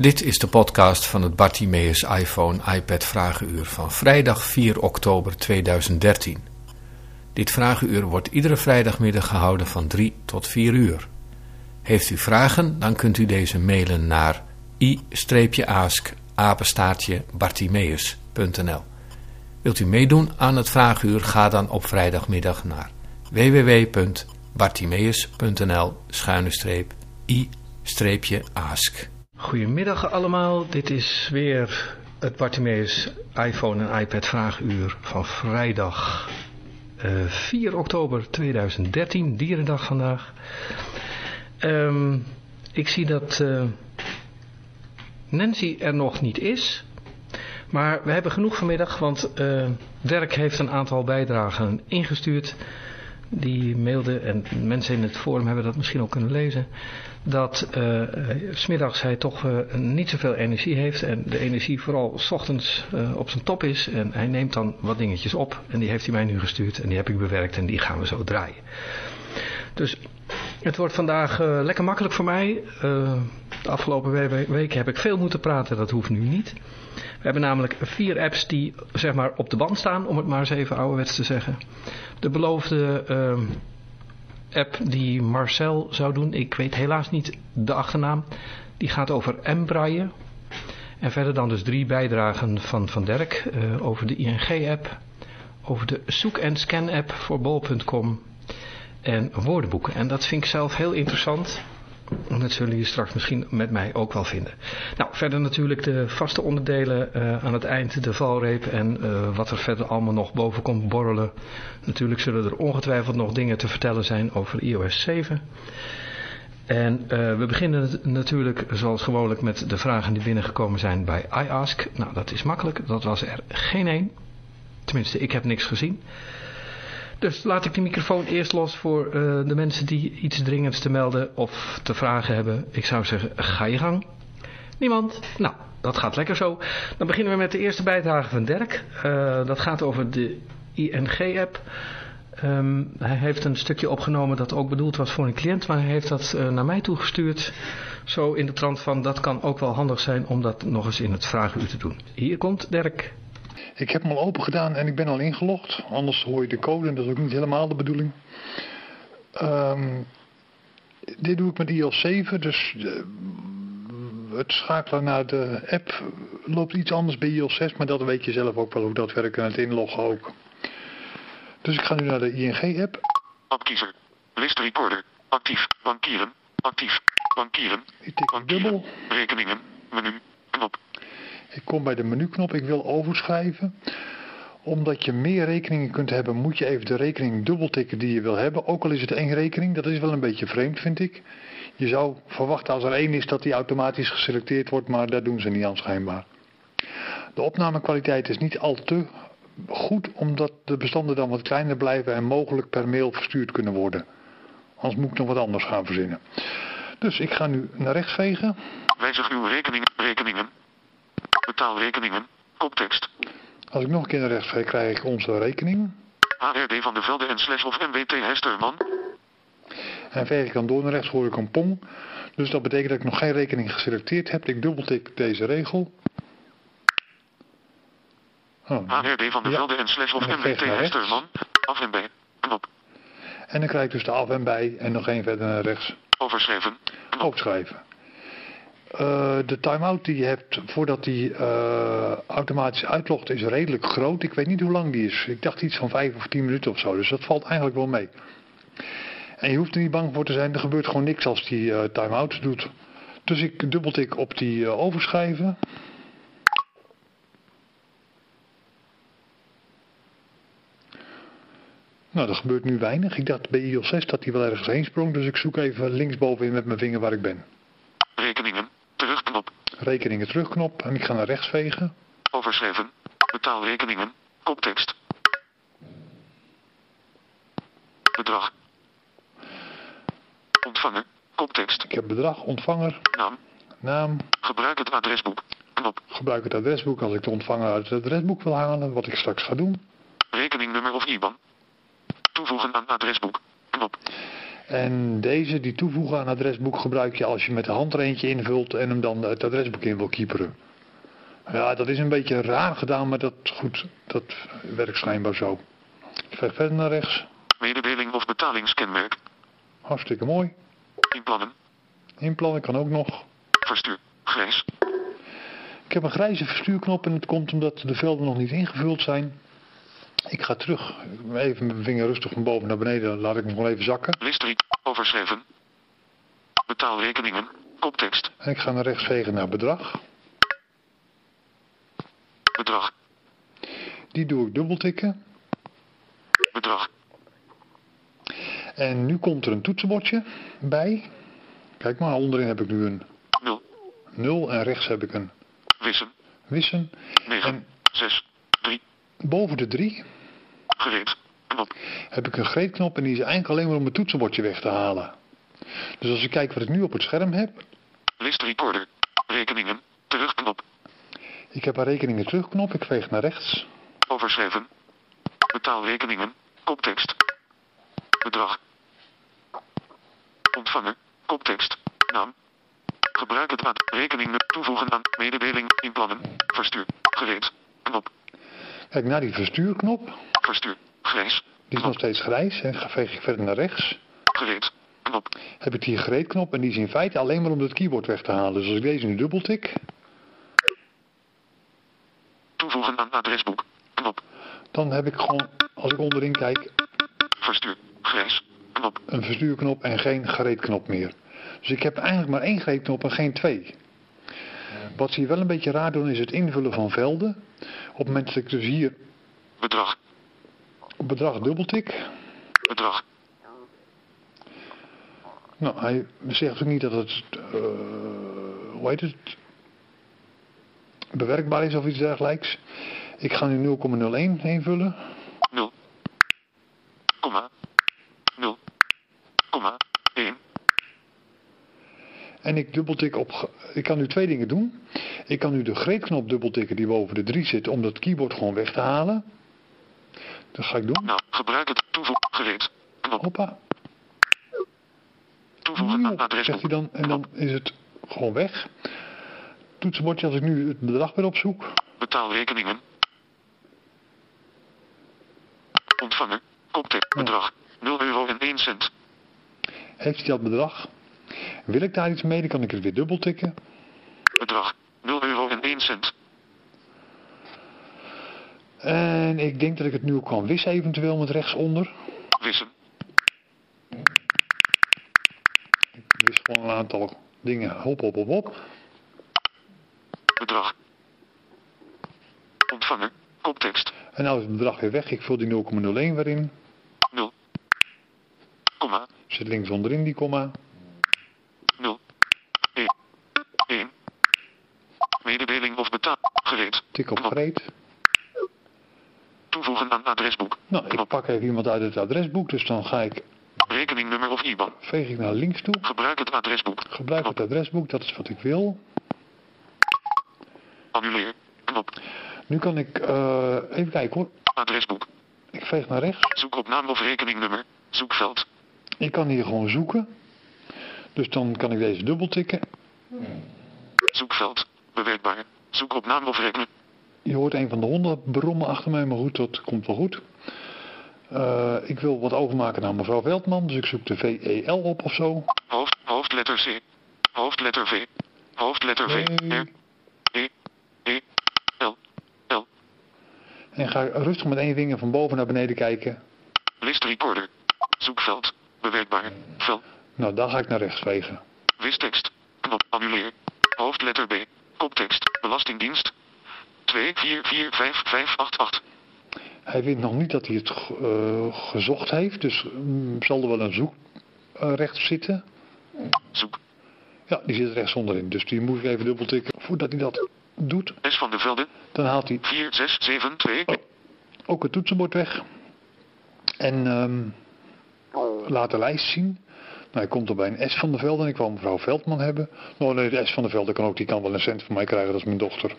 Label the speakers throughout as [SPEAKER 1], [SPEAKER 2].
[SPEAKER 1] Dit is de podcast van het Bartimeus iPhone iPad Vragenuur van vrijdag 4 oktober 2013. Dit vragenuur wordt iedere vrijdagmiddag gehouden van 3 tot 4 uur. Heeft u vragen, dan kunt u deze mailen naar i-ask bartimeus.nl Wilt u meedoen aan het vragenuur, ga dan op vrijdagmiddag naar www.bartimeus.nl i-ask. Goedemiddag allemaal, dit is weer het Bartimeus iPhone en iPad vraaguur van vrijdag uh, eh, 4 oktober 2013, dierendag vandaag. Um, ik zie dat uh, Nancy er nog niet is, maar we hebben genoeg vanmiddag, want uh, Dirk heeft een aantal bijdragen ingestuurd die mailde, en mensen in het forum hebben dat misschien ook kunnen lezen, dat uh, smiddags hij toch uh, niet zoveel energie heeft en de energie vooral s ochtends op zijn top is. En hij neemt dan wat dingetjes op en die heeft hij mij nu gestuurd en die heb ik bewerkt en die gaan we zo draaien. Dus het wordt vandaag lekker makkelijk voor mij. de afgelopen weken heb ik veel moeten praten, dat hoeft nu niet. We hebben namelijk vier apps die zeg maar op de band staan, om het maar eens even ouderwets te zeggen. De beloofde uh, app die Marcel zou doen, ik weet helaas niet de achternaam, die gaat over embraaien. En verder dan dus drie bijdragen van Van Dirk uh, over de ING-app, over de zoek- en scan-app voor bol.com en woordenboeken. En dat vind ik zelf heel interessant. Dat zullen jullie straks misschien met mij ook wel vinden. Nou, verder natuurlijk de vaste onderdelen uh, aan het eind, de valreep en uh, wat er verder allemaal nog boven komt borrelen. Natuurlijk zullen er ongetwijfeld nog dingen te vertellen zijn over iOS 7. En uh, we beginnen natuurlijk zoals gewoonlijk met de vragen die binnengekomen zijn bij iAsk. Nou, dat is makkelijk. Dat was er geen één. Tenminste, ik heb niks gezien. Dus laat ik de microfoon eerst los voor uh, de mensen die iets dringends te melden of te vragen hebben. Ik zou zeggen, ga je gang. Niemand? Nou, dat gaat lekker zo. Dan beginnen we met de eerste bijdrage van Dirk. Uh, dat gaat over de ING-app. Um, hij heeft een stukje opgenomen dat ook bedoeld was voor een cliënt, maar hij heeft dat uh, naar mij toegestuurd. Zo in de trant van, dat kan ook wel handig zijn om dat nog eens in het vragenuur te doen. Hier komt Dirk.
[SPEAKER 2] Ik heb hem al open gedaan en ik ben al ingelogd. Anders hoor je de code en dat is ook niet helemaal de bedoeling. Um, dit doe ik met iOS 7, dus uh, het schakelen naar de app loopt iets anders bij iOS 6, maar dat weet je zelf ook wel hoe dat werkt en het inloggen ook. Dus ik ga nu naar de ING-app.
[SPEAKER 3] Appkiezer, list recorder, actief, bankieren, actief, bankieren,
[SPEAKER 2] ik tik dubbel.
[SPEAKER 3] rekeningen, menu, knop,
[SPEAKER 2] ik kom bij de menuknop, ik wil overschrijven. Omdat je meer rekeningen kunt hebben, moet je even de rekening dubbeltikken die je wil hebben. Ook al is het één rekening, dat is wel een beetje vreemd vind ik. Je zou verwachten als er één is dat die automatisch geselecteerd wordt, maar dat doen ze niet aan schijnbaar. De opnamekwaliteit is niet al te goed, omdat de bestanden dan wat kleiner blijven en mogelijk per mail verstuurd kunnen worden. Anders moet ik nog wat anders gaan verzinnen. Dus ik ga nu naar rechts vegen.
[SPEAKER 3] Wijzig uw rekening, rekeningen. Betaalrekeningen. Koptekst.
[SPEAKER 2] Als ik nog een keer naar rechts ga, krijg ik onze rekening.
[SPEAKER 3] ARD van de Velde en slash of MWT Hesterman.
[SPEAKER 2] En veeg ik dan door naar rechts hoor ik een pong. Dus dat betekent dat ik nog geen rekening geselecteerd heb. Ik dubbeltik deze regel.
[SPEAKER 3] Oh, ARD van de ja. Velde en slash of MWT Hesterman. Af en bij. Knop.
[SPEAKER 2] En dan krijg ik dus de af en bij en nog één verder naar rechts.
[SPEAKER 3] Overschrijven.
[SPEAKER 2] Knop. Opschrijven. Uh, de time-out die je hebt voordat die uh, automatisch uitlogt is redelijk groot. Ik weet niet hoe lang die is. Ik dacht iets van 5 of 10 minuten of zo. Dus dat valt eigenlijk wel mee. En je hoeft er niet bang voor te zijn. Er gebeurt gewoon niks als die uh, time-out doet. Dus ik dubbeltik op die overschrijven. Nou, er gebeurt nu weinig. Ik dacht bij iOS 6 dat hij wel ergens heen sprong. Dus ik zoek even linksbovenin met mijn vinger waar ik ben.
[SPEAKER 3] Rekeningen. Terugknop.
[SPEAKER 2] Rekeningen terugknop. En ik ga naar rechts vegen.
[SPEAKER 3] Overschrijven. Betaalrekeningen. Koptekst. Bedrag. Ontvanger. Koptekst.
[SPEAKER 2] Ik heb bedrag, ontvanger.
[SPEAKER 3] Naam.
[SPEAKER 2] Naam.
[SPEAKER 3] Gebruik het adresboek. Knop.
[SPEAKER 2] Gebruik het adresboek als ik de ontvanger uit het adresboek wil halen, wat ik straks ga doen.
[SPEAKER 3] Rekeningnummer of IBAN. Toevoegen aan adresboek. Knop.
[SPEAKER 2] En deze, die toevoegen aan adresboek, gebruik je als je met de hand er eentje invult en hem dan het adresboek in wil kieperen. Ja, dat is een beetje raar gedaan, maar dat, goed, dat werkt schijnbaar zo. Ik ga verder naar rechts.
[SPEAKER 4] Mededeling of betalingskenmerk.
[SPEAKER 2] Hartstikke mooi.
[SPEAKER 4] Inplannen.
[SPEAKER 2] Inplannen kan ook nog.
[SPEAKER 4] Verstuur. Grijs.
[SPEAKER 2] Ik heb een grijze verstuurknop en het komt omdat de velden nog niet ingevuld zijn. Ik ga terug. Even mijn vinger rustig van boven naar beneden. Laat ik hem gewoon even zakken.
[SPEAKER 4] List 3. Overschrijven. Betaalrekeningen. Koptekst.
[SPEAKER 2] En ik ga naar rechts vegen naar bedrag.
[SPEAKER 4] Bedrag.
[SPEAKER 2] Die doe ik dubbeltikken.
[SPEAKER 4] Bedrag.
[SPEAKER 2] En nu komt er een toetsenbordje bij. Kijk maar, onderin heb ik nu een
[SPEAKER 4] 0.
[SPEAKER 2] 0 en rechts heb ik een
[SPEAKER 4] Wissen.
[SPEAKER 2] wissen.
[SPEAKER 4] 9.
[SPEAKER 2] En
[SPEAKER 4] 6. 3.
[SPEAKER 2] boven de 3
[SPEAKER 4] Gereed. Knop.
[SPEAKER 2] heb ik een greetknop en die is eigenlijk alleen maar om mijn toetsenbordje weg te halen. Dus als ik kijk wat ik nu op het scherm heb.
[SPEAKER 4] List recorder. Rekeningen. Terugknop.
[SPEAKER 2] Ik heb een rekeningen terugknop. Ik veeg naar rechts.
[SPEAKER 4] Overschrijven. Betaalrekeningen. Koptekst. Bedrag. Ontvanger. Koptekst. Naam. Gebruik het ad. Rekeningen toevoegen aan. Mededeling. Inplannen. Verstuur. Gereed. Knop.
[SPEAKER 2] Kijk naar die verstuurknop.
[SPEAKER 4] Verstuur. Grijs.
[SPEAKER 2] Die is nog steeds grijs. En veeg ik verder naar rechts.
[SPEAKER 4] Gereed. Knop.
[SPEAKER 2] Heb ik die gereedknop en die is in feite alleen maar om het keyboard weg te halen. Dus als ik deze nu dubbeltik,
[SPEAKER 4] Toevoegen aan adresboek. Knop.
[SPEAKER 2] dan heb ik gewoon, als ik onderin kijk,
[SPEAKER 4] Verstuur. Grijs. Knop.
[SPEAKER 2] een verstuurknop en geen gereedknop meer. Dus ik heb eigenlijk maar één gereedknop en geen twee. Wat ze hier wel een beetje raar doen is het invullen van velden. Op het moment dat ik dus hier
[SPEAKER 4] Bedrag.
[SPEAKER 2] op bedrag dubbeltik.
[SPEAKER 4] Bedrag.
[SPEAKER 2] Nou, hij zegt ook niet dat het, eh, hoe heet het, bewerkbaar is of iets dergelijks. Ik ga nu 0,01 invullen.
[SPEAKER 4] 0. Komma. 0. Komma. 1.
[SPEAKER 2] En ik dubbeltik op, ik kan nu twee dingen doen. Ik kan nu de greetknop dubbeltikken die boven de 3 zit om dat keyboard gewoon weg te halen. Dat ga ik doen.
[SPEAKER 4] Nou, gebruik het. Toevoegen. Gereed. Knop.
[SPEAKER 2] Hoppa.
[SPEAKER 4] Toevoegen aan
[SPEAKER 2] Nieuw, zegt
[SPEAKER 4] adresboek.
[SPEAKER 2] hij dan. En dan is het gewoon weg. Toetsenbordje als ik nu het bedrag weer opzoek.
[SPEAKER 4] Betaalrekeningen. Ontvanger. Koptek. Bedrag. 0 euro en 1 cent.
[SPEAKER 2] Heeft hij dat bedrag? Wil ik daar iets mee, dan kan ik het weer dubbeltikken.
[SPEAKER 4] Bedrag. 0 euro en 1 cent.
[SPEAKER 2] En ik denk dat ik het nu kan wissen eventueel met rechtsonder.
[SPEAKER 4] Wissen.
[SPEAKER 2] Ik wist gewoon een aantal dingen. Hop, hop, hop, hop.
[SPEAKER 4] Bedrag. Ontvanger. Koptekst.
[SPEAKER 2] En nou is het bedrag weer weg. Ik vul die 0,01 weer in.
[SPEAKER 4] 0. Komma.
[SPEAKER 2] Zit links onderin die komma.
[SPEAKER 4] 0. 1. 1. Mededeling of betaal. Gereed.
[SPEAKER 2] Tik op.
[SPEAKER 4] Toevoegen aan adresboek.
[SPEAKER 2] Nou, ik pak even iemand uit het adresboek. Dus dan ga ik,
[SPEAKER 4] Rekeningnummer of IBAN.
[SPEAKER 2] veeg ik naar links toe.
[SPEAKER 4] Gebruik het adresboek.
[SPEAKER 2] Gebruik het adresboek. Dat is wat ik wil.
[SPEAKER 4] Annuleer. Knop.
[SPEAKER 2] Nu kan ik, eh, even kijken hoor.
[SPEAKER 4] Adresboek.
[SPEAKER 2] Ik veeg naar rechts.
[SPEAKER 4] Zoek op naam of rekeningnummer. Zoekveld.
[SPEAKER 2] Ik kan hier gewoon zoeken. Dus dan kan ik deze dubbel tikken.
[SPEAKER 4] Zoekveld. Bewerkbaar. Zoek op naam of rekening.
[SPEAKER 2] Je hoort een van de honden brommen achter mij, maar goed, dat komt wel goed. Eh, ik wil wat overmaken naar mevrouw Veldman, dus ik zoek de VEL op of zo.
[SPEAKER 4] Hoofd, hoofdletter C. Hoofdletter V. Hoofdletter V.
[SPEAKER 2] Nee.
[SPEAKER 4] R. E. E. L. L.
[SPEAKER 2] En ga rustig met één vinger van boven naar beneden kijken.
[SPEAKER 4] List recorder. Zoekveld. Bewerkbaar. Vel.
[SPEAKER 2] Nou, dan ga ik naar rechts vegen.
[SPEAKER 4] Wistekst. Knop. Annuleer. Hoofdletter B. Koptekst. Belastingdienst. 2 4 4 5 5 8 8.
[SPEAKER 2] Hij vindt nog niet dat hij het eh, gezocht heeft, dus mm, zal er wel een zoek eh, rechts zitten.
[SPEAKER 4] Zoek.
[SPEAKER 2] Ja, die zit rechts onderin, dus die moet ik even dubbel tikken voordat hij dat doet.
[SPEAKER 4] S van de Velde.
[SPEAKER 2] Dan haalt hij
[SPEAKER 4] 4 6 7 2.
[SPEAKER 2] ook het toetsenbord weg. En ehm, laat de lijst zien. Nou, hij komt er bij een S van der Velde en ik wou mevrouw Veldman hebben. Nou nee, de S van der Velde kan ook, die kan wel een cent van mij krijgen, dat is mijn dochter.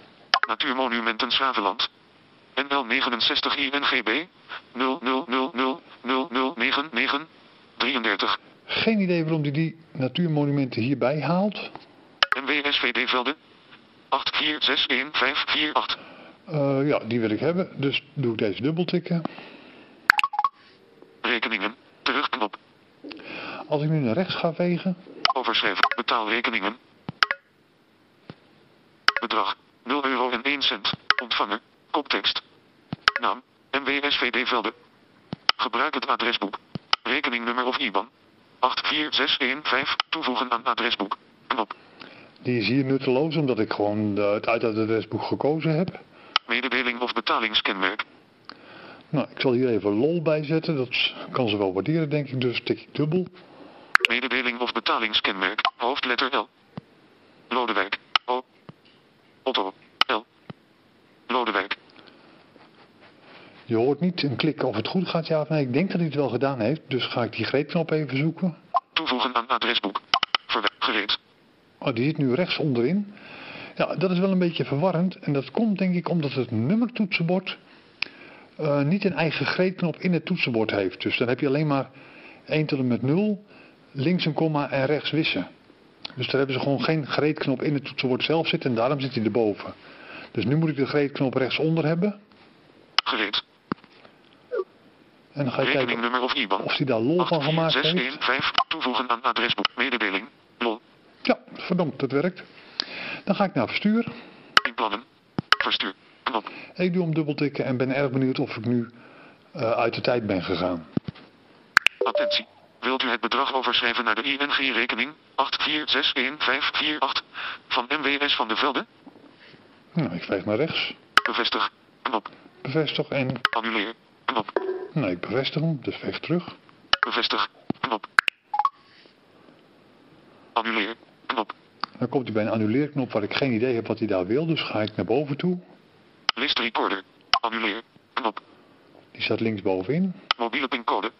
[SPEAKER 4] Natuurmonumenten Schravenland. NL 69 INGB 00000099 33
[SPEAKER 2] Geen idee waarom hij die natuurmonumenten hierbij haalt.
[SPEAKER 4] MWSVD velden. 84615548.
[SPEAKER 2] Uh, ja, die wil ik hebben. Dus doe ik deze dubbeltikken.
[SPEAKER 4] Rekeningen. Terugknop.
[SPEAKER 2] Als ik nu naar rechts ga vegen.
[SPEAKER 4] Overschrijven. Betaalrekeningen. Bedrag. 0 euro en 1 cent. Ontvanger. Koptekst. Naam. MWSVD velden. Gebruik het adresboek. Rekeningnummer of IBAN. 84615. Toevoegen aan adresboek. Knop.
[SPEAKER 2] Die is hier nutteloos omdat ik gewoon het uit het adresboek gekozen heb.
[SPEAKER 4] Mededeling of betalingskenmerk.
[SPEAKER 2] Nou, ik zal hier even lol bij zetten. Dat kan ze wel waarderen, denk ik. Dus tik ik dubbel.
[SPEAKER 4] Mededeling of betalingskenmerk. Hoofdletter L. Lodewijk. Otto. L. Lodewijk.
[SPEAKER 2] Je hoort niet een klik of het goed gaat, ja of nee. Ik denk dat hij het wel gedaan heeft. Dus ga ik die greetknop even zoeken.
[SPEAKER 4] Toevoegen aan adresboek. Verwerk. Gereed.
[SPEAKER 2] Oh, die zit nu rechts onderin. Ja, dat is wel een beetje verwarrend. En dat komt denk ik omdat het nummertoetsenbord uh, niet een eigen greetknop in het toetsenbord heeft. Dus dan heb je alleen maar 1 tot en met 0, links een komma en rechts wissen. Dus daar hebben ze gewoon geen greetknop in het toetsenbord zelf zitten en daarom zit hij erboven. Dus nu moet ik de greetknop rechtsonder hebben.
[SPEAKER 4] Gereed.
[SPEAKER 2] En dan ga je kijken
[SPEAKER 4] of, IBAN.
[SPEAKER 2] of hij daar lol van gemaakt heeft.
[SPEAKER 4] 615 toevoegen aan adresboek. Mededeling. Lol.
[SPEAKER 2] Ja, verdomd, dat werkt. Dan ga ik naar verstuur.
[SPEAKER 4] Inplannen. Verstuur. Knop.
[SPEAKER 2] Ik doe hem dubbeltikken en ben erg benieuwd of ik nu uh, uit de tijd ben gegaan.
[SPEAKER 4] Attentie. Wilt u het bedrag overschrijven naar de ING-rekening 8461548 van MWS van de Velde?
[SPEAKER 2] Nou, ik veeg naar rechts.
[SPEAKER 4] Bevestig. Knop.
[SPEAKER 2] Bevestig en...
[SPEAKER 4] Annuleer. Knop.
[SPEAKER 2] Nee, ik bevestig hem, dus veeg terug.
[SPEAKER 4] Bevestig. Knop. Annuleer. Knop.
[SPEAKER 2] Dan komt hij bij een annuleerknop waar ik geen idee heb wat hij daar wil, dus ga ik naar boven toe.
[SPEAKER 4] List recorder. Annuleer. Knop.
[SPEAKER 2] Die staat linksbovenin.
[SPEAKER 4] Mobiele pincode.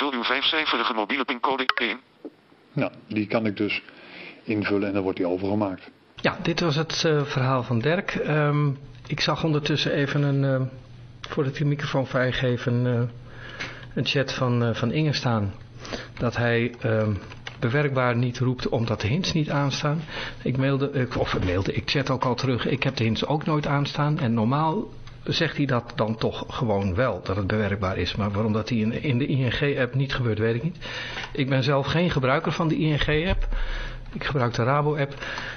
[SPEAKER 4] Vul uw vijfcijferige mobiele pincode 1.
[SPEAKER 2] Nou, die kan ik dus invullen en dan wordt die overgemaakt.
[SPEAKER 1] Ja, dit was het uh, verhaal van Dirk. Um, ik zag ondertussen even een, uh, voordat ik de microfoon vrijgeef, een, uh, een chat van, van Inge staan. Dat hij ehm, bewerkbaar niet roept omdat de hints niet aanstaan. Ik mailde, of mailde, ik chat ook al terug, ik heb de hints ook nooit aanstaan. En normaal zegt hij dat dan toch gewoon wel, dat het bewerkbaar is. Maar waarom dat hij in, de ING-app niet gebeurt, weet ik niet. Ik ben zelf geen gebruiker van de ING-app. Ik gebruik de Rabo-app.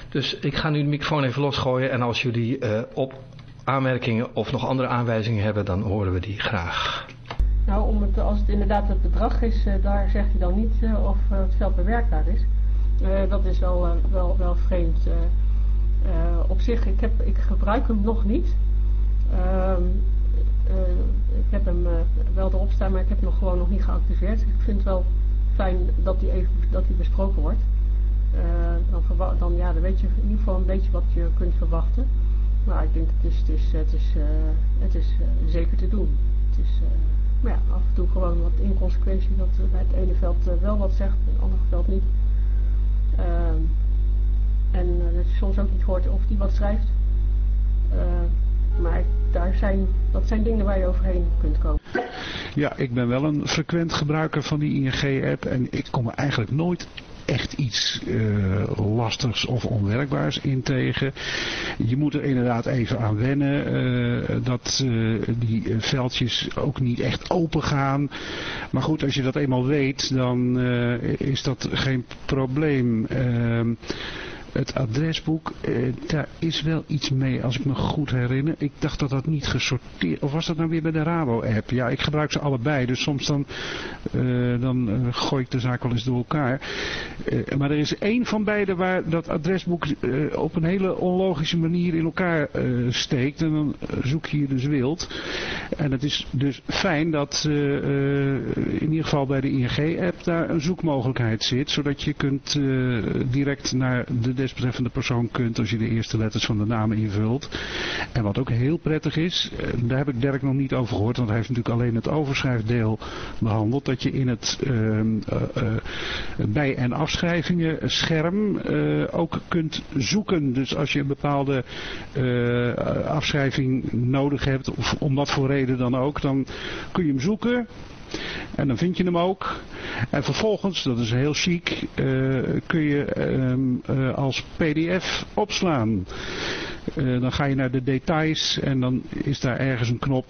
[SPEAKER 1] Dus ik ga nu de microfoon even losgooien. En als jullie uh, op aanmerkingen of nog andere aanwijzingen hebben, dan horen we die graag.
[SPEAKER 5] Nou, om het, als het inderdaad het bedrag is, uh, daar zegt hij dan niet uh, of het veld bewerkbaar is. dat is wel, wel, wel vreemd. op zich, ik, heb, ik gebruik hem nog niet. Ehm, ik heb hem wel erop staan, maar ik heb hem nog gewoon nog niet geactiveerd. Ik vind het wel fijn dat hij even dat besproken wordt. dan, dan, ja, dan weet je in ieder geval een beetje wat je kunt verwachten. Maar ik denk het is, het is, het is, zeker te doen. Het is, maar ja, af en toe gewoon wat inconsequentie dat bij het ene veld wel wat zegt, bij het andere veld niet. Uh, en dat je soms ook niet hoort of die wat schrijft. Maar daar zijn, dat zijn dingen waar je overheen kunt komen.
[SPEAKER 6] Ja, ik ben wel een frequent gebruiker van die ING-app en ik kom er eigenlijk nooit echt iets uh, lastigs of onwerkbaars in tegen. Je moet er inderdaad even aan wennen uh, dat uh, die veldjes ook niet echt open gaan. Maar goed, als je dat eenmaal weet, dan is dat geen probleem. Het adresboek, eh, daar is wel iets mee als ik me goed herinner. Ik dacht dat dat niet gesorteerd, of was dat nou weer bij de Rabo-app? Ja, ik gebruik ze allebei, dus soms dan, uh, dan uh, gooi ik de zaak wel eens door elkaar. Maar er is één van beide waar dat adresboek op een hele onlogische manier in elkaar steekt. En dan zoek je je dus wild. En het is dus fijn dat in ieder geval bij de ING-app daar een zoekmogelijkheid zit, zodat je kunt direct naar de desbetreffende persoon kunt als je de eerste letters van de naam invult. En wat ook heel prettig is, eh, daar heb ik Dirk nog niet over gehoord, want hij heeft natuurlijk alleen het overschrijfdeel behandeld, dat je in het uh, uh, bij- en afschrijvingen scherm ook kunt zoeken. Dus als je een bepaalde afschrijving nodig hebt, of om wat voor reden dan ook, dan kun je hem zoeken. En dan vind je hem ook. En vervolgens, dat is heel chic, eh, kun je hem uh, als pdf opslaan. Uh, dan ga je naar de details en dan is daar ergens een knop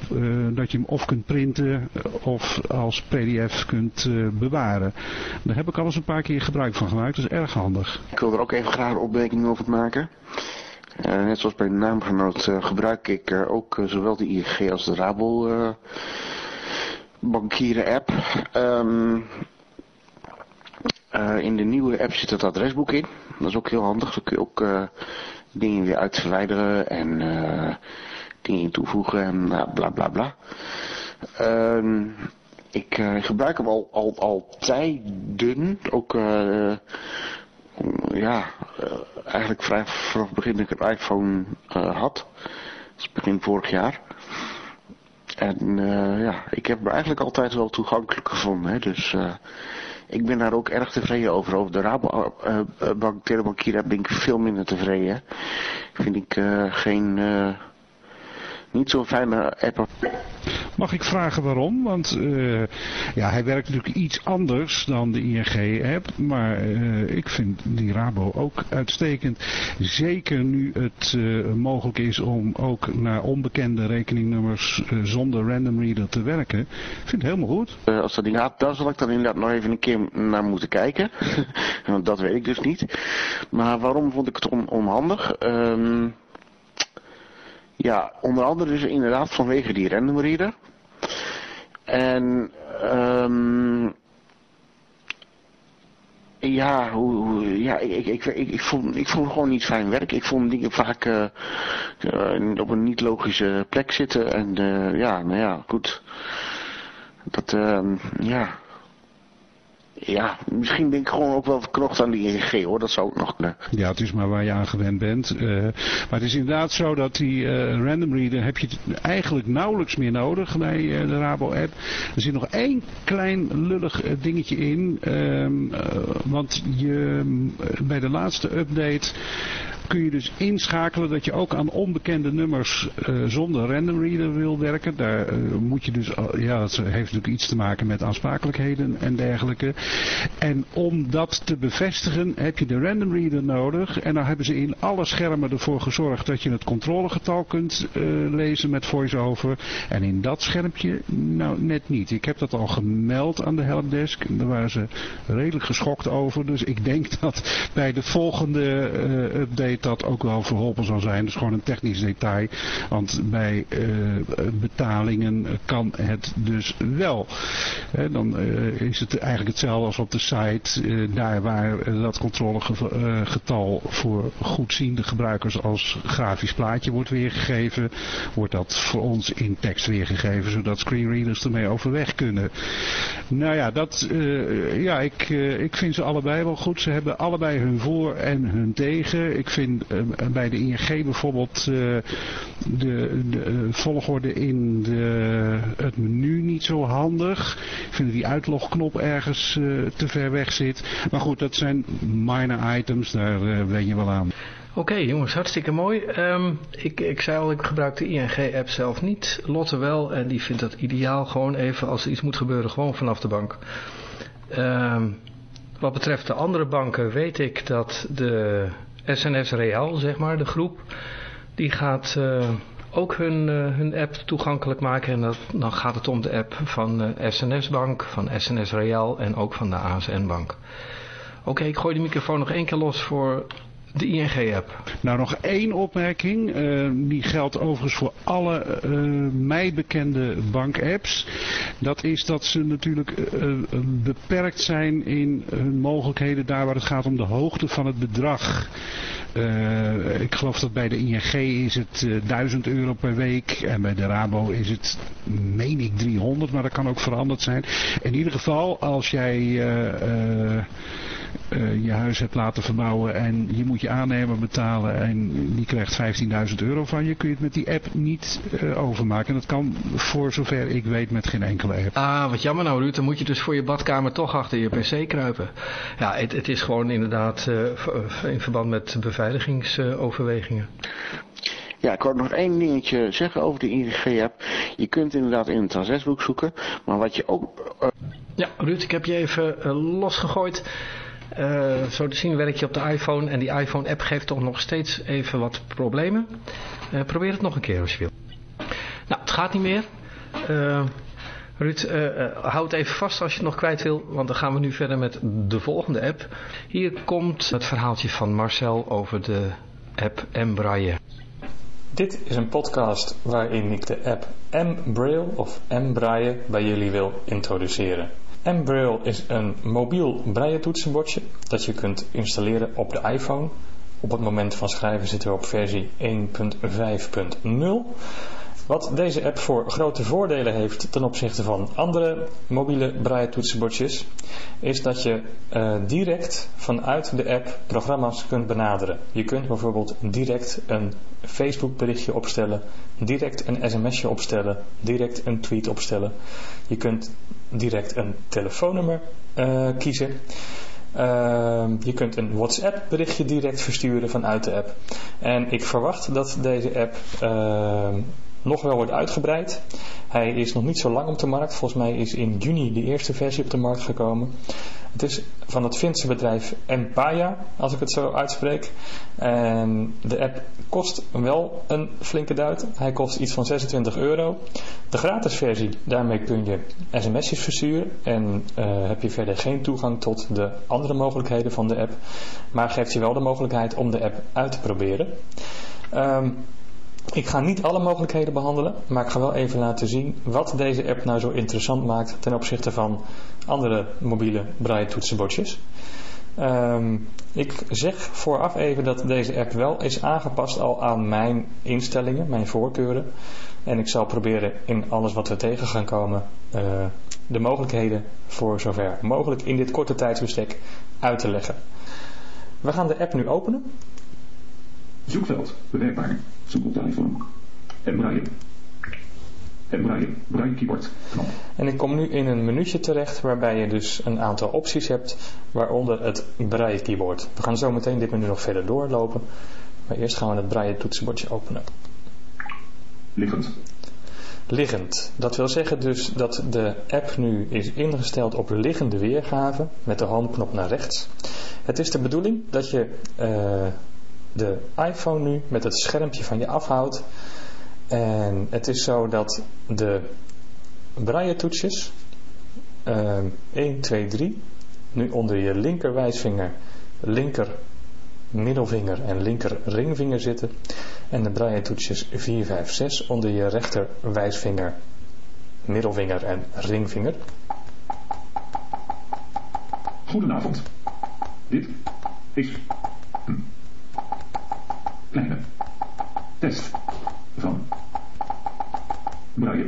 [SPEAKER 6] dat je hem of kunt printen of als pdf kunt bewaren. Daar heb ik al eens een paar keer gebruik van gemaakt, dat is erg handig.
[SPEAKER 7] Ik wil er ook even graag een opmerking over maken. Net zoals bij de naamgenoot gebruik ik ook zowel de ING als de Rabo bankieren app. Um, in de nieuwe app zit het adresboek in. Dat is ook heel handig. Dan kun je ook dingen weer uit verwijderen en dingen toevoegen en bla bla bla. Um, ik gebruik hem al, al, al tijden. Ook ja, eigenlijk vrij vanaf het begin dat ik een iPhone had. Dat is begin vorig jaar. En uh, ja, ik heb me eigenlijk altijd wel toegankelijk gevonden. Hè, dus ik ben daar ook erg tevreden over. Over de Rabobank Telebankier ben ik veel minder tevreden. Vind ik geen niet zo'n fijne app.
[SPEAKER 6] Mag ik vragen waarom? Want uh, ja, hij werkt natuurlijk iets anders dan de ING-app. Maar uh, ik vind die Rabo ook uitstekend. Zeker nu het uh, mogelijk is om ook naar onbekende rekeningnummers zonder random reader te werken. Ik vind het helemaal goed.
[SPEAKER 7] als dat gaat, daar zal ik dan inderdaad nog even een keer naar moeten kijken. Want dat weet ik dus niet. Maar waarom vond ik het on onhandig? Um, ja, onder andere dus inderdaad vanwege die random reader. En um, ja, hoe, ja ik, ik, ik, ik, vond, ik vond gewoon niet fijn werk. Ik vond dingen vaak uh, op een niet logische plek zitten. En uh, ja, nou ja, goed. Dat, uh, ja, ja, misschien ben ik gewoon ook wel verknocht aan die ING hoor, dat zou ook nog kunnen.
[SPEAKER 6] Ja, het is maar waar je aan gewend bent. Uh, maar het is inderdaad zo dat die uh, random reader heb je eigenlijk nauwelijks meer nodig bij uh, de Rabo app. Er zit nog één klein lullig dingetje in, ehm, want je, bij de laatste update kun je dus inschakelen dat je ook aan onbekende nummers uh, zonder random reader wil werken. Daar uh, moet je dus, ja, dat heeft natuurlijk iets te maken met aansprakelijkheden en dergelijke. En om dat te bevestigen heb je de random reader nodig. En dan hebben ze in alle schermen ervoor gezorgd dat je het controlegetal kunt uh, lezen met voiceover. En in dat schermpje, nou net niet. Ik heb dat al gemeld aan de helpdesk. Daar waren ze redelijk geschokt over. Dus ik denk dat bij de volgende update dat ook wel verholpen zal zijn. Is gewoon een technisch detail. Want bij uh, betalingen kan het dus wel. dan uh, is het eigenlijk hetzelfde als op de site. Uh, daar waar dat controlegetal voor goedziende gebruikers als grafisch plaatje wordt weergegeven. Wordt dat voor ons in tekst weergegeven. Zodat screenreaders ermee overweg kunnen. Nou ja, dat, ja ik, ik vind ze allebei wel goed. Ze hebben allebei hun voor en hun tegen. Ik vind uh, bij de ING bijvoorbeeld uh, de, de volgorde in de, het menu niet zo handig. Ik vind die uitlogknop ergens te ver weg zit. Maar goed, dat zijn minor items, daar ben je wel aan.
[SPEAKER 1] Oké jongens, hartstikke mooi. Um, ik, ik zei al, ik gebruik de ING-app zelf niet. Lotte wel en die vindt dat ideaal. Gewoon even als er iets moet gebeuren, gewoon vanaf de bank. Um, wat betreft de andere banken weet ik dat de SNS Real, zeg maar, de groep, die gaat uh, ook hun, uh, hun app toegankelijk maken. En dat, dan gaat het om de app van uh, eh, SNS Bank, van SNS Real en ook van de ASN Bank. Oké, ik gooi de microfoon nog één keer los voor de ING-app.
[SPEAKER 6] Nou, nog één opmerking. Uh, die geldt overigens voor alle uh, mij bekende bankapps. Dat is dat ze natuurlijk uh, beperkt zijn in hun mogelijkheden daar waar het gaat om de hoogte van het bedrag. Uh, ik geloof dat bij de ING is het uh, 1000 euro per week en bij de Rabo is het, meen ik, 300, maar dat kan ook veranderd zijn. In ieder geval, als jij uh, je huis hebt laten verbouwen en je moet je aannemer betalen en die krijgt 15.000 euro van je, kun je het met die app niet overmaken. En dat kan voor zover ik weet met geen enkele app.
[SPEAKER 1] Ah, wat jammer nou Ruud, dan moet je dus voor je badkamer toch achter je pc kruipen. Ja, het, het is gewoon inderdaad in verband met beveiligingsoverwegingen.
[SPEAKER 7] Ja, ik wou nog één dingetje zeggen over de ING-app. Je kunt inderdaad in het adresboek zoeken, maar wat je ook... Uh...
[SPEAKER 1] Ja, Ruud, ik heb je even uh, losgegooid. Uh, zo te zien werk je op de iPhone en die iPhone-app geeft toch nog steeds even wat problemen. probeer het nog een keer als je wil. Nou, het gaat niet meer. Ruud, houd even vast als je het nog kwijt wil, want dan gaan we nu verder met de volgende app. Hier komt het verhaaltje van Marcel over de app Embraille.
[SPEAKER 8] Dit is een podcast waarin ik de app Mbraille of Mbraille bij jullie wil introduceren. Mbraille is een mobiel braille toetsenbordje dat je kunt installeren op de iPhone. Op het moment van schrijven zitten we op versie 1.5.0. Wat deze app voor grote voordelen heeft ten opzichte van andere mobiele braille toetsenbordjes, is dat je uh, direct vanuit de app programma's kunt benaderen. Je kunt bijvoorbeeld direct een Facebook berichtje opstellen, direct een sms'je opstellen, direct een tweet opstellen. Je kunt direct een telefoonnummer uh, kiezen. Uh, je kunt een WhatsApp berichtje direct versturen vanuit de app. En ik verwacht dat deze app uh, nog wel wordt uitgebreid. Hij is nog niet zo lang op de markt. Volgens mij is in juni de eerste versie op de markt gekomen. Het is van het Finse bedrijf Empaya, als ik het zo uitspreek. En de app kost wel een flinke duit. Hij kost iets van 26 euro. De gratis versie, daarmee kun je sms'jes versturen. En uh, heb je verder geen toegang tot de andere mogelijkheden van de app. Maar geeft je wel de mogelijkheid om de app uit te proberen. Um, ik ga niet alle mogelijkheden behandelen, maar ik ga wel even laten zien wat deze app nou zo interessant maakt ten opzichte van andere mobiele braille toetsenbordjes. Um, ik zeg vooraf even dat deze app wel is aangepast al aan mijn instellingen, mijn voorkeuren. En ik zal proberen in alles wat we tegen gaan komen uh, de mogelijkheden voor zover mogelijk in dit korte tijdsbestek uit te leggen. We gaan de app nu openen.
[SPEAKER 9] Zoekveld, bewerkbaar. Zoek op telefoon. En braille. En braille. Braille keyboard. Knop.
[SPEAKER 8] En ik kom nu in een menuutje terecht waarbij je dus een aantal opties hebt, waaronder het braille keyboard. We gaan zo meteen dit menu nog verder doorlopen, maar eerst gaan we het braille toetsenbordje openen.
[SPEAKER 9] Liggend.
[SPEAKER 8] Liggend. Dat wil zeggen dus dat de app nu is ingesteld op liggende weergave met de homeknop naar rechts. Het is de bedoeling dat je uh, de iPhone nu met het schermpje van je afhoudt. En het is zo dat de braille toetsjes uh, 1, 2, 3 nu onder je linker wijsvinger, linker middelvinger en linker ringvinger zitten. En de braille toetsjes 4, 5, 6 onder je rechter wijsvinger, middelvinger en ringvinger.
[SPEAKER 9] Goedenavond. Dit is kleine test van Braille.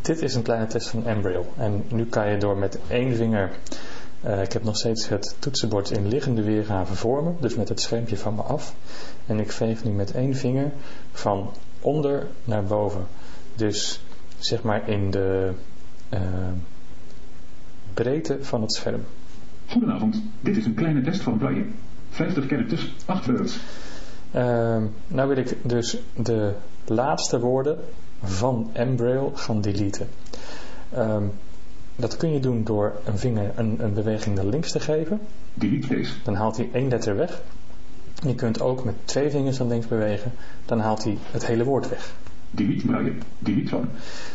[SPEAKER 8] Dit is een kleine test van Embraille. En nu kan je door met één vinger, uh, ik heb nog steeds het toetsenbord in liggende weergave vormen, dus met het schermpje van me af. En ik veeg nu met één vinger van onder naar boven. Dus zeg maar in de uh, breedte van het scherm.
[SPEAKER 9] Goedenavond, dit is een kleine test van Braille. 50 characters, 8 words.
[SPEAKER 8] Uh, nou wil ik dus de laatste woorden van Embraille gaan deleten. Um, dat kun je doen door een vinger een, een beweging naar links te geven.
[SPEAKER 9] Delete.
[SPEAKER 8] Dan haalt hij één letter weg. Je kunt ook met twee vingers naar links bewegen. Dan haalt hij het hele woord weg.
[SPEAKER 9] Delete braille. Delete van.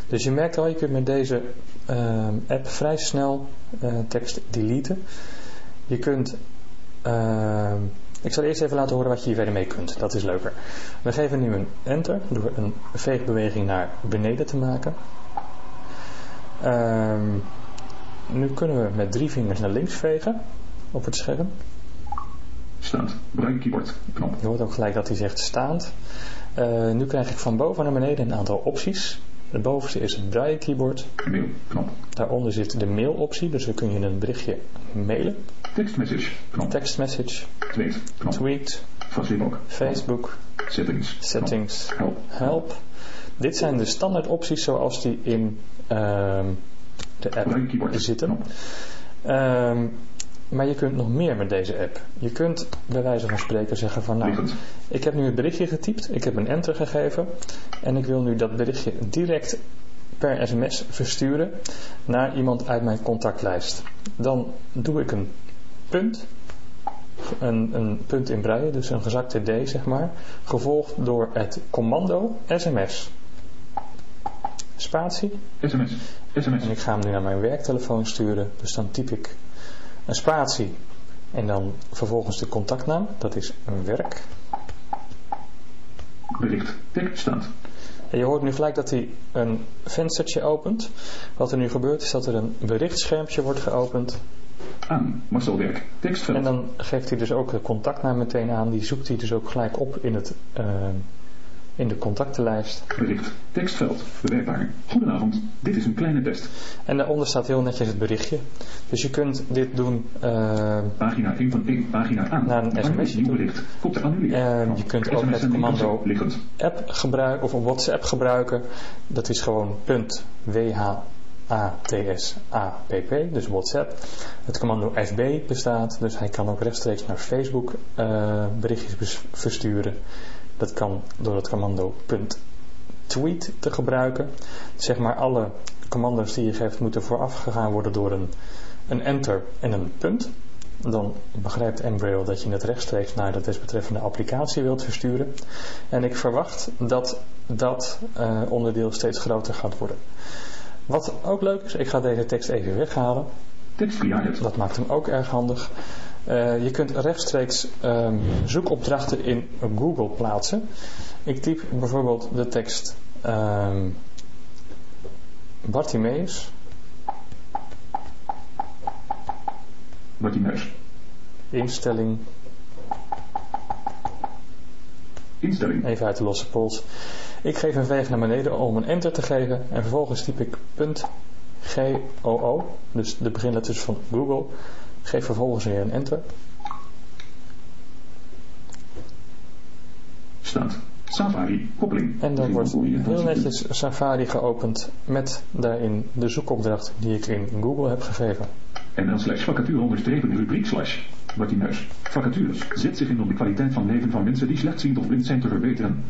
[SPEAKER 8] Dus je merkt al, je kunt met deze uh, app vrij snel uh, tekst deleten. Je kunt... Uh, ik zal eerst even laten horen wat je hier verder mee kunt. Dat is leuker. We geven nu een enter door een veegbeweging naar beneden te maken. Um, nu kunnen we met drie vingers naar links vegen op het scherm.
[SPEAKER 9] Staand. Braille keyboard. Knop.
[SPEAKER 8] Je hoort ook gelijk dat hij zegt staand. Uh, nu krijg ik van boven naar beneden een aantal opties. De bovenste is het braille keyboard.
[SPEAKER 9] Mail, knop.
[SPEAKER 8] Daaronder zit de mail optie, dus dan kun je een berichtje mailen.
[SPEAKER 9] Text message, knop.
[SPEAKER 8] Text message.
[SPEAKER 9] Tweet, knop.
[SPEAKER 8] Tweet.
[SPEAKER 9] Facebook.
[SPEAKER 8] Facebook.
[SPEAKER 9] Settings.
[SPEAKER 8] Settings.
[SPEAKER 9] Help.
[SPEAKER 8] Help. Dit zijn de standaard opties zoals die in uh, de app zitten. Um, maar je kunt nog meer met deze app. Je kunt bij wijze van spreken zeggen van nou, ik heb nu het berichtje getypt, ik heb een enter gegeven en ik wil nu dat berichtje direct per sms versturen naar iemand uit mijn contactlijst. Dan doe ik een punt, een, een punt in braille, dus een gezakte D zeg maar, gevolgd door het commando sms. Spatie.
[SPEAKER 9] SMS. SMS.
[SPEAKER 8] En ik ga hem nu naar mijn werktelefoon sturen, dus dan typ ik een spatie en dan vervolgens de contactnaam, dat is een werk.
[SPEAKER 9] Bericht. Tekststand.
[SPEAKER 8] En je hoort nu gelijk dat hij een venstertje opent. Wat er nu gebeurt is dat er een berichtschermpje wordt geopend.
[SPEAKER 9] Aan. Marcel Werk. Tekstveld.
[SPEAKER 8] En dan geeft hij dus ook de contactnaam meteen aan. Die zoekt hij dus ook gelijk op in, het, uh, in de contactenlijst.
[SPEAKER 9] Bericht. Tekstveld. Bewerkbaar. Goedenavond. Dit is een kleine test.
[SPEAKER 8] En daaronder staat heel netjes het berichtje. Dus je kunt dit doen... Uh,
[SPEAKER 9] pagina 1 van 1. Pagina aan.
[SPEAKER 8] Naar een sms.
[SPEAKER 9] Nieuw bericht. Kopte annuleren.
[SPEAKER 8] Uh, je kunt ook het commando app gebruiken of een WhatsApp gebruiken. Dat is gewoon punt WH ATSAPP, dus WhatsApp. Het commando FB bestaat, dus hij kan ook rechtstreeks naar Facebook uh, berichtjes versturen. Dat kan door het commando .tweet te gebruiken. Zeg maar alle commando's die je geeft moeten vooraf gegaan worden door een, een enter en een punt. Dan begrijpt Embrail dat je het rechtstreeks naar de desbetreffende applicatie wilt versturen. En ik verwacht dat dat uh, onderdeel steeds groter gaat worden. Wat ook leuk is, ik ga deze tekst even weghalen. Dat maakt hem ook erg handig. Uh, je kunt rechtstreeks um, zoekopdrachten in Google plaatsen. Ik typ bijvoorbeeld de tekst um, Bartimeus.
[SPEAKER 9] Bartimeus.
[SPEAKER 8] Instelling.
[SPEAKER 9] Instelling.
[SPEAKER 8] Even uit de losse pols. Ik geef een veeg naar beneden om een enter te geven en vervolgens typ ik GOO, dus de beginletters van Google. Geef vervolgens weer een enter.
[SPEAKER 9] Staat Safari, koppeling.
[SPEAKER 8] En dan wordt heel netjes Safari geopend met daarin de zoekopdracht die ik in Google heb gegeven.
[SPEAKER 9] En dan slash vacature onderstrepen rubriek slash Martinus. Vacatures zet zich in om de kwaliteit van leven van mensen die slechtziend of blind zijn te verbeteren.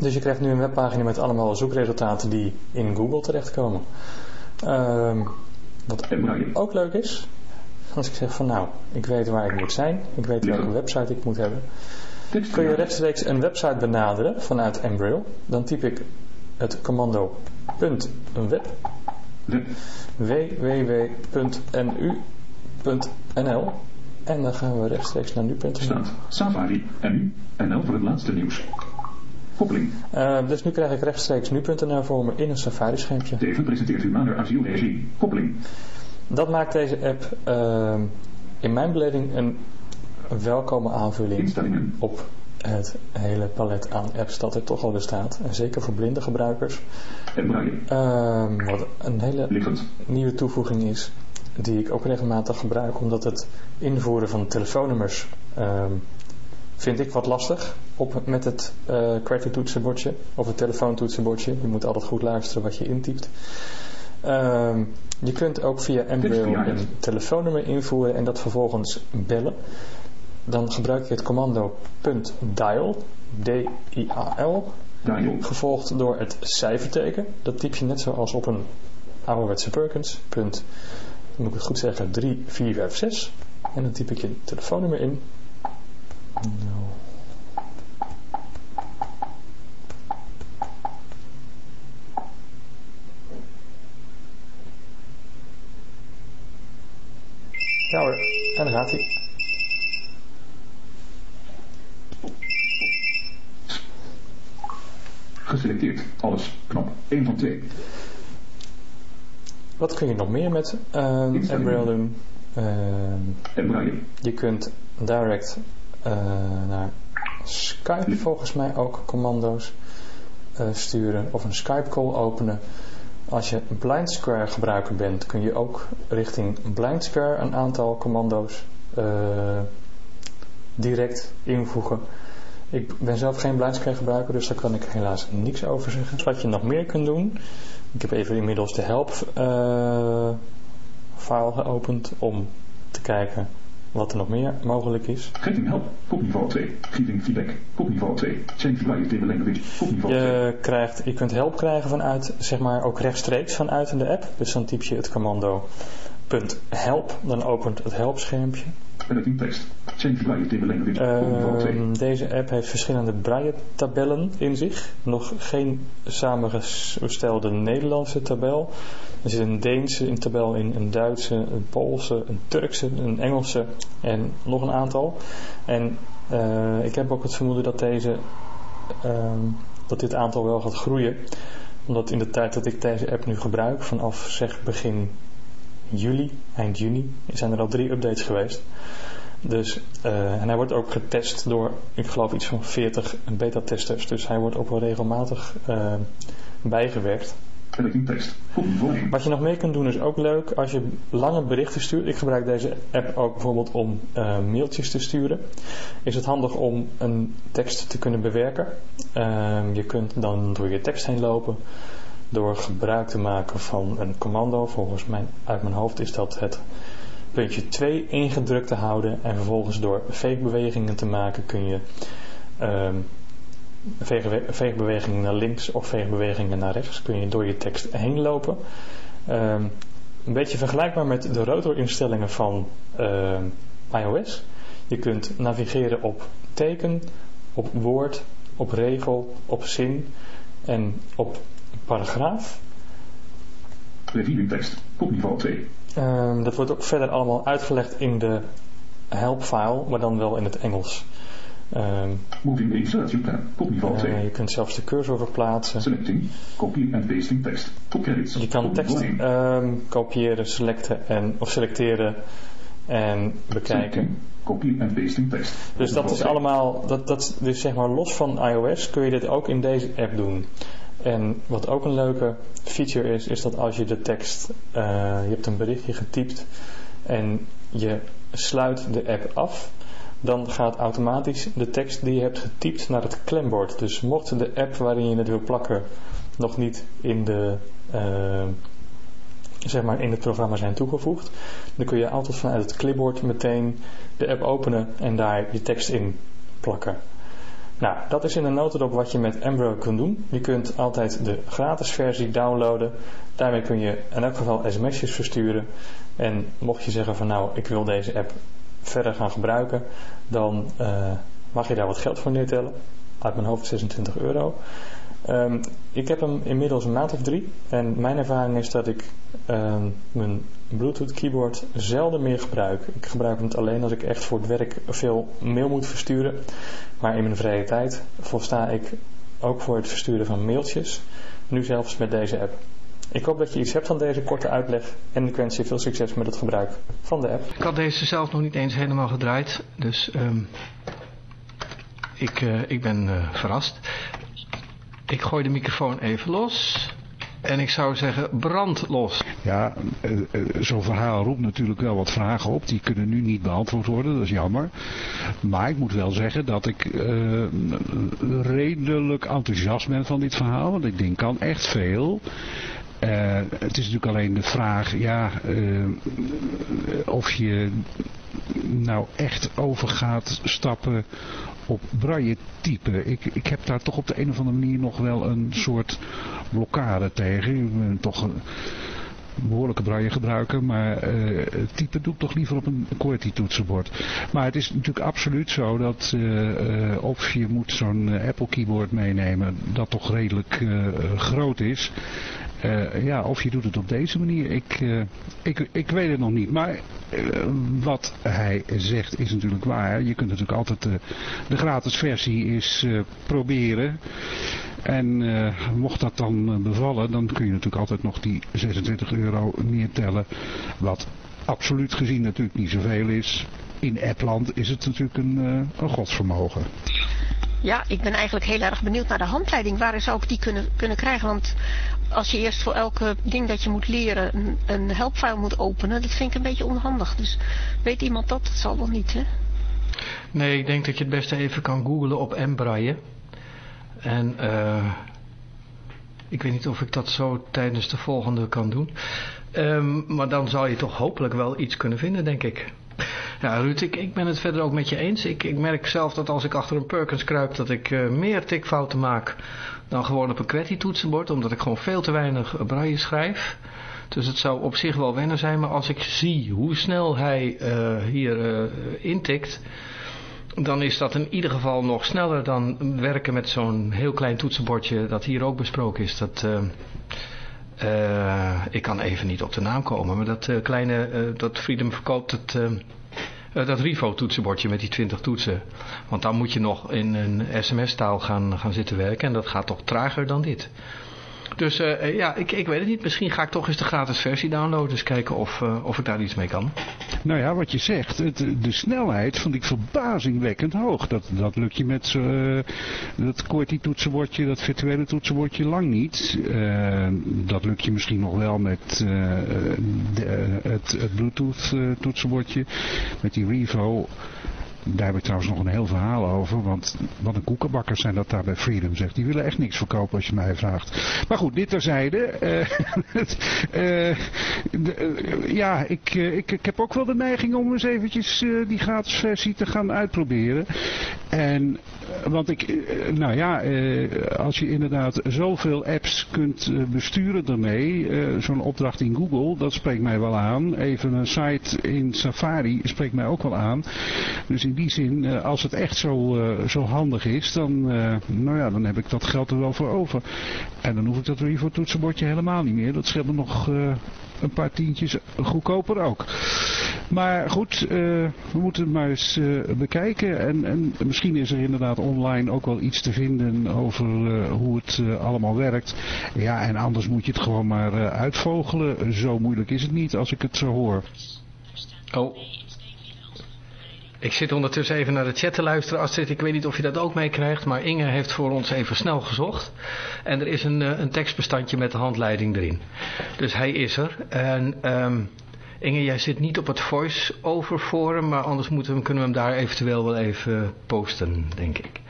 [SPEAKER 8] Dus je krijgt nu een webpagina met allemaal zoekresultaten die in Google terechtkomen. Um, wat ook leuk is, als ik zeg van nou, ik weet waar ik moet zijn, ik weet welke website ik moet hebben, kun je rechtstreeks een website benaderen vanuit Embrail. Dan typ ik het commando .web www.nu.nl en dan gaan we rechtstreeks naar nu.nl.
[SPEAKER 9] Staat Safari en NL voor het laatste nieuws. Koppeling.
[SPEAKER 8] Uh, dus nu krijg ik rechtstreeks nu.nl voor me in een Safari schermpje.
[SPEAKER 9] Deze presenteert u Maner asielregie. Koppeling.
[SPEAKER 8] Dat maakt deze app uh, in mijn beleving een welkome aanvulling op het hele palet aan apps dat er toch al bestaat. En zeker voor blinde gebruikers.
[SPEAKER 9] En braille.
[SPEAKER 8] Uh, wat een hele
[SPEAKER 9] Liggend.
[SPEAKER 8] nieuwe toevoeging is. Die ik ook regelmatig gebruik. Omdat het invoeren van telefoonnummers vind ik wat lastig op, met het uh, QWERTY toetsenbordje of het telefoontoetsenbordje. Je moet altijd goed luisteren wat je intypt. Uh, je kunt ook via Embrail een telefoonnummer invoeren en dat vervolgens bellen. Dan gebruik je het commando .dial, D-I-A-L, gevolgd door het cijferteken. Dat typ je net zoals op een ouderwetse Perkins. Punt, dan moet ik het goed zeggen, 3, 4, 5, 6. En dan typ ik je telefoonnummer in. No. Ja hoor, en dan gaat hij.
[SPEAKER 9] Geselecteerd. Alles. Knop 1 van 2.
[SPEAKER 8] Wat kun je nog meer met uh, doen? Uh, je kunt direct uh, naar Skype volgens mij ook commando's uh, sturen of een Skype call openen. Als je Blind Square gebruiker bent, kun je ook richting Blind Square een aantal commando's uh, direct invoegen. Ik ben zelf geen Blind Square gebruiker, dus daar kan ik helaas niks over zeggen. Wat je nog meer kunt doen, ik heb even inmiddels de help uh, file geopend om te kijken wat er nog meer mogelijk is.
[SPEAKER 9] Getting help, kopniveau 2. Giving feedback, kopniveau 2. Change braille table language, kopniveau 2.
[SPEAKER 8] Je, krijgt, je kunt help krijgen vanuit, zeg maar ook rechtstreeks vanuit in de app. Dus dan typ je het commando .help, dan opent het helpschermpje.
[SPEAKER 9] Editing tekst. Change braille table language, kopniveau 2.
[SPEAKER 8] Deze app heeft verschillende braille-tabellen in zich. Nog geen samengestelde Nederlandse tabel. Er zit een Deense een tabel in, een Duitse, een Poolse, een Turkse, een Engelse en nog een aantal. En eh, ik heb ook het vermoeden dat, deze, ehm, dat dit aantal wel gaat groeien. Omdat in de tijd dat ik deze app nu gebruik, vanaf zeg begin juli, eind juni, zijn er al drie updates geweest. Dus, eh, en hij wordt ook getest door, ik geloof iets van 40 beta-testers. Dus hij wordt ook wel regelmatig eh, bijgewerkt.
[SPEAKER 9] 1.
[SPEAKER 8] Wat je nog meer kunt doen is ook leuk als je lange berichten stuurt. Ik gebruik deze app ook bijvoorbeeld om eh, mailtjes te sturen. Is het handig om een tekst te kunnen bewerken. Ehm, je kunt dan door je tekst heen lopen. Door gebruik te maken van een commando. Volgens mij uit mijn hoofd is dat het puntje 2 ingedrukt te houden. En vervolgens door veegbewegingen te maken kun je veegbe- veegbewegingen naar links of veegbewegingen naar rechts. Kun je door je tekst heen lopen. Ehm, een beetje vergelijkbaar met de rotorinstellingen van ehm, iOS. Je kunt navigeren op teken, op woord, op regel, op zin en op paragraaf.
[SPEAKER 9] Reviewing tekst. Kopniveau 2.
[SPEAKER 8] Ehm, dat wordt ook verder allemaal uitgelegd in de helpfile, maar dan wel in het Engels. Ehm,
[SPEAKER 9] Moving insert you can. Kopniveau
[SPEAKER 8] eh,
[SPEAKER 9] 2.
[SPEAKER 8] je kunt zelfs de cursor verplaatsen.
[SPEAKER 9] Selecting. Copy and pasting tekst. Top credits.
[SPEAKER 8] Je kan tekst
[SPEAKER 9] Kopniveau 1.
[SPEAKER 8] ehm, kopiëren, selecten en, of selecteren en bekijken.
[SPEAKER 9] Copy and pasting tekst.
[SPEAKER 8] Dus dat is
[SPEAKER 9] 2.
[SPEAKER 8] allemaal, dat, dat, dus zeg maar los van iOS kun je dit ook in deze app doen. En wat ook een leuke feature is, is dat als je de tekst, eh, je hebt een berichtje getypt en je sluit de app af, dan gaat automatisch de tekst die je hebt getypt naar het klembord. Dus mocht de app waarin je het wil plakken nog niet in de eh, zeg maar in het programma zijn toegevoegd, dan kun je altijd vanuit het clipboard meteen de app openen en daar je tekst in plakken. Nou, dat is in een notendop wat je met Embro kunt doen. Je kunt altijd de gratis versie downloaden. Daarmee kun je in elk geval sms'jes versturen. En mocht je zeggen van nou, ik wil deze app verder gaan gebruiken, dan eh, mag je daar wat geld voor neertellen. Uit mijn hoofd 26 euro. Ehm, ik heb hem inmiddels een maand of drie. En mijn ervaring is dat ik ehm, mijn Bluetooth keyboard zelden meer gebruik. Ik gebruik het alleen als ik echt voor het werk veel mail moet versturen. Maar in mijn vrije tijd volsta ik ook voor het versturen van mailtjes. Nu zelfs met deze app. Ik hoop dat je iets hebt van deze korte uitleg. En ik wens je veel succes met het gebruik van de app.
[SPEAKER 1] Ik had deze zelf nog niet eens helemaal gedraaid. Dus ehm, ik, eh, ik ben eh, verrast. Ik gooi de microfoon even los. En ik zou zeggen, brand los.
[SPEAKER 6] Ja, eh, eh, zo'n verhaal roept natuurlijk wel wat vragen op. Die kunnen nu niet beantwoord worden, dat is jammer. Maar ik moet wel zeggen dat ik eh, redelijk enthousiast ben van dit verhaal. Want ik denk, kan echt veel. Het is natuurlijk alleen de vraag, ja, of je nou echt over gaat stappen op braille typen. Ik, ik heb daar toch op de een of andere manier nog wel een soort blokkade tegen. Ik ben toch een behoorlijke braille gebruiker, maar eh, typen doe ik toch liever op een QWERTY toetsenbord. Maar het is natuurlijk absoluut zo dat eh, eh, of je moet zo'n Apple keyboard meenemen dat toch redelijk groot is. Eh, ja, of je doet het op deze manier. Ik, eh, ik, ik weet het nog niet. Maar eh, wat hij zegt is natuurlijk waar. Je kunt natuurlijk altijd de gratis versie eens proberen. En mocht dat dan bevallen, dan kun je natuurlijk altijd nog die 26 euro neertellen. Wat absoluut gezien natuurlijk niet zoveel is. In appland is het natuurlijk een, een godsvermogen.
[SPEAKER 10] Ja, ik ben eigenlijk heel erg benieuwd naar de handleiding. Waar zou ik die kunnen, kunnen krijgen? Want als je eerst voor elke ding dat je moet leren een, een helpfile moet openen, dat vind ik een beetje onhandig. Dus weet iemand dat? Dat zal wel niet, hè?
[SPEAKER 1] Nee, ik denk dat je het beste even kan googlen op Embraille. En eh, ik weet niet of ik dat zo tijdens de volgende kan doen. Ehm, maar dan zal je toch hopelijk wel iets kunnen vinden, denk ik. Ja, Ruud, ik, ben het verder ook met je eens. Ik, ik merk zelf dat als ik achter een Perkins kruip, dat ik uh, meer tikfouten maak dan gewoon op een QWERTY toetsenbord, omdat ik gewoon veel te weinig braille schrijf. Dus het zou op zich wel wennen zijn, maar als ik zie hoe snel hij uh, hier uh, intikt, dan is dat in ieder geval nog sneller dan werken met zo'n heel klein toetsenbordje dat hier ook besproken is. Dat, uh, ik kan even niet op de naam komen, maar dat kleine, dat Freedom verkoopt het, dat Rivo toetsenbordje met die 20 toetsen. Want dan moet je nog in een sms-taal gaan, gaan zitten werken en dat gaat toch trager dan dit. Dus uh, ja, ik, ik weet het niet. Misschien ga ik toch eens de gratis versie downloaden. Eens kijken of, uh, of ik daar iets mee kan.
[SPEAKER 6] Nou ja, wat je zegt. Het, de snelheid vond ik verbazingwekkend hoog. Dat, dat lukt je met uh, dat QWERTY toetsenbordje, dat virtuele toetsenbordje lang niet. dat lukt je misschien nog wel met de, het Bluetooth toetsenbordje. Met die Revo. Daar heb ik trouwens nog een heel verhaal over. Want wat een koekenbakkers zijn dat daar bij Freedom zegt. Die willen echt niks verkopen als je mij vraagt. Maar goed, dit terzijde. Uh, uh, uh, ja, ik, ik, ik heb ook wel de neiging om eens eventjes die gratis versie te gaan uitproberen. En, want ik, nou ja, als je inderdaad zoveel apps kunt besturen daarmee. Zo'n opdracht in Google, dat spreekt mij wel aan. Even een site in Safari spreekt mij ook wel aan. Dus in die zin, als het echt zo, zo handig is, dan, nou ja, dan heb ik dat geld er wel voor over. En dan hoef ik dat Revo toetsenbordje helemaal niet meer. Dat scheelt me nog een paar tientjes goedkoper ook. Maar goed, we moeten het maar eens bekijken. En, en misschien is er inderdaad online ook wel iets te vinden over hoe het allemaal werkt. Ja, en anders moet je het gewoon maar uitvogelen. Zo moeilijk is het niet als ik het zo hoor.
[SPEAKER 1] Oh, ik zit ondertussen even naar de chat te luisteren. Astrid, ik weet niet of je dat ook meekrijgt, maar Inge heeft voor ons even snel gezocht. En er is een, een tekstbestandje met de handleiding erin. Dus hij is er. En um, Inge, jij zit niet op het voice-over forum, maar anders moeten we, kunnen we hem daar eventueel wel even posten, denk ik.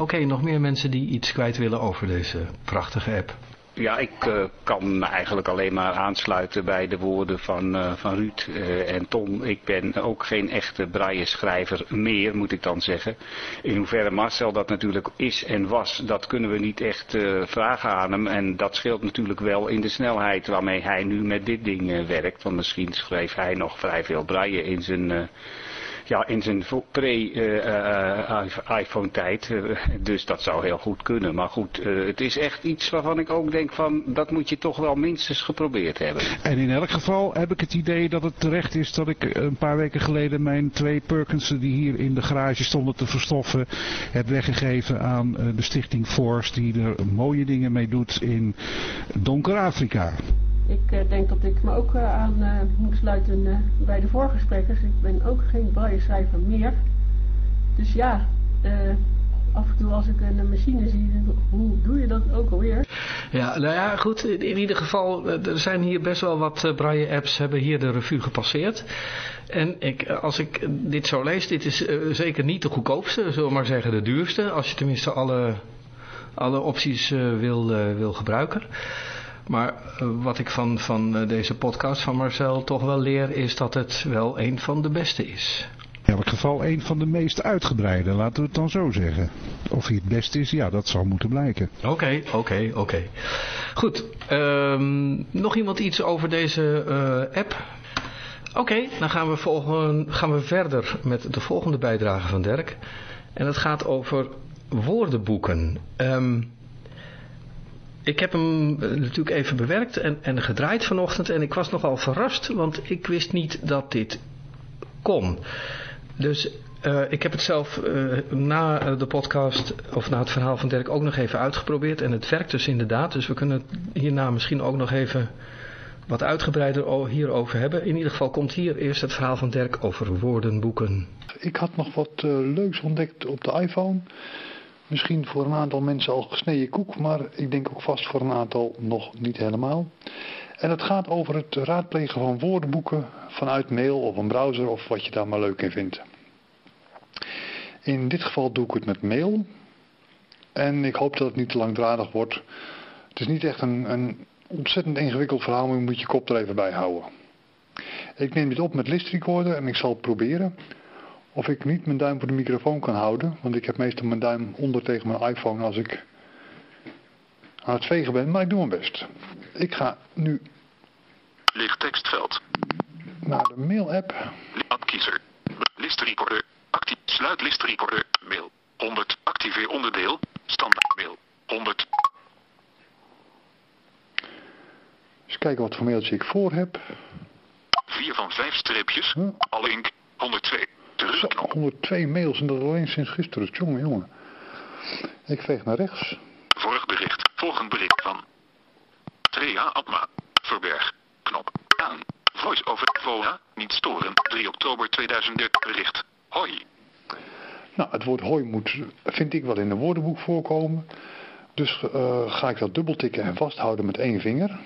[SPEAKER 1] Oké, nog meer mensen die iets kwijt willen over deze prachtige app.
[SPEAKER 11] Ja, ik uh, kan me eigenlijk alleen maar aansluiten bij de woorden van, uh, van Ruud uh, en Tom. Ik ben ook geen echte braille-schrijver meer, moet ik dan zeggen. In hoeverre Marcel dat natuurlijk is en was, dat kunnen we niet echt vragen aan hem. En dat scheelt natuurlijk wel in de snelheid waarmee hij nu met dit ding werkt. Want misschien schreef hij nog vrij veel braille in zijn ja, in zijn pre-iPhone tijd. dus dat zou heel goed kunnen. Maar goed, het is echt iets waarvan ik ook denk van, dat moet je toch wel minstens geprobeerd hebben.
[SPEAKER 6] En in elk geval heb ik het idee dat het terecht is dat ik een paar weken geleden mijn twee Perkinsen die hier in de garage stonden te verstoffen, heb weggegeven aan de stichting Force die er mooie dingen mee doet in donker Afrika.
[SPEAKER 5] Ik uh, denk dat ik me ook uh, aan uh, moet sluiten bij de vorige sprekers. Ik ben ook geen braille schrijver meer. Dus ja, af en toe als ik een machine zie, hoe doe je dat ook alweer?
[SPEAKER 1] Ja, nou ja, goed. In ieder geval, er zijn hier best wel wat braille apps, hebben hier de revue gepasseerd. En ik, als ik dit zo lees, dit is zeker niet de goedkoopste, zullen we maar zeggen de duurste. Als je tenminste alle, alle opties wil, wil gebruiken. Maar uh, wat ik van, van uh, deze podcast van Marcel toch wel leer is dat het wel een van de beste is.
[SPEAKER 6] In elk geval een van de meest uitgebreide, laten we het dan zo zeggen. Of hij het beste is, ja, dat zal moeten blijken.
[SPEAKER 1] Oké, okay, oké, okay, oké. Okay. Goed, um, nog iemand iets over deze uh, app? Oké, dan gaan we, volgen, gaan we verder met de volgende bijdrage van Dirk. En dat gaat over woordenboeken. Um, ik heb hem natuurlijk even bewerkt en, en gedraaid vanochtend en ik was nogal verrast, want ik wist niet dat dit kon. Dus uh, ik heb het zelf uh, na de podcast of na het verhaal van Dirk ook nog even uitgeprobeerd en het werkt dus inderdaad. Dus we kunnen hierna misschien ook nog even wat uitgebreider hierover hebben. In ieder geval komt hier eerst het verhaal van Dirk over woordenboeken.
[SPEAKER 2] Ik had nog wat leuks ontdekt op de iPhone. Misschien voor een aantal mensen al gesneden koek, maar ik denk ook vast voor een aantal nog niet helemaal. En het gaat over het raadplegen van woordenboeken vanuit mail of een browser of wat je daar maar leuk in vindt. In dit geval doe ik het met mail. En ik hoop dat het niet te langdradig wordt. Het is niet echt een, een ontzettend ingewikkeld verhaal, maar je moet je kop er even bij houden. Ik neem dit op met list recorder en ik zal proberen of ik niet mijn duim voor de microfoon kan houden. Want ik heb meestal mijn duim onder tegen mijn iPhone als ik aan het vegen ben. Maar ik doe mijn best. Ik ga nu
[SPEAKER 3] Leeg tekstveld.
[SPEAKER 2] naar de mail app.
[SPEAKER 3] Appkiezer. List recorder. Actief. Sluit list recorder. Mail. 100. Activeer onderdeel. Standaard mail. 100.
[SPEAKER 2] Eens kijken wat voor mailtje ik voor heb.
[SPEAKER 3] 4 van 5 streepjes. Alle ink. 102.
[SPEAKER 2] Zo,
[SPEAKER 3] Terugknop.
[SPEAKER 2] 102 mails en dat alleen sinds gisteren. Jongen, jongen. Ik veeg naar rechts.
[SPEAKER 3] Vorig bericht. Volgend bericht van. Trea Atma. Verberg. Knop. Aan. Voice over VOA. Niet storen. 3 oktober 2013. Bericht. Hoi.
[SPEAKER 2] Nou, het woord hoi moet, vind ik wel in een woordenboek voorkomen. Dus eh, ga ik dat dubbeltikken en vasthouden met één vinger.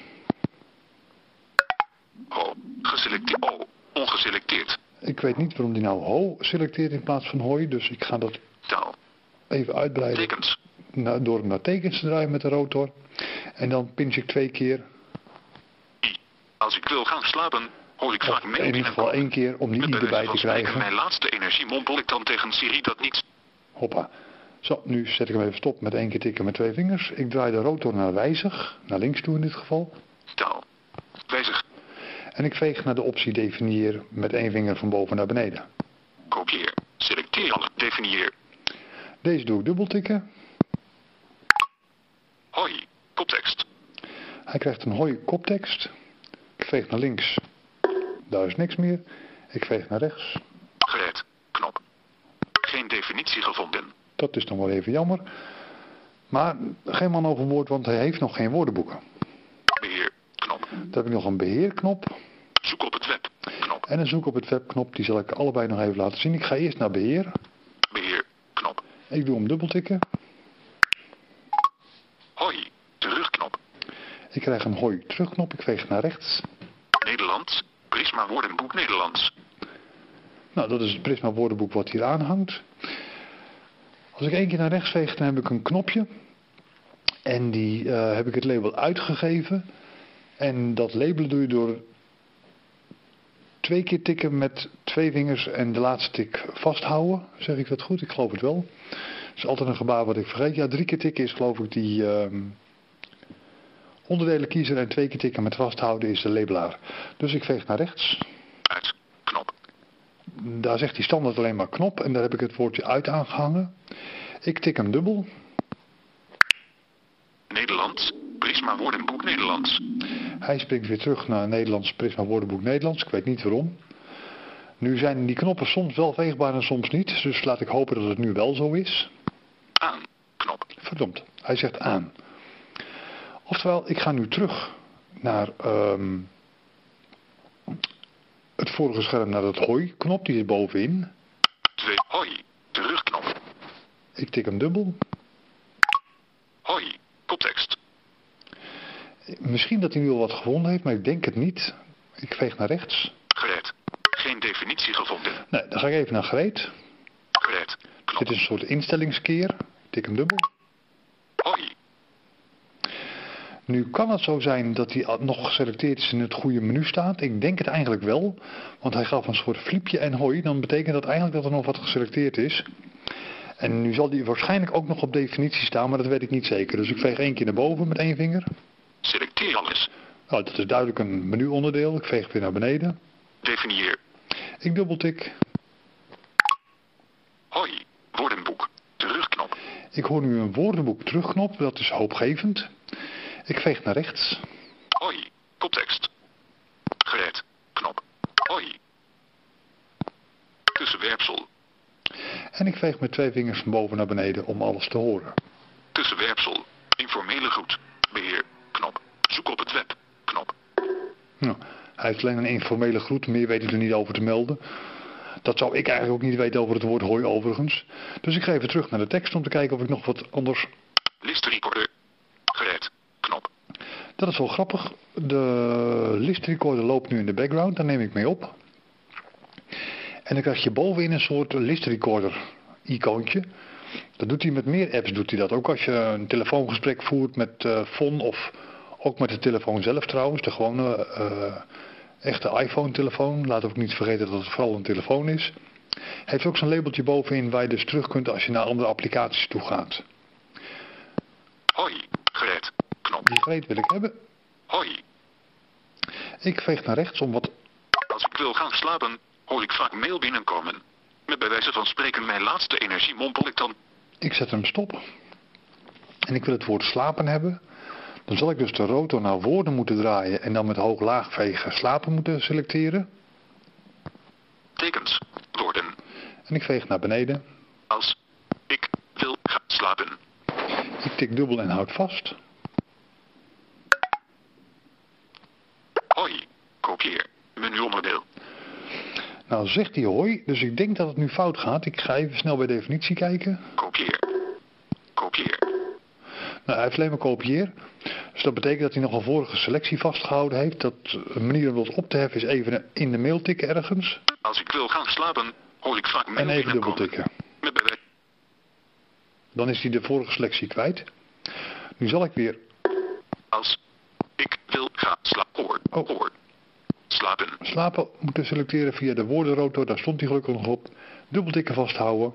[SPEAKER 3] Ho. Geselecteerd. Oh. Ongeselecteerd.
[SPEAKER 2] Ik weet niet waarom die nou ho selecteert in plaats van hoi. Dus ik ga dat
[SPEAKER 3] Taal.
[SPEAKER 2] even uitbreiden
[SPEAKER 3] Tekens.
[SPEAKER 2] na- door hem naar tekens te draaien met de rotor. En dan pinch ik twee keer.
[SPEAKER 3] Als ik wil gaan slapen, hoor ik vaak mail
[SPEAKER 2] in ieder geval één keer om die i erbij te krijgen.
[SPEAKER 3] mijn laatste energie mompel ik dan tegen Siri dat niet.
[SPEAKER 2] Hoppa. Zo, nu zet ik hem even stop met één keer tikken met twee vingers. Ik draai de rotor naar wijzig, naar links toe in dit geval.
[SPEAKER 3] Taal. Wijzig.
[SPEAKER 2] En ik veeg naar de optie definieer met één vinger van boven naar beneden.
[SPEAKER 3] Kopieer. Selecteer. Definieer.
[SPEAKER 2] Deze doe ik dubbeltikken.
[SPEAKER 3] Hoi. Koptekst.
[SPEAKER 2] Hij krijgt een hoi koptekst. Ik veeg naar links. Daar is niks meer. Ik veeg naar rechts.
[SPEAKER 3] Gereed. Knop. Geen definitie gevonden.
[SPEAKER 2] Dat is dan wel even jammer. Maar geen man overwoord, want hij heeft nog geen woordenboeken.
[SPEAKER 3] Beheer. Knop.
[SPEAKER 2] Dan heb ik nog een beheerknop
[SPEAKER 3] Zoek op het web. Knop.
[SPEAKER 2] En een zoek op het webknop. Die zal ik allebei nog even laten zien. Ik ga eerst naar beheer.
[SPEAKER 3] Beheer. Knop.
[SPEAKER 2] Ik doe hem dubbeltikken.
[SPEAKER 3] Hoi. Terugknop.
[SPEAKER 2] Ik krijg een hoi terugknop. Ik veeg naar rechts.
[SPEAKER 3] Nederlands. Prisma woordenboek Nederlands.
[SPEAKER 2] Nou, dat is het Prisma woordenboek wat hier aanhangt. Als ik één keer naar rechts veeg, dan heb ik een knopje. En die eh, heb ik het label uitgegeven. En dat labelen doe je door twee keer tikken met twee vingers en de laatste tik vasthouden. Zeg ik dat goed? Ik geloof het wel. Dat is altijd een gebaar wat ik vergeet. Ja, drie keer tikken is geloof ik die ehm, onderdelen kiezer en twee keer tikken met vasthouden is de labelaar. Dus ik veeg naar rechts.
[SPEAKER 3] Uit. Knop.
[SPEAKER 2] Daar zegt hij standaard alleen maar knop en daar heb ik het woordje uit aangehangen. Ik tik hem dubbel.
[SPEAKER 3] Nederlands. Prisma woordenboek Nederlands.
[SPEAKER 2] Hij springt weer terug naar Nederlands Prisma woordenboek Nederlands. Ik weet niet waarom. Nu zijn die knoppen soms wel veegbaar en soms niet. Dus laat ik hopen dat het nu wel zo is.
[SPEAKER 3] Aan. Knop.
[SPEAKER 2] Verdomd, hij zegt aan. Oftewel, ik ga nu terug naar ehm, het vorige scherm, naar dat hoi-knop. Die is bovenin.
[SPEAKER 3] 2. Hoi. Terugknop.
[SPEAKER 2] Ik tik hem dubbel.
[SPEAKER 3] Hoi. Koptekst.
[SPEAKER 2] Misschien dat hij nu al wat gevonden heeft, maar ik denk het niet. Ik veeg naar rechts.
[SPEAKER 3] Gereed. Geen definitie gevonden.
[SPEAKER 2] Nee, dan ga ik even naar gereed.
[SPEAKER 3] Knop.
[SPEAKER 2] Dit is een soort instellingskeer. Tik hem dubbel.
[SPEAKER 3] Hoi.
[SPEAKER 2] Nu kan het zo zijn dat hij nog geselecteerd is in het goede menu staat. Ik denk het eigenlijk wel. Want hij gaf een soort fliepje en hoi. Dan betekent dat eigenlijk dat er nog wat geselecteerd is. En nu zal die waarschijnlijk ook nog op definitie staan, maar dat weet ik niet zeker. Dus ik veeg één keer naar boven met één vinger.
[SPEAKER 3] Selecteer alles.
[SPEAKER 2] Nou, dat is duidelijk een menuonderdeel. Ik veeg weer naar beneden.
[SPEAKER 3] Definieer.
[SPEAKER 2] Ik dubbeltik.
[SPEAKER 3] Hoi. Woordenboek. Terugknop.
[SPEAKER 2] Ik hoor nu een woordenboek terugknop. Dat is hoopgevend. Ik veeg naar rechts.
[SPEAKER 3] Hoi. Koptekst. Gereed. Knop. Hoi. Tussenwerpsel.
[SPEAKER 2] En ik veeg met twee vingers van boven naar beneden om alles te horen.
[SPEAKER 3] Tussenwerpsel. Informele groet. Beheer. Zoek op het web. Knop.
[SPEAKER 2] Nou, hij heeft alleen een informele groet, meer weet hij er niet over te melden. Dat zou ik eigenlijk ook niet weten over het woord hoi overigens. Dus ik ga even terug naar de tekst om te kijken of ik nog wat anders...
[SPEAKER 3] List recorder. Gereed. Knop.
[SPEAKER 2] Dat is wel grappig. De list recorder loopt nu in de background, daar neem ik mee op. En dan krijg je bovenin een soort list recorder icoontje. Dat doet hij met meer apps, doet hij dat. Ook als je een telefoongesprek voert met eh Fon of ook met de telefoon zelf trouwens. De gewone eh, Echte iPhone-telefoon. Laat ook niet vergeten dat het vooral een telefoon is. Heeft ook zo'n labeltje bovenin waar je dus terug kunt als je naar andere applicaties toe gaat.
[SPEAKER 3] Hoi, gereed. Knop.
[SPEAKER 2] Die gereed wil ik hebben.
[SPEAKER 3] Hoi.
[SPEAKER 2] Ik veeg naar rechts om wat...
[SPEAKER 3] Als ik wil gaan slapen, hoor ik vaak mail binnenkomen. Met bij wijze van spreken mijn laatste energie mompel ik dan.
[SPEAKER 2] Ik zet hem stop. En ik wil het woord slapen hebben. Dan zal ik dus de rotor naar woorden moeten draaien en dan met hoog-laag vegen slapen moeten selecteren.
[SPEAKER 3] Tekens. Woorden.
[SPEAKER 2] En ik veeg naar beneden.
[SPEAKER 3] Als ik wil gaan slapen.
[SPEAKER 2] Ik tik dubbel en houd vast.
[SPEAKER 3] Hoi. Kopieer. Menuonderdeel.
[SPEAKER 2] Nou zegt hij hoi, dus ik denk dat het nu fout gaat. Ik ga even snel bij definitie kijken.
[SPEAKER 3] Kopieer. Kopieer.
[SPEAKER 2] Nou, hij heeft alleen maar kopieer. Dus dat betekent dat hij nog een vorige selectie vastgehouden heeft. Dat een manier om dat op te heffen is even in de mail tikken ergens.
[SPEAKER 3] Als ik wil gaan slapen, hoor ik vaak
[SPEAKER 2] En even dubbel tikken. Dan is hij de vorige selectie kwijt. Nu zal ik weer
[SPEAKER 3] Als ik wil gaan slapen. Hoor.
[SPEAKER 2] Oh.
[SPEAKER 3] Hoor. Slapen.
[SPEAKER 2] slapen moeten selecteren via de woordenrotor. Daar stond hij gelukkig nog op. Dubbel tikken vasthouden.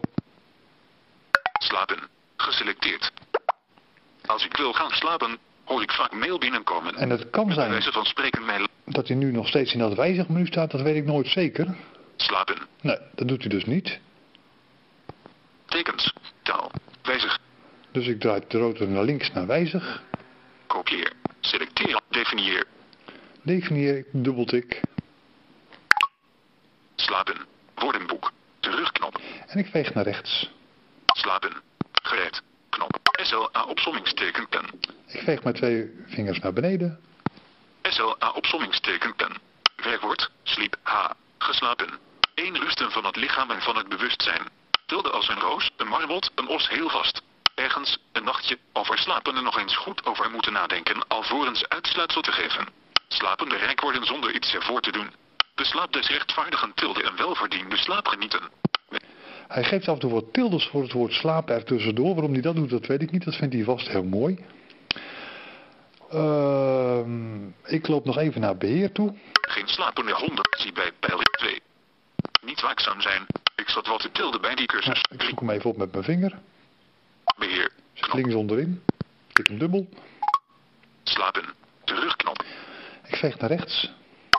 [SPEAKER 3] Slapen. Geselecteerd. Als ik wil gaan slapen, hoor ik vaak mail binnenkomen.
[SPEAKER 2] En het kan zijn
[SPEAKER 3] van spreken
[SPEAKER 2] dat hij nu nog steeds in dat wijzigmenu staat. Dat weet ik nooit zeker.
[SPEAKER 3] slapen.
[SPEAKER 2] Nee, dat doet hij dus niet.
[SPEAKER 3] Tekens. Taal. Wijzig.
[SPEAKER 2] Dus ik draai de rotor naar links naar wijzig.
[SPEAKER 3] Kopieer. Selecteer. Definieer.
[SPEAKER 2] Definieer ik, dubbeltik.
[SPEAKER 3] Slapen. Woordenboek. Terugknop.
[SPEAKER 2] En ik veeg naar rechts.
[SPEAKER 3] Slapen. Gereed. Knop. SLA opsommingsteken pen.
[SPEAKER 2] Ik veeg met twee vingers naar beneden.
[SPEAKER 3] SLA opsommingsteken pen. Werkwoord. Sliep. H. Geslapen. Eén rusten van het lichaam en van het bewustzijn. Tilde als een roos, een marmot, een os heel vast. Ergens, een nachtje, over slapen er nog eens goed over moeten nadenken, alvorens uitsluitsel te geven. Slapende rijk worden zonder iets ervoor te doen. De slaap des rechtvaardigen tilde een welverdiende slaap genieten.
[SPEAKER 2] Hij geeft af en toe wat tildes voor het woord slapen ertussendoor. Waarom hij dat doet, dat weet ik niet. Dat vindt hij vast heel mooi. Ehm, ik loop nog even naar beheer toe.
[SPEAKER 3] Geen slapende honden, zie bij pijl 2. Niet waakzaam zijn. Ik zat wat te tilde bij die
[SPEAKER 2] Nou,
[SPEAKER 3] cursus.
[SPEAKER 2] ik zoek hem even op met mijn vinger.
[SPEAKER 3] Beheer.
[SPEAKER 2] Zit links onderin. Tik hem dubbel.
[SPEAKER 3] Slapen. Terugknop.
[SPEAKER 2] Ik veeg naar rechts.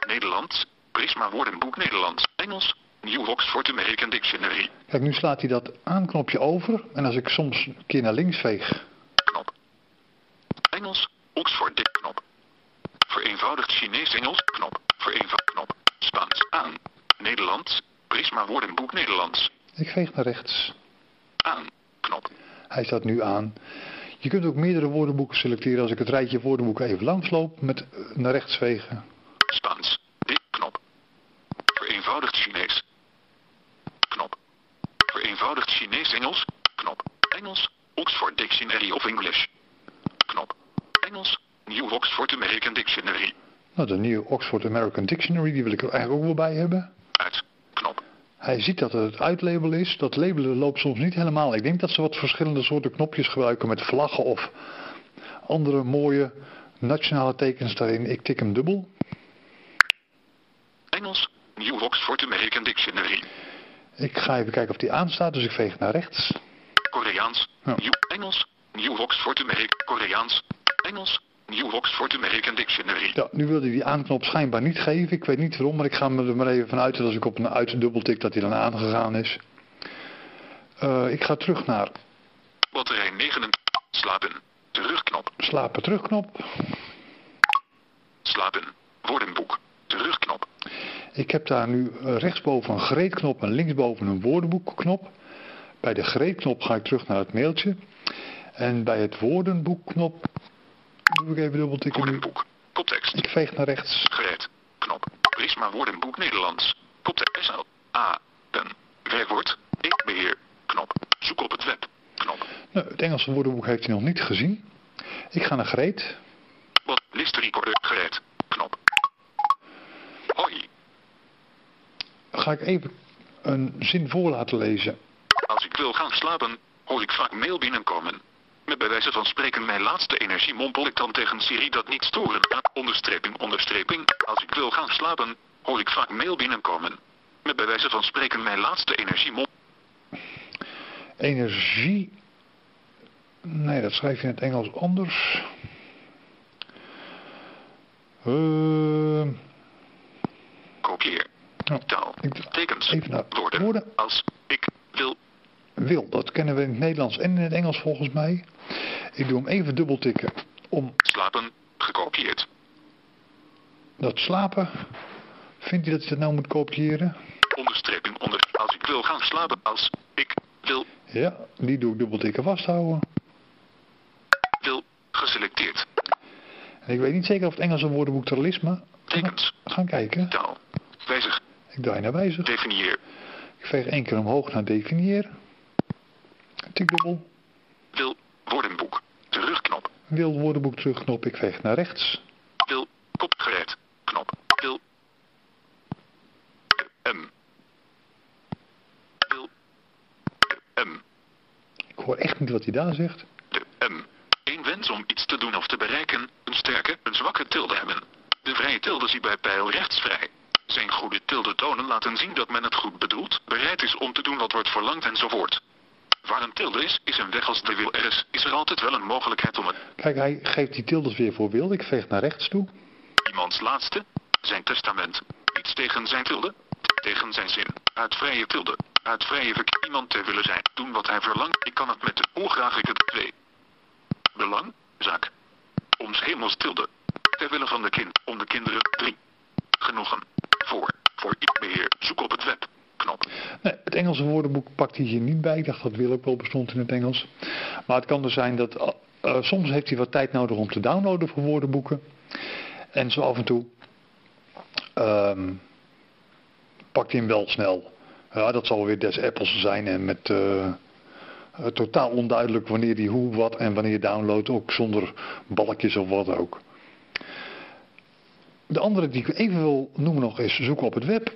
[SPEAKER 3] Nederlands. Prisma woordenboek Nederlands. Engels. New Oxford American Dictionary.
[SPEAKER 2] Kijk, nu slaat hij dat aanknopje over. En als ik soms een keer naar links veeg.
[SPEAKER 3] Knop. Engels. Oxford Dick knop. Vereenvoudigd Chinees Engels knop. Vereenvoudigd knop. Spaans aan. Nederlands. Prisma woordenboek Nederlands.
[SPEAKER 2] Ik veeg naar rechts.
[SPEAKER 3] Aan. Knop.
[SPEAKER 2] Hij staat nu aan. Je kunt ook meerdere woordenboeken selecteren. Als ik het rijtje woordenboeken even langsloop. Met eh, naar rechts vegen.
[SPEAKER 3] Spaans. Dit knop. Vereenvoudigd Chinees. Knop. Vereenvoudigd Chinees Engels. Knop. Engels. Oxford Dictionary of English. Knop. Engels. New Oxford American Dictionary.
[SPEAKER 2] Nou, de nieuwe Oxford American Dictionary. Die wil ik er eigenlijk ook wel bij hebben.
[SPEAKER 3] Uit. Knop.
[SPEAKER 2] Hij ziet dat het het uitlabel is. Dat labelen loopt soms niet helemaal. Ik denk dat ze wat verschillende soorten knopjes gebruiken met vlaggen of andere mooie nationale tekens daarin. Ik tik hem dubbel.
[SPEAKER 3] Engels. New Oxford American Dictionary.
[SPEAKER 2] Ik ga even kijken of die aanstaat, dus ik veeg naar rechts.
[SPEAKER 3] Koreaans.
[SPEAKER 2] Ja.
[SPEAKER 3] New Engels. New Oxford American. Koreaans. Engels. New Oxford American Dictionary.
[SPEAKER 2] Ja, nu wilde hij die aanknop schijnbaar niet geven. Ik weet niet waarom, maar ik ga me er maar even van uit dat als ik op een uit dubbeltik dat hij dan aangegaan is. Eh, ik ga terug naar
[SPEAKER 3] Batterij 9. Slapen. Terugknop.
[SPEAKER 2] slapen terugknop.
[SPEAKER 3] Slapen. Woordenboek. Terugknop.
[SPEAKER 2] Ik heb daar nu eh, rechtsboven een gereedknop en linksboven een woordenboekknop. Bij de gereedknop ga ik terug naar het mailtje. En bij het woordenboekknop doe ik even dubbeltikken nu.
[SPEAKER 3] Woordenboek. Koptekst.
[SPEAKER 2] Ik veeg naar rechts.
[SPEAKER 3] Gereed. Knop. Prisma woordenboek Nederlands. Koptekst. A. Pen. Werkwoord. Ik beheer. Knop. Zoek op het web. Knop.
[SPEAKER 2] Nou, het Engelse woordenboek heeft hij nog niet gezien. Ik ga naar gereed.
[SPEAKER 3] Wat? List recorder. Gereed. Hoi.
[SPEAKER 2] Ga ik even een zin voor laten lezen.
[SPEAKER 3] Als ik wil gaan slapen, hoor ik vaak mail binnenkomen. Met bij wijze van spreken mijn laatste energie mompel ik dan tegen Siri dat niet storen. Onderstreping, onderstreping. Als ik wil gaan slapen, hoor ik vaak mail binnenkomen. Met bij wijze van spreken mijn laatste energie mompel.
[SPEAKER 2] Energie. Nee, dat schrijf je in het Engels anders. Uh,
[SPEAKER 3] Kopieer.
[SPEAKER 2] Ja,
[SPEAKER 3] Taal.
[SPEAKER 2] ik-
[SPEAKER 3] Tekens.
[SPEAKER 2] even naar
[SPEAKER 3] Woorden.
[SPEAKER 2] woorden.
[SPEAKER 3] Als ik wil.
[SPEAKER 2] wil, dat kennen we in het Nederlands en in het Engels volgens mij. Ik doe hem even dubbel tikken om
[SPEAKER 3] Slapen. Gekopieerd.
[SPEAKER 2] dat slapen. Vindt u dat hij dat nou moet kopiëren?
[SPEAKER 3] Onderstreping onder. Als ik wil gaan slapen. Als ik wil.
[SPEAKER 2] Ja, die doe ik dubbel tikken vasthouden.
[SPEAKER 3] Wil. Geselecteerd.
[SPEAKER 2] En ik weet niet zeker of het Engelse woordenboek er al is, maar
[SPEAKER 3] Tekens.
[SPEAKER 2] gaan kijken.
[SPEAKER 3] Taal. Wijzig.
[SPEAKER 2] Ik draai naar wijzig.
[SPEAKER 3] Definieer.
[SPEAKER 2] Ik veeg één keer omhoog naar definiëren. Tik dubbel.
[SPEAKER 3] Wil. Woordenboek. Terugknop.
[SPEAKER 2] Wil woordenboek terugknop. Ik veeg naar rechts.
[SPEAKER 3] Wil. Kopgereed. Knop. Wil. M. Wil. M.
[SPEAKER 2] Ik hoor echt niet wat hij daar zegt.
[SPEAKER 3] De M. Eén wens om iets te doen of te bereiken, een sterke, een zwakke tilde hebben. De vrije tilde zie bij pijl rechts vrij. Zijn goede tilde tonen laten zien dat men het goed bedoelt, bereid is om te doen wat wordt verlangd enzovoort. Waar een tilde is, is een weg als de wil er is, is er altijd wel een mogelijkheid om het
[SPEAKER 2] Kijk, hij geeft die tildes weer voor. Ik veeg naar rechts toe.
[SPEAKER 3] iemands laatste, zijn testament, iets tegen zijn tilde, tegen zijn zin, uit vrije tilde, uit vrije verkeer iemand te willen zijn, doen wat hij verlangt, ik kan het met de ongraag ik het twee. Belang, zaak, om hemels tilde, ter wille van de kind, om de kinderen, drie. Genoegen, voor, voor beheer, zoek op het web, knop,
[SPEAKER 2] Nee, het Engelse woordenboek pakt hij hier niet bij. Ik dacht dat wil ook wel bestond in het Engels. Maar het kan dus zijn dat eh, eh, soms heeft hij wat tijd nodig om te downloaden voor woordenboeken. En zo af en toe ehm, pakt hij hem wel snel. Ja, dat zal weer des Apples zijn en met eh, totaal onduidelijk wanneer hij hoe, wat en wanneer downloadt. Ook zonder balkjes of wat ook. De andere die ik even wil noemen nog is zoeken op het web.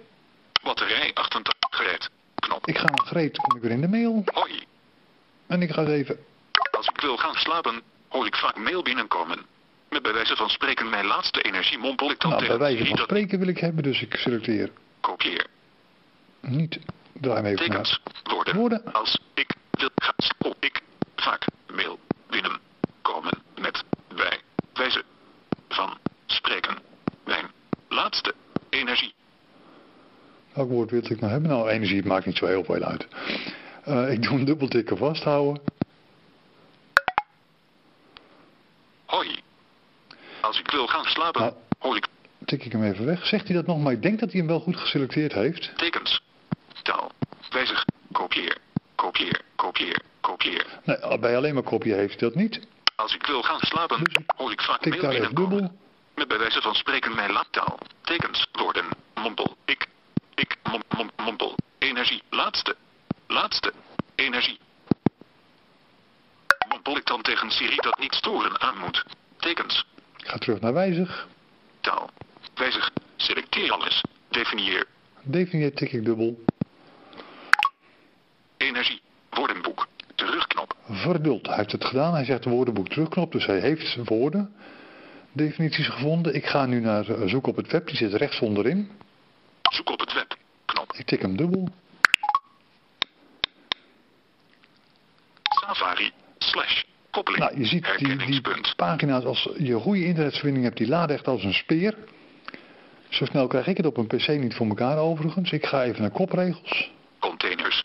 [SPEAKER 3] batterij 88, gereed, knop,
[SPEAKER 2] Ik ga naar Greet, kom ik weer in de mail.
[SPEAKER 3] hoi.
[SPEAKER 2] En ik ga even
[SPEAKER 3] Als ik wil gaan slapen, hoor ik vaak mail binnenkomen. Met bij wijze van spreken mijn laatste energie mompel ik dan
[SPEAKER 2] Nou, bij
[SPEAKER 3] tegen
[SPEAKER 2] wijze
[SPEAKER 3] Siri
[SPEAKER 2] van
[SPEAKER 3] dat
[SPEAKER 2] spreken wil ik hebben, dus ik selecteer
[SPEAKER 3] kopieer.
[SPEAKER 2] niet. Draai hem even naar
[SPEAKER 3] Tekens, woorden.
[SPEAKER 2] woorden.
[SPEAKER 3] Als ik wil gaan slapen, ik vaak mail binnenkomen met bij wijze van spreken. Laatste energie.
[SPEAKER 2] Welk woord wil ik nou hebben? Nou, energie maakt niet zo heel veel uit. Eh, ik doe een dubbeltikken vasthouden.
[SPEAKER 3] Hoi. Als ik wil gaan slapen,
[SPEAKER 2] Nou.
[SPEAKER 3] hoor ik
[SPEAKER 2] Tik ik hem even weg. Zegt hij dat nog, maar ik denk dat hij hem wel goed geselecteerd heeft.
[SPEAKER 3] tekens. Taal. Wijzig. Kopieer. Kopieer. Kopieer. Kopieer.
[SPEAKER 2] Nee, bij alleen maar kopie heeft hij dat niet.
[SPEAKER 3] Als ik wil gaan slapen,
[SPEAKER 2] Dus ik
[SPEAKER 3] hoor ik vaak
[SPEAKER 2] Tik
[SPEAKER 3] mail
[SPEAKER 2] daar even dubbel.
[SPEAKER 3] Met bij wijze van spreken mijn laadtaal. Tekens, woorden, mompel, ik, ik, mom, mom, mompel, energie, laatste, laatste, energie. Mompel ik dan tegen Siri dat niet storen aan moet. Tekens,
[SPEAKER 2] ga terug naar wijzig.
[SPEAKER 3] taal, wijzig, selecteer alles, definieer,
[SPEAKER 2] Definieer tik ik dubbel.
[SPEAKER 3] energie, woordenboek, terugknop,
[SPEAKER 2] Verduld. Hij heeft het gedaan. Hij zegt woordenboek terugknop. Dus hij heeft woorden. Definities gevonden. Ik ga nu naar eh, zoek op het web. Die zit rechts onderin.
[SPEAKER 3] zoek op het web, knop,
[SPEAKER 2] Ik tik hem dubbel.
[SPEAKER 3] Safari, slash, koppeling,
[SPEAKER 2] Nou, je ziet die, die pagina's, als je goede internetverbinding hebt, die laden echt als een speer. Zo snel krijg ik het op een pc niet voor elkaar overigens. Ik ga even naar kopregels.
[SPEAKER 3] containers,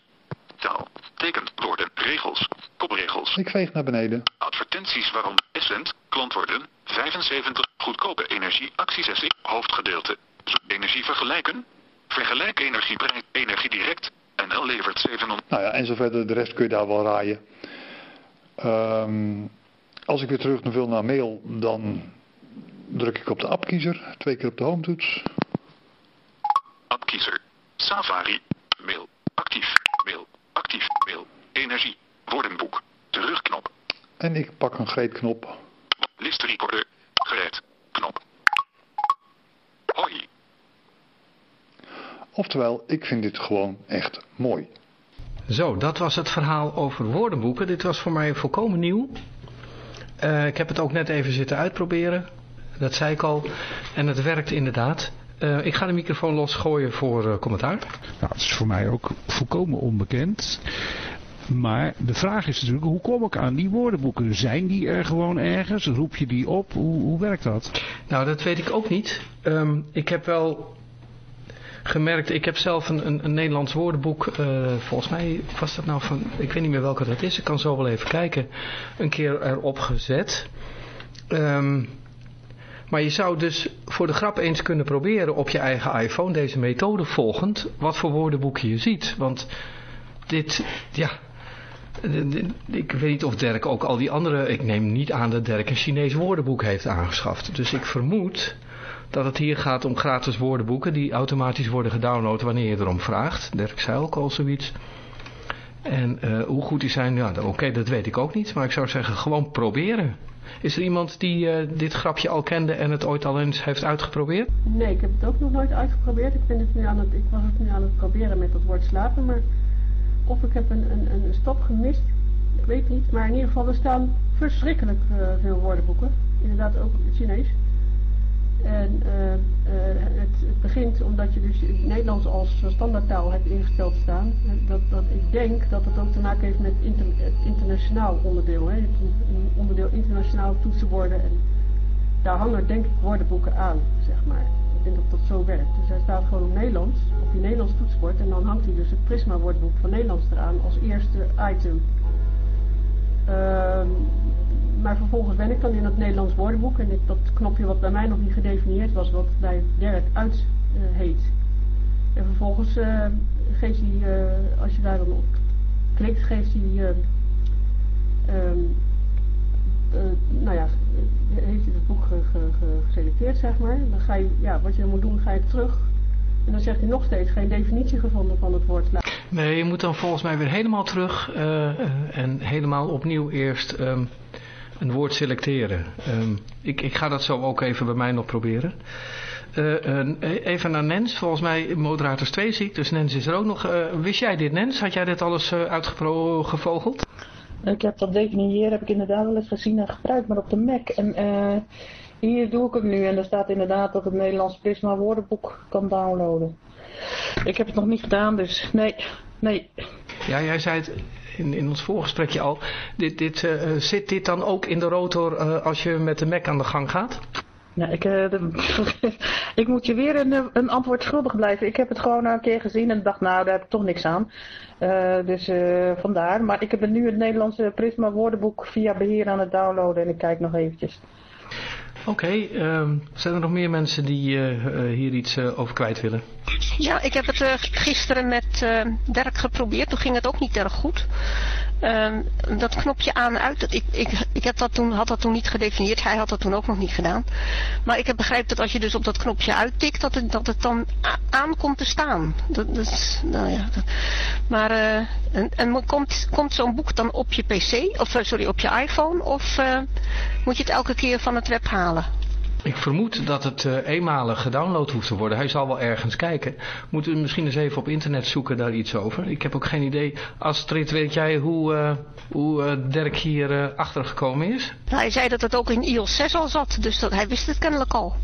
[SPEAKER 3] taal, teken, woorden, regels, kopregels.
[SPEAKER 2] Ik veeg naar beneden.
[SPEAKER 3] Advertenties waarom Essent, klantwoorden, 75, goedkope energie, actiesessie, hoofdgedeelte. Energie vergelijken, vergelijk energieprijs, energie direct, NL levert 700.
[SPEAKER 2] Nou ja, en zo verder. De rest kun je daar wel raaien. Ehm, als ik weer terug wil naar mail, dan druk ik op de appkiezer. Twee keer op de home toets.
[SPEAKER 3] Appkiezer, Safari, mail, actief, mail, actief, mail, energie, woordenboek, terugknop,
[SPEAKER 2] En ik pak een greetknop.
[SPEAKER 3] List recorder, gereed, knop. Hoi,
[SPEAKER 2] Oftewel, ik vind dit gewoon echt mooi.
[SPEAKER 1] Zo, dat was het verhaal over woordenboeken. Dit was voor mij volkomen nieuw. Uh, ik heb het ook net even zitten uitproberen. Dat zei ik al. En het werkt inderdaad. Uh, ik ga de microfoon losgooien voor uh, commentaar.
[SPEAKER 6] Nou, het is voor mij ook volkomen onbekend. Maar de vraag is natuurlijk, hoe kom ik aan die woordenboeken? Zijn die er gewoon ergens? Roep je die op? Hoe, hoe werkt dat?
[SPEAKER 1] Nou, dat weet ik ook niet. Um, ik heb wel gemerkt, ik heb zelf een, een, een Nederlands woordenboek, uh, volgens mij was dat nou van, ik weet niet meer welke dat is, ik kan zo wel even kijken, een keer erop gezet. Um, maar je zou dus voor de grap eens kunnen proberen op je eigen iPhone deze methode volgend, wat voor woordenboekje je ziet. Want dit, ja, ik weet niet of Dirk ook al die andere, ik neem niet aan dat Dirk een Chinees woordenboek heeft aangeschaft. Dus ik vermoed dat het hier gaat om gratis woordenboeken die automatisch worden gedownload wanneer je erom vraagt. Dirk zei ook al zoiets. En uh, hoe goed die zijn, ja, oké, dat weet ik ook niet. Maar ik zou zeggen, gewoon proberen. Is er iemand die uh, dit grapje al kende en het ooit al eens heeft uitgeprobeerd?
[SPEAKER 5] Nee, ik heb het ook nog nooit uitgeprobeerd. Ik, ben het nu aan het, ik was het nu aan het proberen met dat woord slapen, maar of ik heb een, een, een stap gemist, ik weet niet. Maar in ieder geval, er staan verschrikkelijk uh, veel woordenboeken. Inderdaad ook Chinees. En uh, uh, het, het, begint omdat je dus Nederlands als standaardtaal hebt ingesteld staan. Dat, dat, ik denk dat het ook te maken heeft met het internationaal onderdeel. Hè. Een onderdeel internationaal toetsenborden. En daar hangen denk ik woordenboeken aan, zeg maar. Denk dat dat zo werkt. Dus hij staat gewoon op Nederlands, op die Nederlands toetsenbord. En dan hangt hij dus het Prisma woordenboek van Nederlands eraan als eerste item. Uh, maar vervolgens ben ik dan in het Nederlands woordenboek en ik, dat knopje wat bij mij nog niet gedefinieerd was, wat bij Dirk uit uh, heet. En vervolgens uh, geeft hij, uh, als je daar dan op klikt, geeft hij, um, nou ja, heeft hij het boek ge, ge, ge, geselecteerd, zeg maar. Dan ga je, ja, wat je moet doen, ga je terug en dan zegt hij nog steeds geen definitie gevonden van het woord slaap.
[SPEAKER 1] Nee, je moet dan volgens mij weer helemaal terug en helemaal opnieuw eerst... Um een woord selecteren. Um, ik, ik ga dat zo ook even bij mij nog proberen. Uh, even naar Nens. Volgens mij moderators 2 ziek, dus Nens is er ook nog. Wist jij dit Nens? Had jij dit alles uitgevogeld?
[SPEAKER 12] Ik heb dat definiëren heb ik inderdaad wel eens gezien en gebruikt, maar op de Mac. En hier doe ik het nu en er staat inderdaad dat het Nederlands Prisma woordenboek kan downloaden. Ik heb het nog niet gedaan, dus nee, nee.
[SPEAKER 1] Ja, jij zei het in, in ons voorgesprekje al. Dit, dit, uh, zit dit dan ook in de rotor uh, als je met de Mac aan de gang gaat?
[SPEAKER 12] Ja, ik, uh, de, ik moet je weer een, een antwoord schuldig blijven. Ik heb het gewoon een keer gezien en dacht, nou, daar heb ik toch niks aan. dus vandaar. Maar ik heb nu het Nederlandse Prisma woordenboek via beheer aan het downloaden en ik kijk nog eventjes.
[SPEAKER 1] Oké, okay, um, zijn er nog meer mensen die uh, hier iets uh, over kwijt willen?
[SPEAKER 10] Ja, ik heb het gisteren met Dirk geprobeerd. Toen ging het ook niet erg goed. Um, dat knopje aan uit, dat ik, ik, ik heb dat toen, had dat toen niet gedefinieerd. Hij had dat toen ook nog niet gedaan. Maar ik heb begrepen dat als je dus op dat knopje uittikt, dat het, dat het dan aan komt te staan. Dat, dat, nou ja, maar en, en komt, komt zo'n boek dan op je pc, of sorry, op je iPhone? Of moet je het elke keer van het web halen?
[SPEAKER 1] Ik vermoed dat het uh, eenmalig gedownload hoeft te worden. Hij zal wel ergens kijken. Moeten we misschien eens even op internet zoeken daar iets over. Ik heb ook geen idee. Astrid, weet jij hoe, uh, hoe uh, Dirk hier achter gekomen is?
[SPEAKER 10] Nou, hij zei dat het ook in iOS 6 al zat. Dus dat, hij wist het kennelijk al.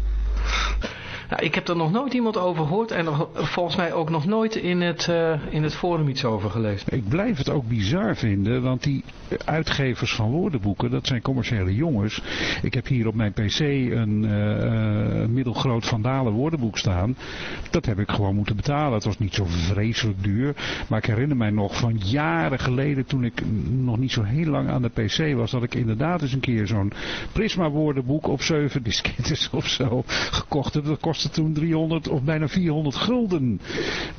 [SPEAKER 1] Nou, ik heb er nog nooit iemand over gehoord en volgens mij ook nog nooit in het, uh, in het forum iets over gelezen.
[SPEAKER 6] Ik blijf het ook bizar vinden, want die uitgevers van woordenboeken, dat zijn commerciële jongens. Ik heb hier op mijn pc een uh, middelgroot Vandalen woordenboek staan. Dat heb ik gewoon moeten betalen. Het was niet zo vreselijk duur, maar ik herinner mij nog van jaren geleden toen ik nog niet zo heel lang aan de pc was, dat ik inderdaad eens een keer zo'n Prisma woordenboek op 7 diskettes of zo gekocht heb. Dat kostte toen 300 of bijna 400 gulden.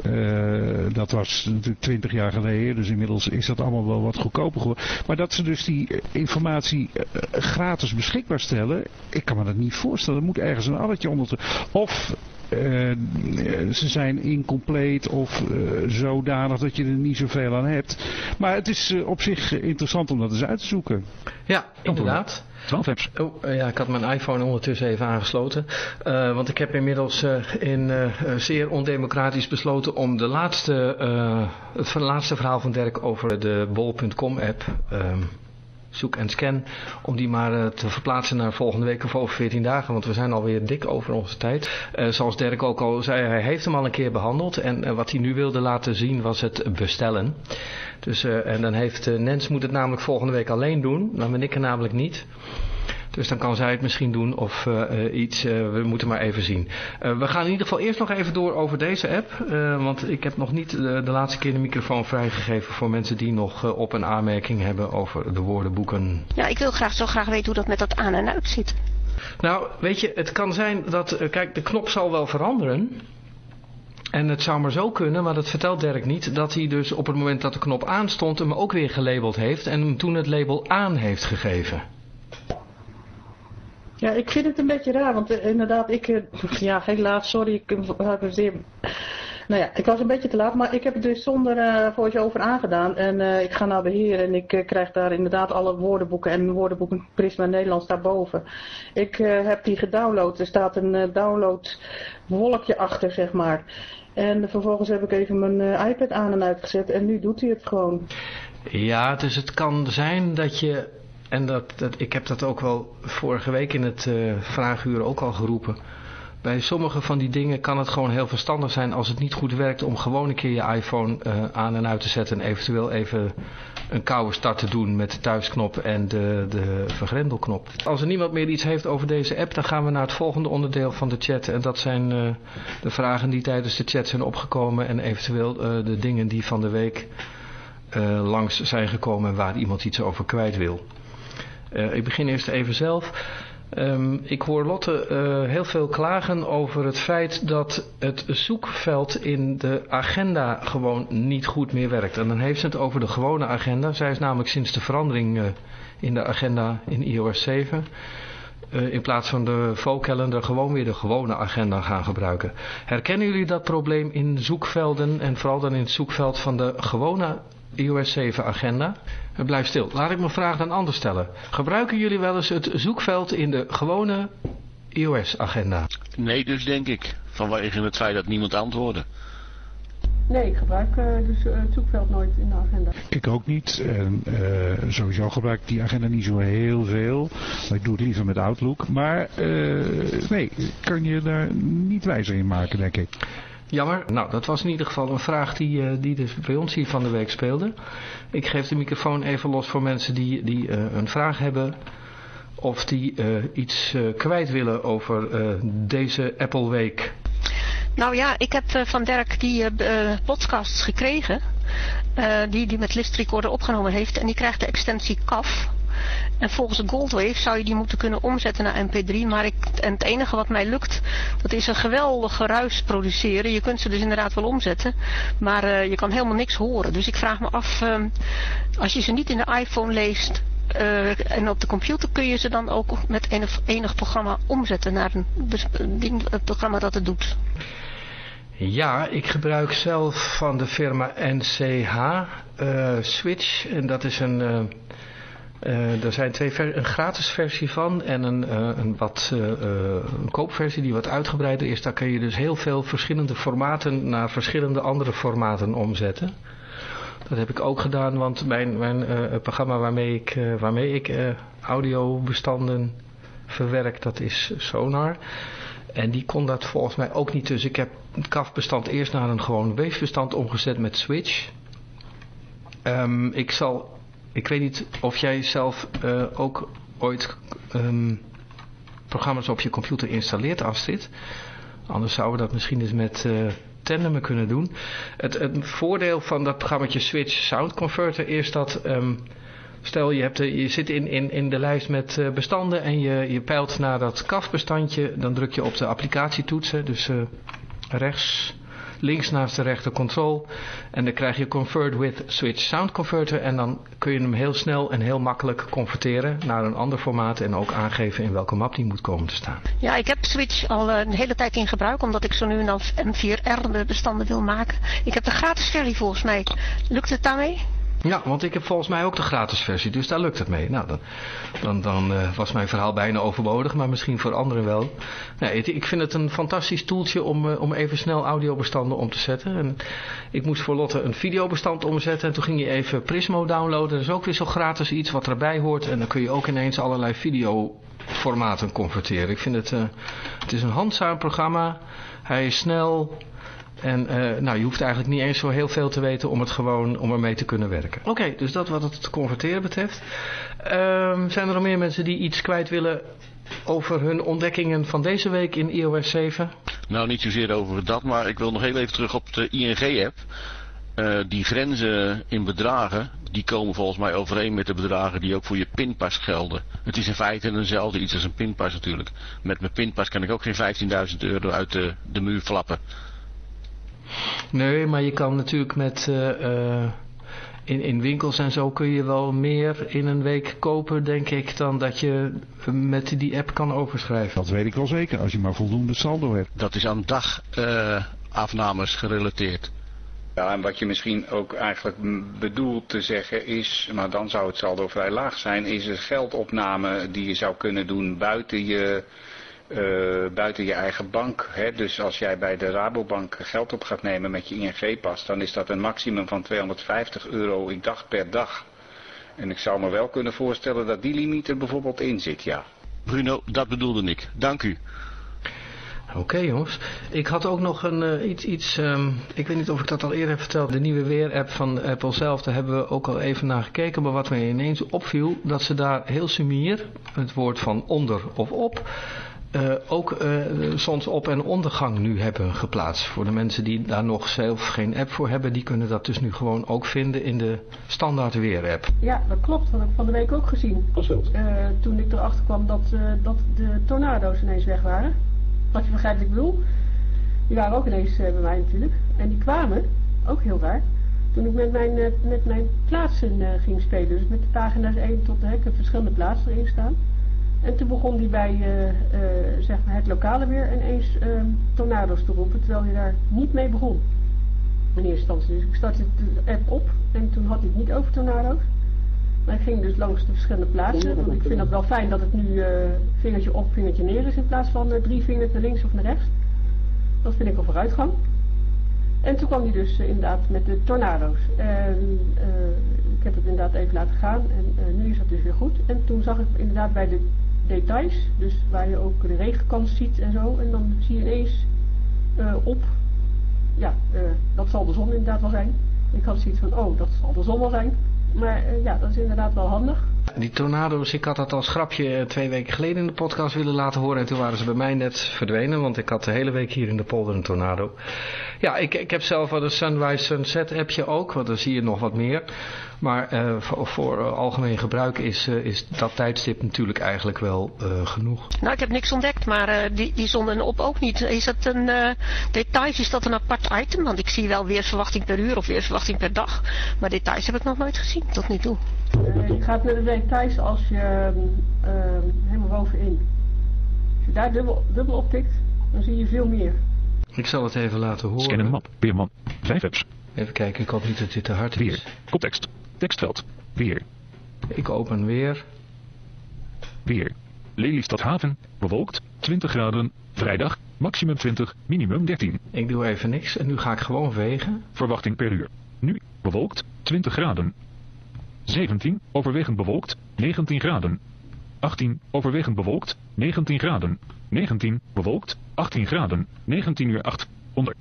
[SPEAKER 6] Uh, dat was natuurlijk 20 jaar geleden, dus inmiddels is dat allemaal wel wat goedkoper geworden. Maar dat ze dus die informatie uh, gratis beschikbaar stellen, ik kan me dat niet voorstellen. Er moet ergens een addertje onder. Te... Of ze zijn incompleet of uh, zodanig dat je er niet zoveel aan hebt. Maar het is op zich interessant om dat eens uit te zoeken.
[SPEAKER 1] Ja, inderdaad.
[SPEAKER 6] 12 apps.
[SPEAKER 1] Oh, ja, ik had mijn iPhone ondertussen even aangesloten. Uh, want ik heb inmiddels uh, in uh, zeer ondemocratisch besloten om de laatste, het laatste verhaal van Dirk over de bol.com app... Zoek en scan, om die maar eh, te verplaatsen naar volgende week of over 14 dagen, want we zijn alweer dik over onze tijd. Uh, zoals Dirk ook al zei, hij heeft hem al een keer behandeld en uh, wat hij nu wilde laten zien was het bestellen. Dus, en dan heeft Nens moet het namelijk volgende week alleen doen, dan ben ik er namelijk niet. Dus dan kan zij het misschien doen of uh, iets. Uh, we moeten maar even zien. Uh, we gaan in ieder geval eerst nog even door over deze app. want ik heb nog niet de, de, laatste keer de microfoon vrijgegeven voor mensen die nog op een aanmerking hebben over de woordenboeken.
[SPEAKER 10] Ja, ik wil graag zo graag weten hoe dat met dat aan en uit zit.
[SPEAKER 1] Nou, weet je, het kan zijn dat... kijk, de knop zal wel veranderen. En het zou maar zo kunnen, maar dat vertelt Dirk niet, dat hij dus op het moment dat de knop aanstond hem ook weer gelabeld heeft en hem toen het label aan heeft gegeven.
[SPEAKER 12] Ja, ik vind het een beetje raar, want uh, inderdaad, ik, uh, ja, helaas, sorry, ik had een zeer, nou ja, ik was een beetje te laat, maar ik heb het dus zonder uh, voice-over aangedaan en ik ga naar beheer en ik krijg daar inderdaad alle woordenboeken en woordenboeken Prisma Nederlands daarboven. Ik heb die gedownload, er staat een download wolkje achter, zeg maar. En vervolgens heb ik even mijn iPad aan en uitgezet en nu doet hij het gewoon.
[SPEAKER 1] Ja, dus het kan zijn dat je en dat, dat, ik heb dat ook wel vorige week in het uh, vraaguur ook al geroepen. Bij sommige van die dingen kan het gewoon heel verstandig zijn als het niet goed werkt om gewoon een keer je iPhone uh, aan en uit te zetten. En eventueel even een koude start te doen met de thuisknop en de, de vergrendelknop. Als er niemand meer iets heeft over deze app, dan gaan we naar het volgende onderdeel van de chat. En dat zijn uh, de vragen die tijdens de chat zijn opgekomen en eventueel de dingen die van de week langs zijn gekomen en waar iemand iets over kwijt wil. Uh, ik begin eerst even zelf. Um, ik hoor Lotte uh, heel veel klagen over het feit dat het zoekveld in de agenda gewoon niet goed meer werkt. En dan heeft ze het over de gewone agenda. Zij is namelijk sinds de verandering uh, in de agenda in iOS 7... in plaats van de calendar gewoon weer de gewone agenda gaan gebruiken. Herkennen jullie dat probleem in zoekvelden en vooral dan in het zoekveld van de gewone iOS 7 agenda? Blijf stil. Laat ik mijn vraag dan anders stellen. Gebruiken jullie wel eens het zoekveld in de gewone iOS-agenda?
[SPEAKER 13] Nee, dus denk ik. Vanwege het feit dat niemand antwoordde.
[SPEAKER 5] Nee, ik gebruik uh, dus, uh, het zoekveld nooit in de agenda.
[SPEAKER 6] Ik ook niet. En uh, sowieso gebruik ik die agenda niet zo heel veel. Ik doe het liever met Outlook. Maar nee, kan je daar niet wijzer in maken, denk ik.
[SPEAKER 1] Jammer. Nou, dat was in ieder geval een vraag die, uh, die dus bij ons hier van de week speelde. Ik geef de microfoon even los voor mensen die, die uh, een vraag hebben. Of die uh, iets kwijt willen over deze Apple Week.
[SPEAKER 10] Nou ja, ik heb van Dirk die podcasts gekregen. die die met List Recorder opgenomen heeft. En die krijgt de extensie CAF. En volgens Goldwave zou je die moeten kunnen omzetten naar mp3. Maar ik, en het enige wat mij lukt, dat is een geweldig geruis produceren. Je kunt ze dus inderdaad wel omzetten. Maar uh, je kan helemaal niks horen. Dus ik vraag me af, uh, als je ze niet in de iPhone leest... Uh, en op de computer kun je ze dan ook met enig, enig programma omzetten naar een ding, het programma dat het doet.
[SPEAKER 1] Ja, ik gebruik zelf van de firma NCH Switch. En dat is een er zijn twee een gratis versie van en een, uh, een, wat, uh, een koopversie die wat uitgebreider is. Daar kun je dus heel veel verschillende formaten naar verschillende andere formaten omzetten. Dat heb ik ook gedaan, want mijn, mijn programma waarmee ik, waarmee ik audiobestanden verwerk, dat is Sonar. En die kon dat volgens mij ook niet. Dus ik heb het CAF-bestand eerst naar een gewoon weefbestand omgezet met Switch. Um, ik zal ik weet niet of jij zelf uh, ook ooit um, programma's op je computer installeert, Astrid. Anders zouden we dat misschien eens met uh, Tandem kunnen doen. Het, het, voordeel van dat programma Switch Sound Converter is dat... Um, stel je, hebt de, je zit in, in, in de lijst met bestanden en je, je peilt naar dat CAF-bestandje. Dan druk je op de applicatietoetsen, dus rechts links naast de rechter control. En dan krijg je Convert with Switch Sound Converter. En dan kun je hem heel snel en heel makkelijk converteren naar een ander formaat. En ook aangeven in welke map die moet komen te staan.
[SPEAKER 10] Ja, ik heb Switch al een hele tijd in gebruik. Omdat ik zo nu en dan M4R bestanden wil maken. Ik heb de gratis versie volgens mij. Lukt het daarmee?
[SPEAKER 1] Ja, want ik heb volgens mij ook de gratis versie, dus daar lukt het mee. Nou, dan, dan, dan uh, was mijn verhaal bijna overbodig, maar misschien voor anderen wel. Ik vind het een fantastisch toeltje om, uh, om even snel audiobestanden om te zetten. En ik moest voor Lotte een videobestand omzetten en toen ging je even Prismo downloaden. Dat is ook weer zo gratis iets wat erbij hoort en dan kun je ook ineens allerlei videoformaten converteren. Ik vind het, uh, het is een handzaam programma, hij is snel... En uh, nou, je hoeft eigenlijk niet eens zo heel veel te weten om, het gewoon, om ermee te kunnen werken. Oké, okay, dus dat wat het converteren betreft. Um, zijn er nog meer mensen die iets kwijt willen over hun ontdekkingen van deze week in iOS 7?
[SPEAKER 13] Nou, niet zozeer over dat, maar ik wil nog heel even terug op de ING-app. Uh, die grenzen in bedragen, die komen volgens mij overeen met de bedragen die ook voor je pinpas gelden. Het is in feite eenzelfde iets als een pinpas natuurlijk. Met mijn pinpas kan ik ook geen 15.000 euro uit de, de muur flappen.
[SPEAKER 1] Nee, maar je kan natuurlijk met... Uh, uh, in, in winkels en zo kun je wel meer in een week kopen, denk ik, dan dat je met die app kan overschrijven.
[SPEAKER 6] Dat weet ik wel zeker, als je maar voldoende saldo hebt.
[SPEAKER 13] Dat is aan dagafnames uh, gerelateerd.
[SPEAKER 11] Ja, en wat je misschien ook eigenlijk bedoelt te zeggen is, maar dan zou het saldo vrij laag zijn, is een geldopname die je zou kunnen doen buiten je... Uh, buiten je eigen bank. Hè? Dus als jij bij de Rabobank geld op gaat nemen met je ING-pas, dan is dat een maximum van 250 euro, ik dacht, per dag. En ik zou me wel kunnen voorstellen dat die limiet er bijvoorbeeld in zit, ja.
[SPEAKER 13] Bruno, dat bedoelde ik. Dank u.
[SPEAKER 1] Oké okay, jongens. Ik had ook nog een, uh, iets, iets um, ik weet niet of ik dat al eerder heb verteld. De nieuwe weer-app van Apple zelf, daar hebben we ook al even naar gekeken. Maar wat me ineens opviel, dat ze daar heel sumier, het woord van onder of op... Uh, ook uh, soms op- en ondergang nu hebben geplaatst. Voor de mensen die daar nog zelf geen app voor hebben, die kunnen dat dus nu gewoon ook vinden in de standaard weer-app.
[SPEAKER 5] Ja, dat klopt. Dat heb ik van de week ook gezien. Uh, toen ik erachter kwam dat, dat de tornado's ineens weg waren. Wat je begrijpt wat ik bedoel. Die waren ook ineens bij mij natuurlijk. En die kwamen, ook heel raar, toen ik met mijn, met mijn plaatsen ging spelen. Dus met de pagina's 1 tot de hekken verschillende plaatsen erin staan. En toen begon hij bij uh, uh, zeg maar het lokale weer ineens uh, tornado's te roepen, terwijl hij daar niet mee begon. In eerste instantie. Dus ik startte de app op en toen had hij het niet over tornado's. Maar ik ging dus langs de verschillende plaatsen. Want ik vind het wel fijn dat het nu vingertje op, vingertje neer is in plaats van drie vingers naar links of naar rechts. Dat vind ik een vooruitgang. En toen kwam hij dus inderdaad met de tornado's. En ik heb het inderdaad even laten gaan en nu is dat dus weer goed. En toen zag ik inderdaad bij de details, dus waar je ook de regenkans ziet en zo. En dan zie je ineens uh, op, ja, uh, dat zal de zon inderdaad wel zijn. Ik had zoiets van, oh, dat zal de zon wel zijn. Maar uh, ja, dat is inderdaad wel handig.
[SPEAKER 1] Die tornado's, ik had dat als grapje twee weken geleden in de podcast willen laten horen. En toen waren ze bij mij net verdwenen, want ik had de hele week hier in de polder een tornado. Ja, ik, ik heb zelf wel een Sunrise Sunset appje ook, want dan zie je nog wat meer. Maar uh, voor, voor uh, algemeen gebruik is, uh, is dat tijdstip natuurlijk eigenlijk wel genoeg.
[SPEAKER 10] Nou, ik heb niks ontdekt, maar die, die zonden op ook niet. Is dat een details, is dat een apart item? Want ik zie wel weersverwachting per uur of weersverwachting per dag. Maar details heb ik nog nooit gezien, tot nu toe.
[SPEAKER 5] je gaat naar de details als je helemaal bovenin. Als je daar dubbel, dubbel op tikt, dan zie je veel meer.
[SPEAKER 1] Ik zal het even laten horen.
[SPEAKER 6] Scan een map, Weerman, 5 apps.
[SPEAKER 1] Even kijken, ik hoop niet dat dit te hard
[SPEAKER 6] Weer.
[SPEAKER 1] is.
[SPEAKER 6] Context. Tekstveld. Weer.
[SPEAKER 1] Ik open weer.
[SPEAKER 6] Weer. Lelystad Haven. Bewolkt. 20 graden. Vrijdag. Maximum 20. Minimum 13.
[SPEAKER 1] Ik doe even niks en nu ga ik gewoon vegen.
[SPEAKER 6] Verwachting per uur. Nu. Bewolkt. 20 graden. 17. Overwegend bewolkt. 19 graden. 18. Overwegend bewolkt. 19 graden. 19. Bewolkt. 18 graden. 19 uur 8. Onder.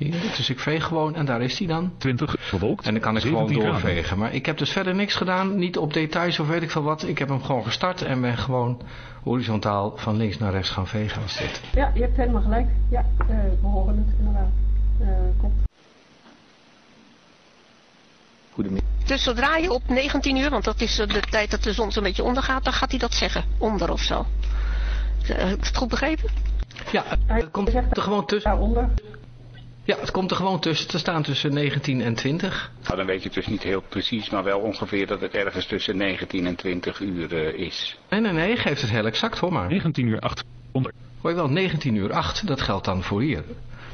[SPEAKER 1] Hier, dus ik veeg gewoon en daar is hij dan.
[SPEAKER 6] 20 bewolkt.
[SPEAKER 1] En dan kan ik gewoon doorvegen.
[SPEAKER 6] Graden.
[SPEAKER 1] Maar ik heb dus verder niks gedaan. Niet op details of weet ik veel wat. Ik heb hem gewoon gestart en ben gewoon horizontaal van links naar rechts gaan vegen als dit.
[SPEAKER 5] Ja, je hebt helemaal gelijk. Ja, uh, we horen het inderdaad. Uh, klopt.
[SPEAKER 10] Dus zodra je op 19 uur, want dat is de tijd dat de zon zo'n beetje ondergaat, dan gaat hij dat zeggen. Onder of zo. Heb ik het goed begrepen?
[SPEAKER 1] Ja, het komt er gewoon tussen.
[SPEAKER 5] Daaronder.
[SPEAKER 1] Ja, het komt er gewoon tussen te staan tussen 19 en 20.
[SPEAKER 11] Nou, dan weet je dus niet heel precies, maar wel ongeveer dat het ergens tussen 19 en 20 uur uh, is.
[SPEAKER 1] Nee, nee, nee, geeft het heel exact, hoor maar.
[SPEAKER 6] 19 uur 8, onder.
[SPEAKER 1] Hoor je wel, 19 uur 8, dat geldt dan voor hier.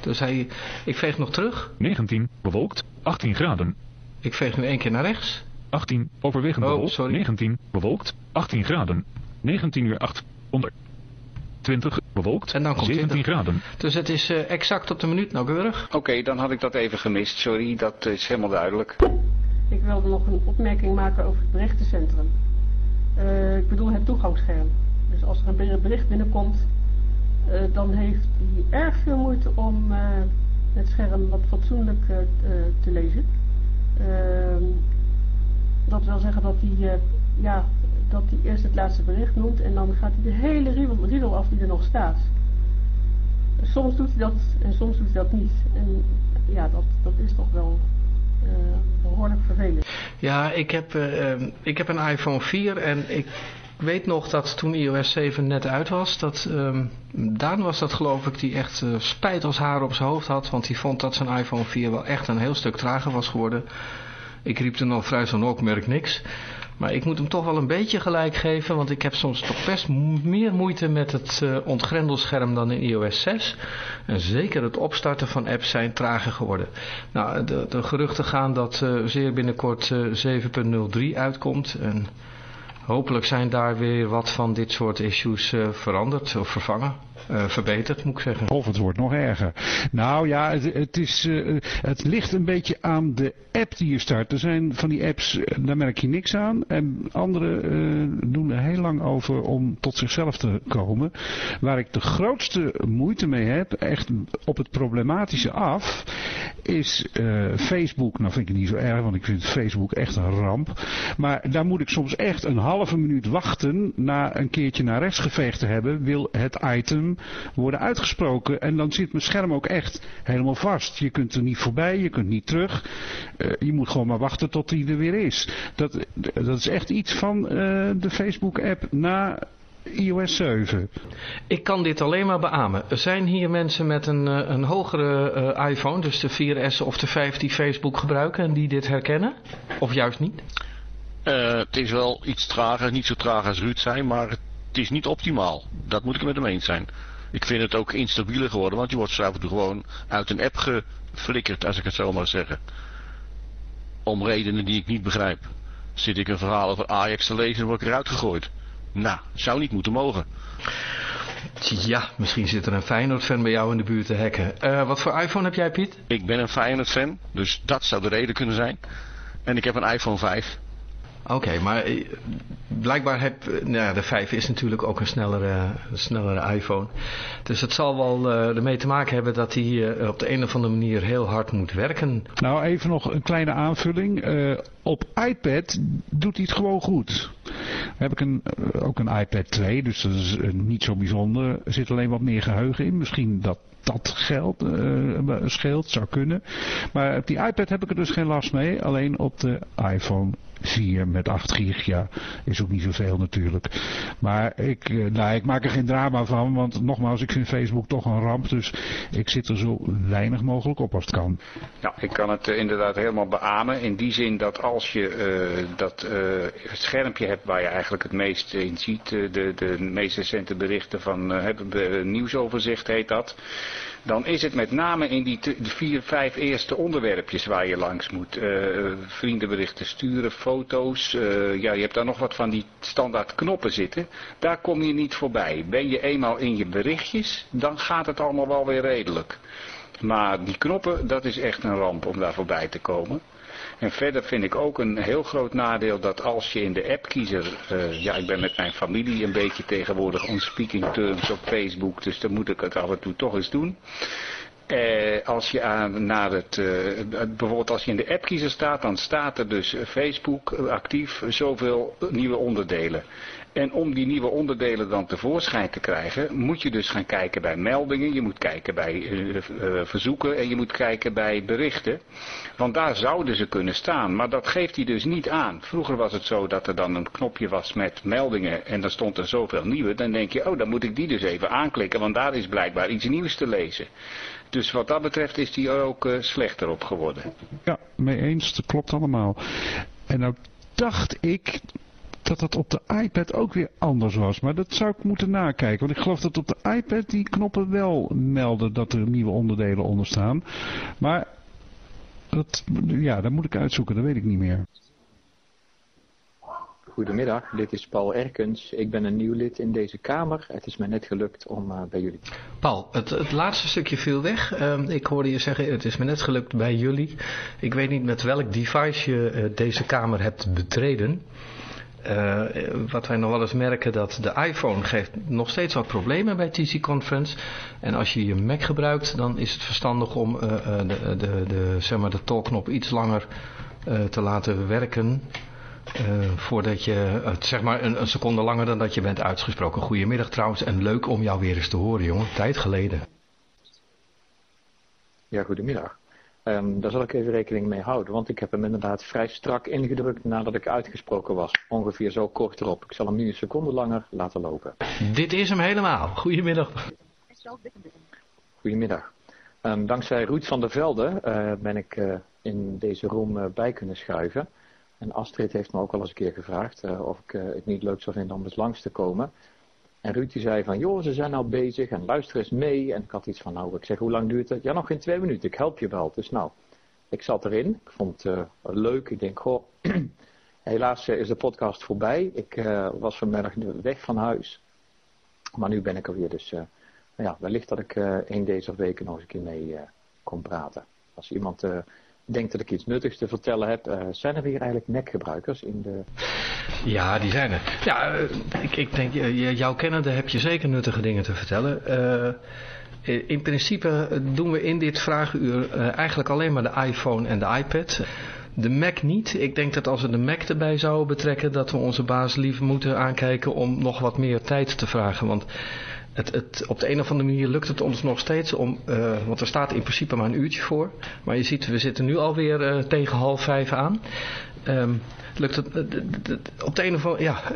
[SPEAKER 1] Dus hij, ik veeg nog terug.
[SPEAKER 6] 19, bewolkt, 18 graden.
[SPEAKER 1] Ik veeg nu één keer naar rechts.
[SPEAKER 9] 18, overwegend
[SPEAKER 1] Oh,
[SPEAKER 9] bewolkt.
[SPEAKER 1] sorry.
[SPEAKER 9] 19, bewolkt. 18 graden. 19 uur 8, onder. 20, bewolkt.
[SPEAKER 1] En dan komt
[SPEAKER 9] 17
[SPEAKER 1] 20.
[SPEAKER 9] graden.
[SPEAKER 1] Dus het is eh, exact op de minuut nauwkeurig.
[SPEAKER 11] Oké, dan had ik dat even gemist. Sorry, dat is helemaal duidelijk.
[SPEAKER 5] Ik wilde nog een opmerking maken over het berichtencentrum. Eh, ik bedoel het toegangsscherm. Dus als er een ber- bericht binnenkomt, eh, dan heeft hij erg veel moeite om eh, het scherm wat fatsoenlijk te lezen. Ehm, dat wil zeggen dat hij, eh, ja, dat hij eerst het laatste bericht noemt en dan gaat hij de hele riedel, af die er nog staat. Soms doet hij dat en soms doet hij dat niet. En ja, dat, dat is toch wel eh, behoorlijk vervelend.
[SPEAKER 1] Ja, ik heb, eh, eh, ik heb een iPhone 4 en ik weet nog dat toen iOS 7 net uit was, dat ehm, Daan was dat geloof ik, die echt eh, spijt als haar op zijn hoofd had, want die vond dat zijn iPhone 4 wel echt een heel stuk trager was geworden. Ik riep toen al vrij zo'n ook, merk niks. Maar ik moet hem toch wel een beetje gelijk geven, want ik heb soms toch best meer moeite met het eh, ontgrendelscherm dan in iOS 6. En zeker het opstarten van apps zijn trager geworden. Nou, de, de geruchten gaan dat eh, zeer binnenkort eh, 7.03 uitkomt. En hopelijk zijn daar weer wat van dit soort issues eh, veranderd of vervangen. Eh, verbeterd, moet ik zeggen.
[SPEAKER 6] Of het wordt nog erger. Nou ja, het, het, is, eh, het ligt een beetje aan de app die je start. Er zijn van die apps, eh, daar merk je niks aan. En andere doen er heel lang over om tot zichzelf te komen. Waar ik de grootste moeite mee heb, echt op het problematische af, is Facebook. Nou vind ik het niet zo erg, want ik vind Facebook echt een ramp. Maar daar moet ik soms echt een halve minuut wachten na een keertje naar rechts geveegd te hebben. Wil het item worden uitgesproken. En dan zit mijn scherm ook echt helemaal vast. Je kunt er niet voorbij, je kunt niet terug. Eh, je moet gewoon maar wachten tot die er weer is. Dat, dat is echt iets van eh, de Facebook app na iOS 7.
[SPEAKER 1] Ik kan dit alleen maar beamen. Er zijn hier mensen met een, eh, een hogere eh, iPhone, dus de 4S of de 5 die Facebook gebruiken en die dit herkennen? Of juist niet?
[SPEAKER 13] Eh, het is wel iets trager, niet zo traag als Ruud zei, maar het is niet optimaal. Dat moet ik het met hem eens zijn. Ik vind het ook instabieler geworden, want je wordt af en toe gewoon uit een app geflikkerd, als ik het zo maar zeggen. Om redenen die ik niet begrijp. Zit ik een verhaal over Ajax te lezen, dan word ik eruit gegooid. Nou, zou niet moeten mogen.
[SPEAKER 1] Ja, misschien zit er een Feyenoord-fan bij jou in de buurt te hacken. Eh, wat voor iPhone heb jij, Piet?
[SPEAKER 13] Ik ben een Feyenoord fan, dus dat zou de reden kunnen zijn. En ik heb een iPhone 5.
[SPEAKER 1] Oké, maar eh, blijkbaar heb... eh, nou, de 5 is natuurlijk ook een snellere, snellere iPhone. Dus het zal wel eh, ermee te maken hebben dat hij op de een of andere manier heel hard moet werken.
[SPEAKER 6] Nou, even nog een kleine aanvulling. Op iPad doet hij het gewoon goed. heb ik een, ook een iPad 2, dus dat is niet zo bijzonder. Er zit alleen wat meer geheugen in. Misschien dat dat geld eh, scheelt, zou kunnen. Maar op die iPad heb ik er dus geen last mee. Alleen op de iPhone 4 met 8 gig, ja, is ook niet zoveel natuurlijk. Maar ik, eh, nou, ik maak er geen drama van, want nogmaals, ik vind Facebook toch een ramp. Dus ik zit er zo weinig mogelijk op als het kan.
[SPEAKER 11] Nou, ik kan het eh, inderdaad helemaal beamen. In die zin dat als je eh, dat schermpje hebt waar je eigenlijk het meest in ziet, de, de meest recente berichten van eh, nieuwsoverzicht heet dat. Dan is het met name in die vier, vijf eerste onderwerpjes waar je langs moet. Eh, vriendenberichten sturen, foto's. eh, ja, je hebt daar nog wat van die standaard knoppen zitten. Daar kom je niet voorbij. Ben je eenmaal in je berichtjes, dan gaat het allemaal wel weer redelijk. Maar die knoppen, dat is echt een ramp om daar voorbij te komen. En verder vind ik ook een heel groot nadeel dat als je in de appkiezer, eh ja ik ben met mijn familie een beetje tegenwoordig on speaking terms op Facebook, dus dan moet ik het af en toe toch eens doen. Eh, als je aan, naar het, eh, bijvoorbeeld als je in de appkiezer staat, dan staat er dus Facebook actief zoveel nieuwe onderdelen. En om die nieuwe onderdelen dan tevoorschijn te krijgen, moet je dus gaan kijken bij meldingen, je moet kijken bij eh, eh, verzoeken en je moet kijken bij berichten. Want daar zouden ze kunnen staan, maar dat geeft hij dus niet aan. Vroeger was het zo dat er dan een knopje was met meldingen en dan stond er zoveel nieuwe. Dan denk je, oh dan moet ik die dus even aanklikken, want daar is blijkbaar iets nieuws te lezen. Dus wat dat betreft is die er ook eh, slechter op geworden.
[SPEAKER 6] Ja, mee eens, dat klopt allemaal. En nou dacht ik dat dat op de iPad ook weer anders was. Maar dat zou ik moeten nakijken. Want ik geloof dat op de iPad die knoppen wel melden dat er nieuwe onderdelen onder staan. Maar Dat, ja, dat moet ik uitzoeken, dat weet ik niet meer.
[SPEAKER 14] Goedemiddag, dit is Paul Erkens. Ik ben een nieuw lid in deze kamer. Het is mij net gelukt om uh, bij jullie...
[SPEAKER 1] Paul, het, het, laatste stukje viel weg. Uh, ik hoorde je zeggen, het is me net gelukt bij jullie. Ik weet niet met welk device je uh, deze kamer hebt betreden. Uh, wat wij nog wel eens merken dat de iPhone geeft nog steeds wat problemen bij TC Conference. En als je je Mac gebruikt, dan is het verstandig om uh, de, de, de, zeg maar de talkknop iets langer te laten werken. voordat je, zeg maar een, een, seconde langer dan dat je bent uitgesproken. Goedemiddag trouwens en leuk om jou weer eens te horen jongen, tijd geleden.
[SPEAKER 14] Ja, goedemiddag. Um, daar zal ik even rekening mee houden, want ik heb hem inderdaad vrij strak ingedrukt nadat ik uitgesproken was. Ongeveer zo kort erop. Ik zal hem nu een seconde langer laten lopen.
[SPEAKER 1] Dit is hem helemaal. Goedemiddag.
[SPEAKER 14] Goedemiddag. Um, dankzij Ruud van der Velde uh, ben ik uh, in deze room uh, bij kunnen schuiven. En Astrid heeft me ook al eens een keer gevraagd of ik het niet leuk zou vinden om eens langs te komen. En Ruud die zei van, joh, ze zijn nou bezig en luister eens mee. En ik had iets van, nou, ik zeg, hoe lang duurt het? Ja, nog geen twee minuten, ik help je wel. Dus nou, ik zat erin. Ik vond het uh, leuk. Ik denk, goh, helaas uh, is de podcast voorbij. Ik uh, was vanmiddag weg van huis. Maar nu ben ik er weer, dus ja, wellicht dat ik een deze weken nog eens een keer mee kon praten. Als iemand denk dat ik iets nuttigs te vertellen heb. Uh, zijn er weer eigenlijk nekgebruikers in de...
[SPEAKER 1] Ja, die zijn er. Ja, uh, ik, ik denk, uh, jouw kennende heb je zeker nuttige dingen te vertellen. in principe doen we in dit vragenuur eigenlijk alleen maar de iPhone en de iPad. De Mac niet. Ik denk dat als we de Mac erbij zouden betrekken, dat we onze baas liever moeten aankijken om nog wat meer tijd te vragen. Want het, het, op de een of andere manier lukt het ons nog steeds om, uh, want er staat in principe maar een uurtje voor. Maar je ziet, we zitten nu alweer uh, tegen half vijf aan. Um, lukt het, op de een of andere, ja,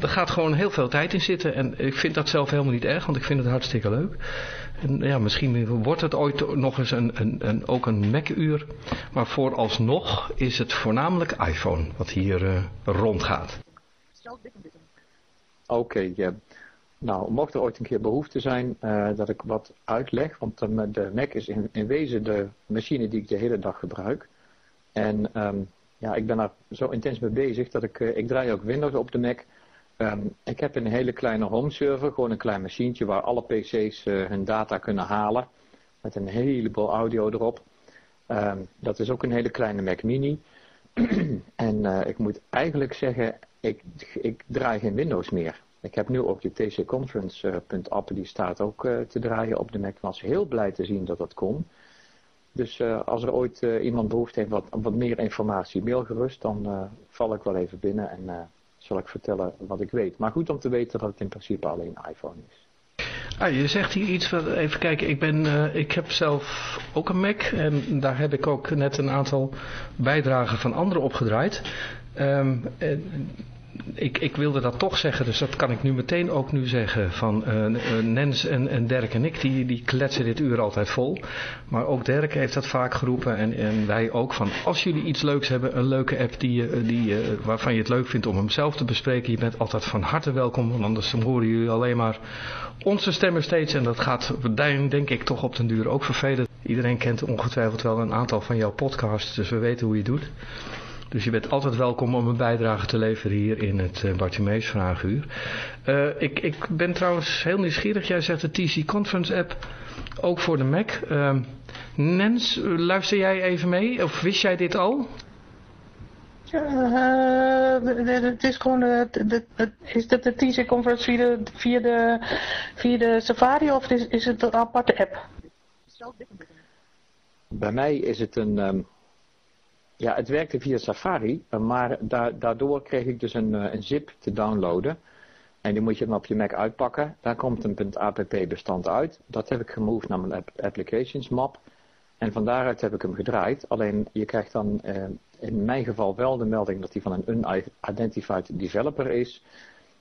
[SPEAKER 1] er gaat gewoon heel veel tijd in zitten. En ik vind dat zelf helemaal niet erg, want ik vind het hartstikke leuk. En ja, misschien wordt het ooit nog eens een, een, een ook een Mac-uur. Maar vooralsnog is het voornamelijk iPhone wat hier rondgaat.
[SPEAKER 14] Oké, ja. Nou, mocht er ooit een keer behoefte zijn uh, dat ik wat uitleg, want de, de Mac is in, wezen de machine die ik de hele dag gebruik. En um, ja, ik ben daar zo intens mee bezig dat ik, uh, ik draai ook Windows op de Mac. Um, ik heb een hele kleine home server, gewoon een klein machientje waar alle PC's uh, hun data kunnen halen. Met een heleboel audio erop. Um, dat is ook een hele kleine Mac Mini. en ik moet eigenlijk zeggen, ik, ik draai geen Windows meer. Ik heb nu ook de Conference.app, die staat ook uh, te draaien op de Mac. Was heel blij te zien dat dat kon. Dus uh, als er ooit iemand behoefte heeft wat, wat meer informatie, mail gerust, dan val ik wel even binnen en zal ik vertellen wat ik weet. Maar goed om te weten dat het in principe alleen iPhone is.
[SPEAKER 1] Ah, je zegt hier iets, van, even kijken, ik, ben, ik heb zelf ook een Mac en daar heb ik ook net een aantal bijdragen van anderen opgedraaid. Um, ik, ik, wilde dat toch zeggen, dus dat kan ik nu meteen ook nu zeggen. Van uh, Nens en, en Dirk en ik, die, die kletsen dit uur altijd vol. Maar ook Dirk heeft dat vaak geroepen en, en wij ook. Van als jullie iets leuks hebben, een leuke app die, die, waarvan je het leuk vindt om hem zelf te bespreken. Je bent altijd van harte welkom, want anders horen jullie alleen maar onze stemmen steeds. En dat gaat denk ik toch op den duur ook vervelen. Iedereen kent ongetwijfeld wel een aantal van jouw podcasts, dus we weten hoe je doet. Dus je bent altijd welkom om een bijdrage te leveren hier in het uh, Bartimeus Vraaguur. Uh, ik, ik ben trouwens heel nieuwsgierig. Jij zegt de TC Conference app ook voor de Mac. Uh, Nens, luister jij even mee? Of wist jij dit al?
[SPEAKER 12] Uh, het is gewoon, de, de, de, is dat de TC Conference via de, via de, via de Safari of is, is het een aparte app?
[SPEAKER 14] Bij mij is het een, um, ja, het werkte via Safari, maar daardoor kreeg ik dus een, een zip te downloaden. En die moet je dan op je Mac uitpakken. Daar komt een .app bestand uit. Dat heb ik gemoved naar mijn applications map. En van daaruit heb ik hem gedraaid. Alleen je krijgt dan eh, in mijn geval wel de melding dat hij van een unidentified developer is.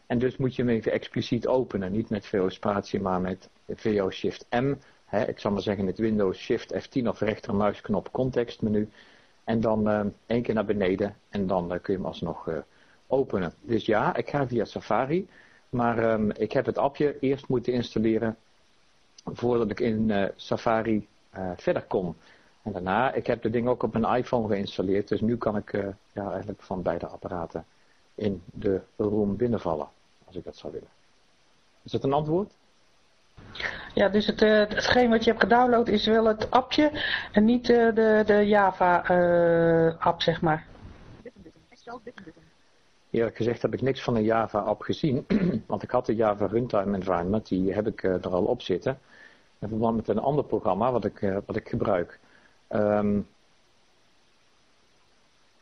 [SPEAKER 14] En dus moet je hem even expliciet openen. Niet met VO spatie, maar met VO Shift M. Ik zal maar zeggen met Windows Shift F10 of rechtermuisknop contextmenu. En dan uh, één keer naar beneden en dan uh, kun je hem alsnog uh, openen. Dus ja, ik ga via Safari. Maar um, ik heb het appje eerst moeten installeren voordat ik in Safari verder kon. En daarna, ik heb de ding ook op mijn iPhone geïnstalleerd, dus nu kan ik ja, eigenlijk van beide apparaten in de room binnenvallen, als ik dat zou willen. Is dat een antwoord?
[SPEAKER 12] Ja, dus het, uh, hetgeen wat je hebt gedownload is wel het appje en niet uh, de, de Java-app, zeg maar.
[SPEAKER 14] Eerlijk gezegd heb ik niks van een Java-app gezien, want ik had de Java Runtime Environment, die heb ik er al op zitten. In verband met een ander programma wat ik, wat ik gebruik. Um,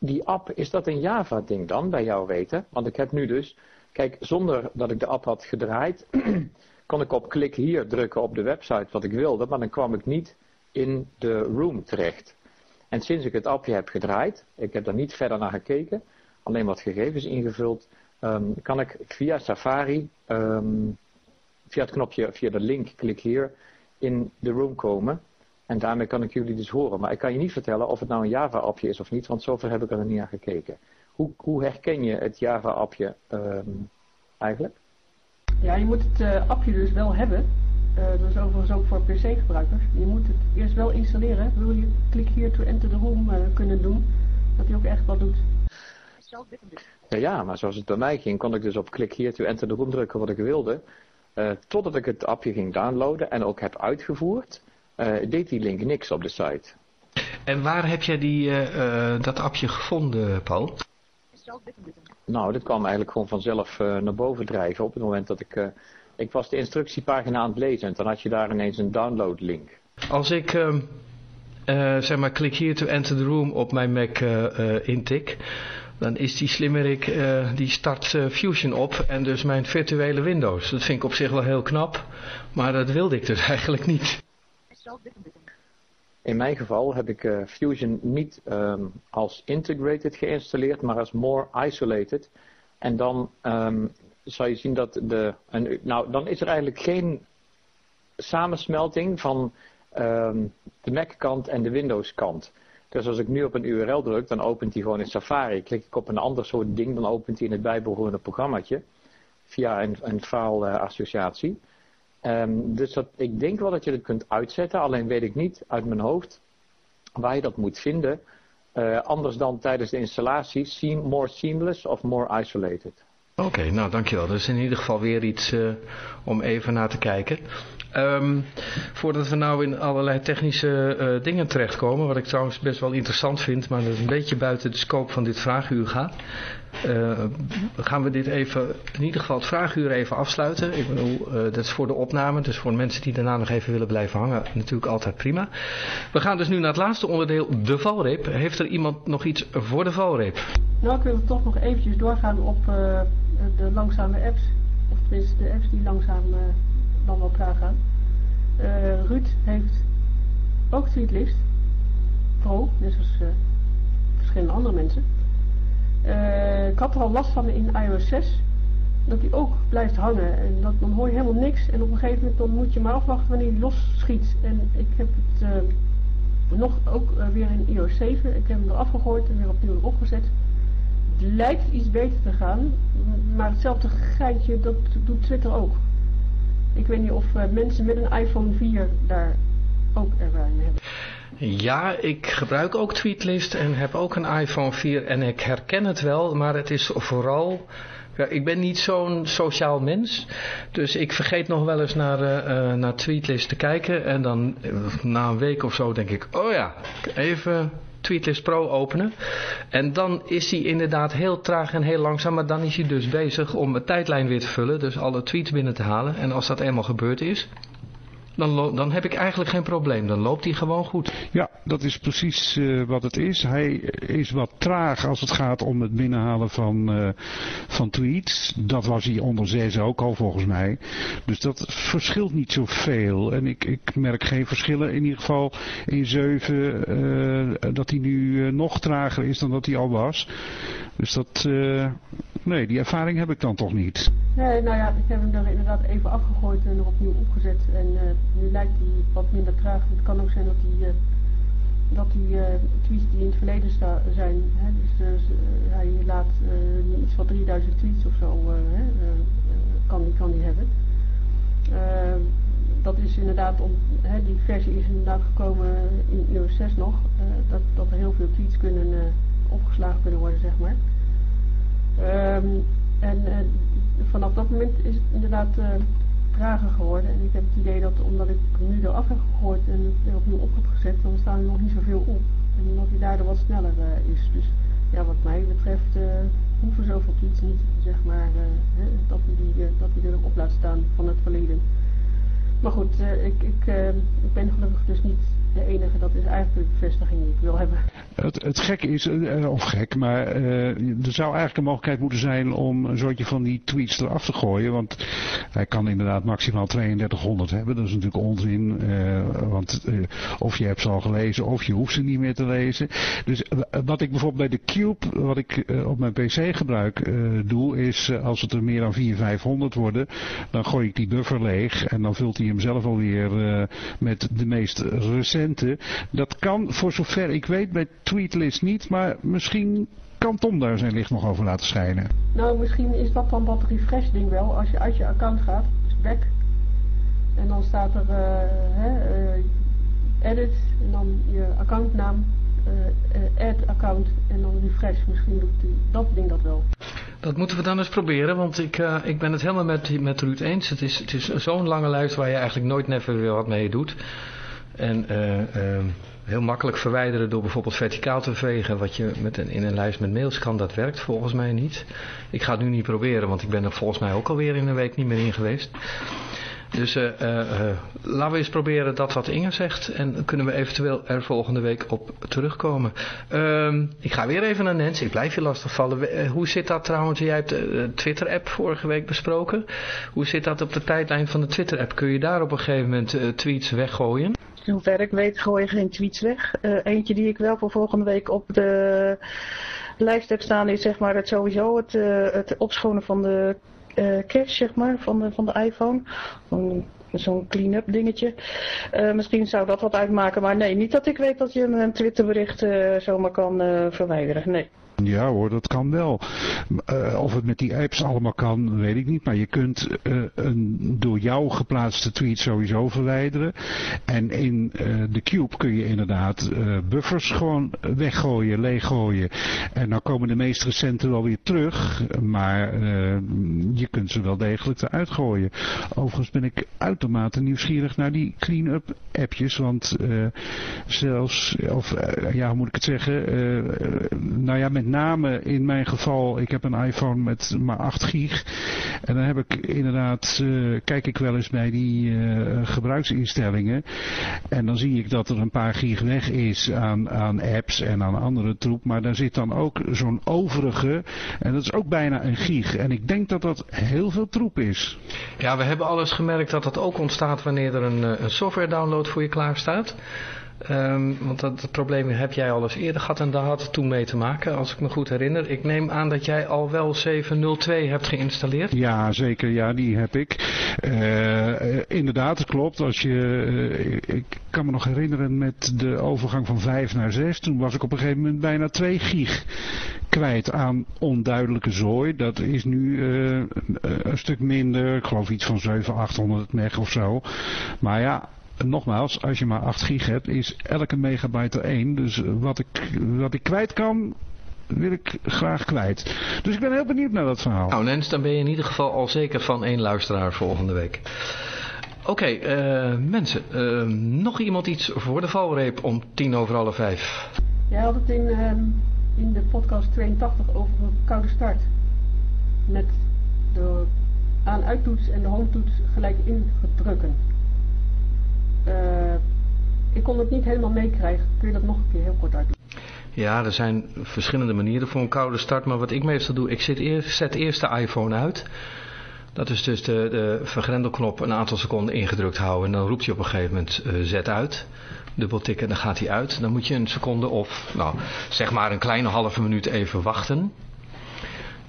[SPEAKER 14] die app, is dat een Java-ding dan, bij jou weten? Want ik heb nu dus, kijk, zonder dat ik de app had gedraaid, kon ik op klik hier drukken op de website wat ik wilde, maar dan kwam ik niet in de room terecht. En sinds ik het appje heb gedraaid, ik heb daar niet verder naar gekeken, alleen wat gegevens ingevuld, um, kan ik via Safari, um, via het knopje, via de link, klik hier, in de room komen. En daarmee kan ik jullie dus horen. Maar ik kan je niet vertellen of het nou een Java-appje is of niet, want zover heb ik er niet naar gekeken. Hoe, hoe herken je het Java-appje um, eigenlijk?
[SPEAKER 5] Ja, je moet het uh, appje dus wel hebben. Uh, dat is overigens ook voor PC-gebruikers. Je moet het eerst wel installeren. Wil je klik hier to enter the room uh, kunnen doen, dat hij ook echt wat doet.
[SPEAKER 14] Ja, ja, maar zoals het bij mij ging, kon ik dus op klik hier to enter the room drukken wat ik wilde. totdat ik het appje ging downloaden en ook heb uitgevoerd, deed die link niks op de site.
[SPEAKER 1] En waar heb jij die, dat appje gevonden, Paul?
[SPEAKER 14] Nou, dit kwam eigenlijk gewoon vanzelf uh, naar boven drijven op het moment dat ik... Uh, ik was de instructiepagina aan het lezen en dan had je daar ineens een downloadlink.
[SPEAKER 1] Als ik, uh, zeg maar, klik hier to enter the room op mijn Mac intik... dan is die slimmerik, die start Fusion op en dus mijn virtuele Windows. Dat vind ik op zich wel heel knap, maar dat wilde ik dus eigenlijk niet.
[SPEAKER 14] In mijn geval heb ik uh, Fusion niet um, als integrated geïnstalleerd, maar als more isolated. En dan um, zal je zien dat de... Nou, dan is er eigenlijk geen samensmelting van um, de Mac kant en de Windows kant. Dus als ik nu op een URL druk, dan opent hij gewoon in Safari. Klik ik op een ander soort ding, dan opent hij in het bijbehorende programmaatje. Via een, een file uh, associatie. Um, dus ik denk wel dat je het kunt uitzetten, alleen weet ik niet uit mijn hoofd waar je dat moet vinden. Uh, anders dan tijdens de installatie, seem, more seamless of more isolated.
[SPEAKER 1] Oké, okay, nou dankjewel. Is in ieder geval weer iets uh, om even naar te kijken. Um, voordat we nou in allerlei technische uh, dingen terechtkomen, wat ik trouwens best wel interessant vind, maar dat een beetje buiten de scope van dit vraaguur gaat, uh, gaan we dit even, in ieder geval het vraaguur even afsluiten. Ik bedoel, uh, dat is voor de opname, dus voor mensen die daarna nog even willen blijven hangen, natuurlijk altijd prima. We gaan dus nu naar het laatste onderdeel, de valreep. Heeft er iemand nog iets voor de valreep?
[SPEAKER 5] Nou, ik wil toch nog eventjes doorgaan op de langzame apps. Of tenminste de apps die langzaam traag gaan. Ruud heeft ook Tweetlist Pro, net zoals verschillende andere mensen. Uh, ik had er al last van in iOS 6. Dat die ook blijft hangen. En dat, dan hoor je helemaal niks. En op een gegeven moment dan moet je maar afwachten wanneer die losschiet. En ik heb het nog ook weer in iOS 7. Ik heb hem eraf gegooid en weer opnieuw erop gezet. Het lijkt iets beter te gaan. Maar hetzelfde geintje, dat doet Twitter ook. Ik weet niet of mensen met een iPhone 4 daar ook ervaring hebben.
[SPEAKER 1] Ja, ik gebruik ook Tweetlist en heb ook een iPhone 4 en ik herken het wel, maar het is vooral... Ja, ik ben niet zo'n sociaal mens, dus ik vergeet nog wel eens naar, uh, naar Tweetlist te kijken en dan na een week of zo denk ik, oh ja, even Tweetlist Pro openen. En dan is hij inderdaad heel traag en heel langzaam, maar dan is hij dus bezig om een tijdlijn weer te vullen, dus alle tweets binnen te halen. En als dat eenmaal gebeurd is, dan, dan heb ik eigenlijk geen probleem. Dan loopt hij gewoon goed.
[SPEAKER 6] Ja, dat is precies uh, wat het is. Hij is wat traag als het gaat om het binnenhalen van, uh, van tweets. Dat was hij onder 6 ook al volgens mij. Dus dat verschilt niet zoveel. En ik, ik merk geen verschillen in ieder geval in 7 uh, dat hij nu nog trager is dan dat hij al was. Dus dat, nee, die ervaring heb ik dan toch niet.
[SPEAKER 5] Nee, nou ja, ik heb hem er inderdaad even afgegooid en er opnieuw opgezet. En uh, nu lijkt hij wat minder traag. Het kan ook zijn dat die, uh, dat die uh, tweets die in het verleden zijn, hè, dus hij laat iets van 3000 tweets of zo, hè, kan, die, kan die hebben. dat is is inderdaad, om, hè, die versie is inderdaad gekomen in iOS 6 nog, dat, dat er heel veel tweets kunnen opgeslagen kunnen worden, zeg maar. Ehm, en vanaf dat moment is het inderdaad trager geworden. En ik heb het idee dat omdat ik nu eraf heb gegooid en weer opnieuw op heb gezet, dan staan er nog niet zoveel op. En dat hij daardoor wat sneller is. Dus ja, wat mij betreft hoeven zoveel tweets niet, zeg maar, hè, dat, die, dat die er op laat staan van het verleden. Maar goed, ik, ik, ik ben gelukkig dus niet de enige, dat is eigenlijk de bevestiging die ik wil hebben.
[SPEAKER 6] Het, het gek is, uh, of gek, maar uh, er zou eigenlijk een mogelijkheid moeten zijn om een soortje van die tweets eraf te gooien. Want hij kan inderdaad maximaal 3200 hebben. Dat is natuurlijk onzin. Want of je hebt ze al gelezen of je hoeft ze niet meer te lezen. Dus wat ik bijvoorbeeld bij de Cube, wat ik op mijn PC gebruik doe, is als het er meer dan 400, 500 worden, dan gooi ik die buffer leeg. En dan vult hij hem zelf alweer met de meest recente dat kan, voor zover ik weet, bij Tweetlist niet, maar misschien kan Tom daar zijn licht nog over laten schijnen.
[SPEAKER 5] Nou, misschien is dat dan dat refresh ding wel. Als je uit je account gaat, dus back, en dan staat er uh, hè, uh, edit, en dan je accountnaam, uh, add account, en dan refresh. Misschien doet die, dat ding dat wel.
[SPEAKER 1] Dat moeten we dan eens proberen, want ik, ik ben het helemaal met, met Ruud eens. Het is, het is zo'n lange lijst waar je eigenlijk nooit never weer wat mee doet. En uh, uh, heel makkelijk verwijderen door bijvoorbeeld verticaal te vegen. Wat je met een, in een lijst met mails kan, dat werkt volgens mij niet. Ik ga het nu niet proberen, want ik ben er volgens mij ook alweer in een week niet meer in geweest. Dus uh, laten we eens proberen dat wat Inge zegt. En kunnen we eventueel er volgende week op terugkomen. Uh, ik ga weer even naar Nens. Ik blijf je lastigvallen. hoe zit dat trouwens? Jij hebt de Twitter-app vorige week besproken. Hoe zit dat op de tijdlijn van de Twitter-app? Kun je daar op een gegeven moment tweets weggooien?
[SPEAKER 12] Zover ik weet gooi je geen tweets weg. Eentje die ik wel voor volgende week op de lijst heb staan is zeg maar het sowieso het, het opschonen van de cache zeg maar van de, van de iPhone. Zo'n clean-up dingetje. misschien zou dat wat uitmaken, maar nee, niet dat ik weet dat je een Twitterbericht zomaar kan verwijderen. Nee.
[SPEAKER 6] Ja hoor, dat kan wel. Uh, of het met die apps allemaal kan, weet ik niet. Maar je kunt uh, een door jou geplaatste tweet sowieso verwijderen. En in uh, de Cube kun je inderdaad buffers gewoon weggooien, leeggooien. En dan komen de meest recente wel weer terug. Maar je kunt ze wel degelijk eruit gooien. Overigens ben ik uitermate nieuwsgierig naar die clean-up appjes. Want zelfs, of ja, hoe moet ik het zeggen? nou ja, met name in mijn geval, ik heb een iPhone met maar 8 gig. En dan heb ik inderdaad, uh, kijk ik wel eens bij die uh, gebruiksinstellingen. En dan zie ik dat er een paar gig weg is aan, aan apps en aan andere troep. Maar daar zit dan ook zo'n overige. En dat is ook bijna een gig. En ik denk dat dat heel veel troep is.
[SPEAKER 1] Ja, we hebben alles gemerkt dat dat ook ontstaat wanneer er een, eh, een software download voor je klaar staat. Um, want dat, probleem heb jij al eens eerder gehad en daar had toen mee te maken, als ik me goed herinner. Ik neem aan dat jij al wel 702 hebt geïnstalleerd.
[SPEAKER 6] Ja, zeker. Ja, die heb ik. Uh, inderdaad, het klopt. Als je, uh, ik kan me nog herinneren met de overgang van 5 naar 6. Toen was ik op een gegeven moment bijna 2 gig kwijt aan onduidelijke zooi. Dat is nu een stuk minder. Ik geloof iets van 700, 800 meg of zo. Maar ja, nogmaals, als je maar 8 gig hebt, is elke megabyte er 1. Dus wat ik, wat ik kwijt kan, wil ik graag kwijt. Dus ik ben heel benieuwd naar dat verhaal.
[SPEAKER 1] Nou Nens, dan ben je in ieder geval al zeker van één luisteraar volgende week. Oké, okay, uh, mensen, uh, nog iemand iets voor de valreep om tien over alle vijf?
[SPEAKER 5] Jij had het in, uh, in de podcast 82 over een koude start. Met de aan-uittoets en de home-toets gelijk ingedrukken. Uh, ik kon het niet helemaal meekrijgen. Kun je dat nog een keer heel kort uitdoen?
[SPEAKER 1] Ja, er zijn verschillende manieren voor een koude start. Maar wat ik meestal doe, ik zet eerst, de iPhone uit. Dat is dus de, de vergrendelknop een aantal seconden ingedrukt houden. En dan roept hij op een gegeven moment uh, zet uit. Dubbel tikken, dan gaat hij uit. Dan moet je een seconde of, nou, zeg maar een kleine halve minuut even wachten.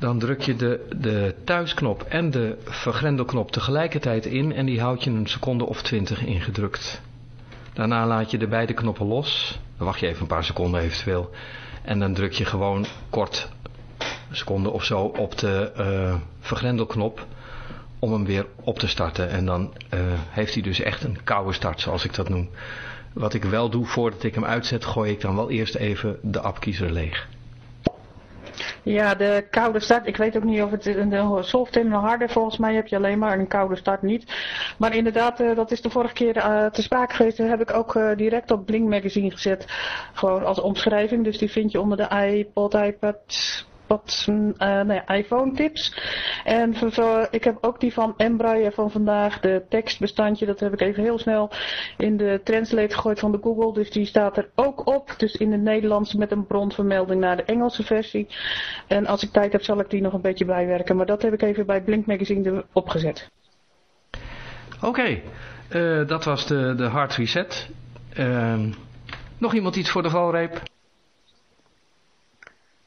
[SPEAKER 1] Dan druk je de, de thuisknop en de vergrendelknop tegelijkertijd in en die houd je een seconde of twintig ingedrukt. Daarna laat je de beide knoppen los. Dan wacht je even een paar seconden eventueel. En dan druk je gewoon kort, een seconde of zo, op de uh, vergrendelknop om hem weer op te starten. En dan uh, heeft hij dus echt een koude start, zoals ik dat noem. Wat ik wel doe voordat ik hem uitzet, gooi ik dan wel eerst even de appkiezer leeg.
[SPEAKER 12] Ja, de koude start. Ik weet ook niet of het een soft en een harde. Volgens mij heb je alleen maar een koude start niet. Maar inderdaad, uh, dat is de vorige keer uh, te sprake geweest. Dat heb ik ook uh, direct op Blink Magazine gezet. Gewoon als omschrijving. Dus die vind je onder de iPod, iPad, wat uh, nee, iPhone tips. En ik heb ook die van Embraer van vandaag, de tekstbestandje, dat heb ik even heel snel in de translate gegooid van de Google. Dus die staat er ook op, dus in het Nederlands met een bronvermelding naar de Engelse versie. En als ik tijd heb zal ik die nog een beetje bijwerken, maar dat heb ik even bij Blink Magazine opgezet.
[SPEAKER 1] Oké, uh, dat was de, de hard reset. Uh, nog iemand iets voor de valreep?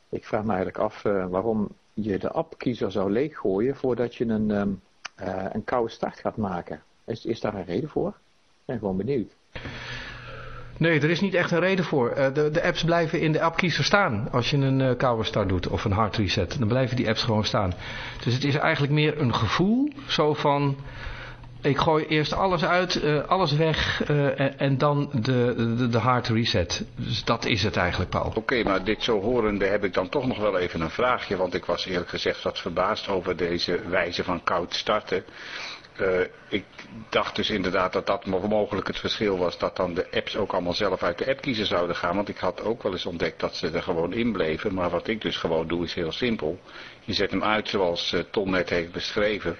[SPEAKER 14] Ik vraag me eigenlijk af uh, waarom je de appkiezer zou leeggooien voordat je een, um, uh, een koude start gaat maken. Is, is daar een reden voor? Ik ben gewoon benieuwd.
[SPEAKER 1] Nee, er is niet echt een reden voor. Uh, de, de, apps blijven in de appkiezer staan als je een koude start doet of een hard reset. Dan blijven die apps gewoon staan. Dus het is eigenlijk meer een gevoel, zo van ik gooi eerst alles uit, uh, alles weg uh, en, dan de, de, de, hard reset. Dus dat is het eigenlijk, Paul.
[SPEAKER 11] Oké, maar dit zo horende heb ik dan toch nog wel even een vraagje. Want ik was eerlijk gezegd wat verbaasd over deze wijze van koud starten. Uh, ik dacht dus inderdaad dat dat mogelijk het verschil was. Dat dan de apps ook allemaal zelf uit de app kiezen zouden gaan. Want ik had ook wel eens ontdekt dat ze er gewoon in bleven. Maar wat ik dus gewoon doe is heel simpel. Je zet hem uit zoals Tom net heeft beschreven.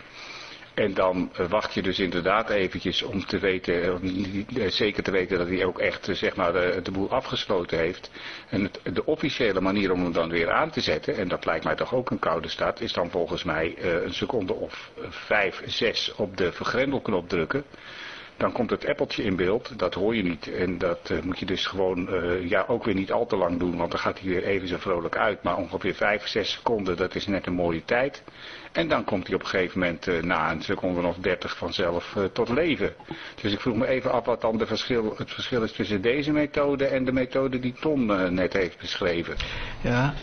[SPEAKER 11] En dan uh, wacht je dus inderdaad eventjes om te weten, om uh, zeker te weten dat hij ook echt zeg maar de, de, boel afgesloten heeft. En de officiële manier om hem dan weer aan te zetten, en dat lijkt mij toch ook een koude start, is dan volgens mij een seconde of vijf, zes op de vergrendelknop drukken dan komt het appeltje in beeld. Dat hoor je niet. En dat moet je dus gewoon ja, ook weer niet al te lang doen. Want dan gaat hij weer even zo vrolijk uit. Maar ongeveer 5, 6 seconden, dat is net een mooie tijd. En dan komt hij op een gegeven moment uh, na een seconde of 30 vanzelf tot leven. Dus ik vroeg me even af wat dan de verschil, het verschil is tussen deze methode en de methode die Tom net heeft beschreven.
[SPEAKER 1] Ja,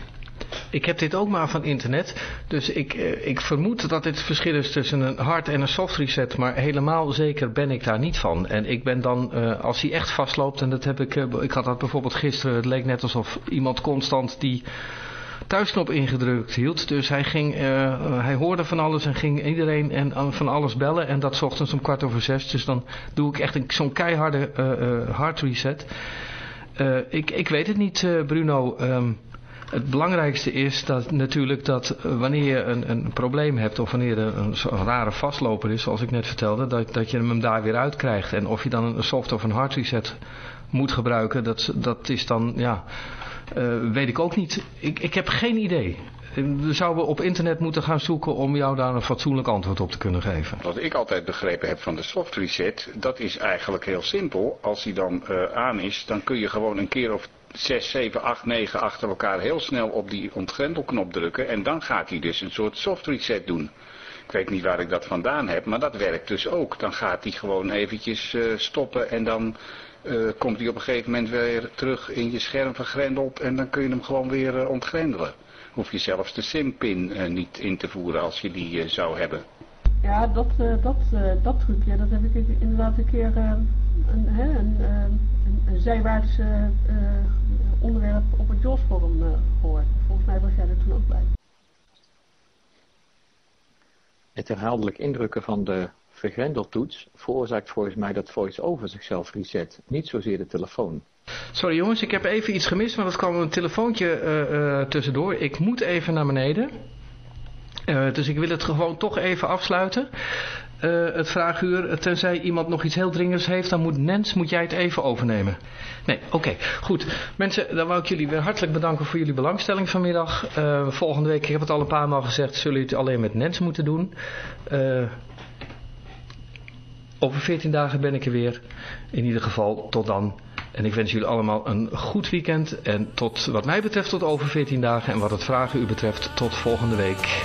[SPEAKER 1] ik heb dit ook maar van internet, dus ik, eh, ik vermoed dat dit verschil is tussen een hard en een soft reset, maar helemaal zeker ben ik daar niet van. En ik ben dan, als hij echt vastloopt, en dat heb ik, ik had dat bijvoorbeeld gisteren, het leek net alsof iemand constant die thuisknop ingedrukt hield. Dus hij, ging, uh, hij hoorde van alles en ging iedereen en, van alles bellen. En dat ochtends om kwart over zes. Dus dan doe ik echt zo'n keiharde uh, hard reset. ik, ik weet het niet, Bruno. Um, het belangrijkste is dat natuurlijk dat eh, wanneer je een, een probleem hebt of wanneer er een, een, rare vastloper is, zoals ik net vertelde, dat, dat je hem daar weer uit krijgt. En of je dan een soft of een hard reset moet gebruiken, dat, dat is dan, ja, weet ik ook niet. Ik, ik heb geen idee. We zouden op internet moeten gaan zoeken om jou daar een fatsoenlijk antwoord op te kunnen geven.
[SPEAKER 11] Wat ik altijd begrepen heb van de soft reset, dat is eigenlijk heel simpel. Als die dan uh, aan is, dan kun je gewoon een keer of 6, 7, 8, 9 achter elkaar heel snel op die ontgrendelknop drukken. En dan gaat hij dus een soort soft reset doen. Ik weet niet waar ik dat vandaan heb, maar dat werkt dus ook. Dan gaat hij gewoon eventjes uh, stoppen en dan uh, komt hij op een gegeven moment weer terug in je scherm vergrendeld. En dan kun je hem gewoon weer uh, ontgrendelen. Hoef je zelfs de SIM-pin niet in te voeren als je die zou hebben.
[SPEAKER 5] Ja, dat, uh, dat, uh, dat trucje, dat heb ik inderdaad een keer uh, een, hè, een, een, zijwaarts onderwerp op het JOS-forum gehoord. Volgens mij was jij er toen ook bij.
[SPEAKER 14] Het herhaaldelijk indrukken van de vergrendeltoets veroorzaakt volgens mij dat voice-over zichzelf reset, niet zozeer de telefoon.
[SPEAKER 1] Sorry jongens, ik heb even iets gemist, maar dat kwam een telefoontje tussendoor. Ik moet even naar beneden. Uh, dus ik wil het gewoon toch even afsluiten. Het vraaguur, tenzij iemand nog iets heel dringends heeft, dan moet Nens, moet jij het even overnemen. Nee, oké, goed. Mensen, dan wou ik jullie weer hartelijk bedanken voor jullie belangstelling vanmiddag. Volgende week, ik heb het al een paar maal gezegd, zullen jullie het alleen met Nens moeten doen. Over 14 dagen ben ik er weer. In ieder geval, tot dan. En ik wens jullie allemaal een goed weekend. En tot wat mij betreft tot over 14 dagen. En wat het vragen u betreft tot volgende week.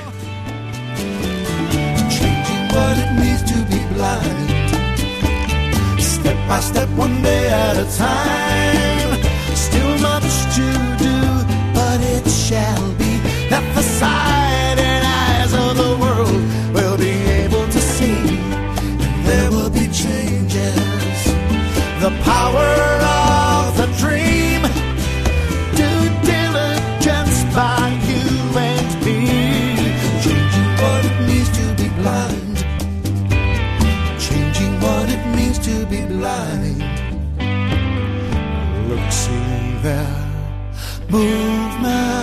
[SPEAKER 15] movement.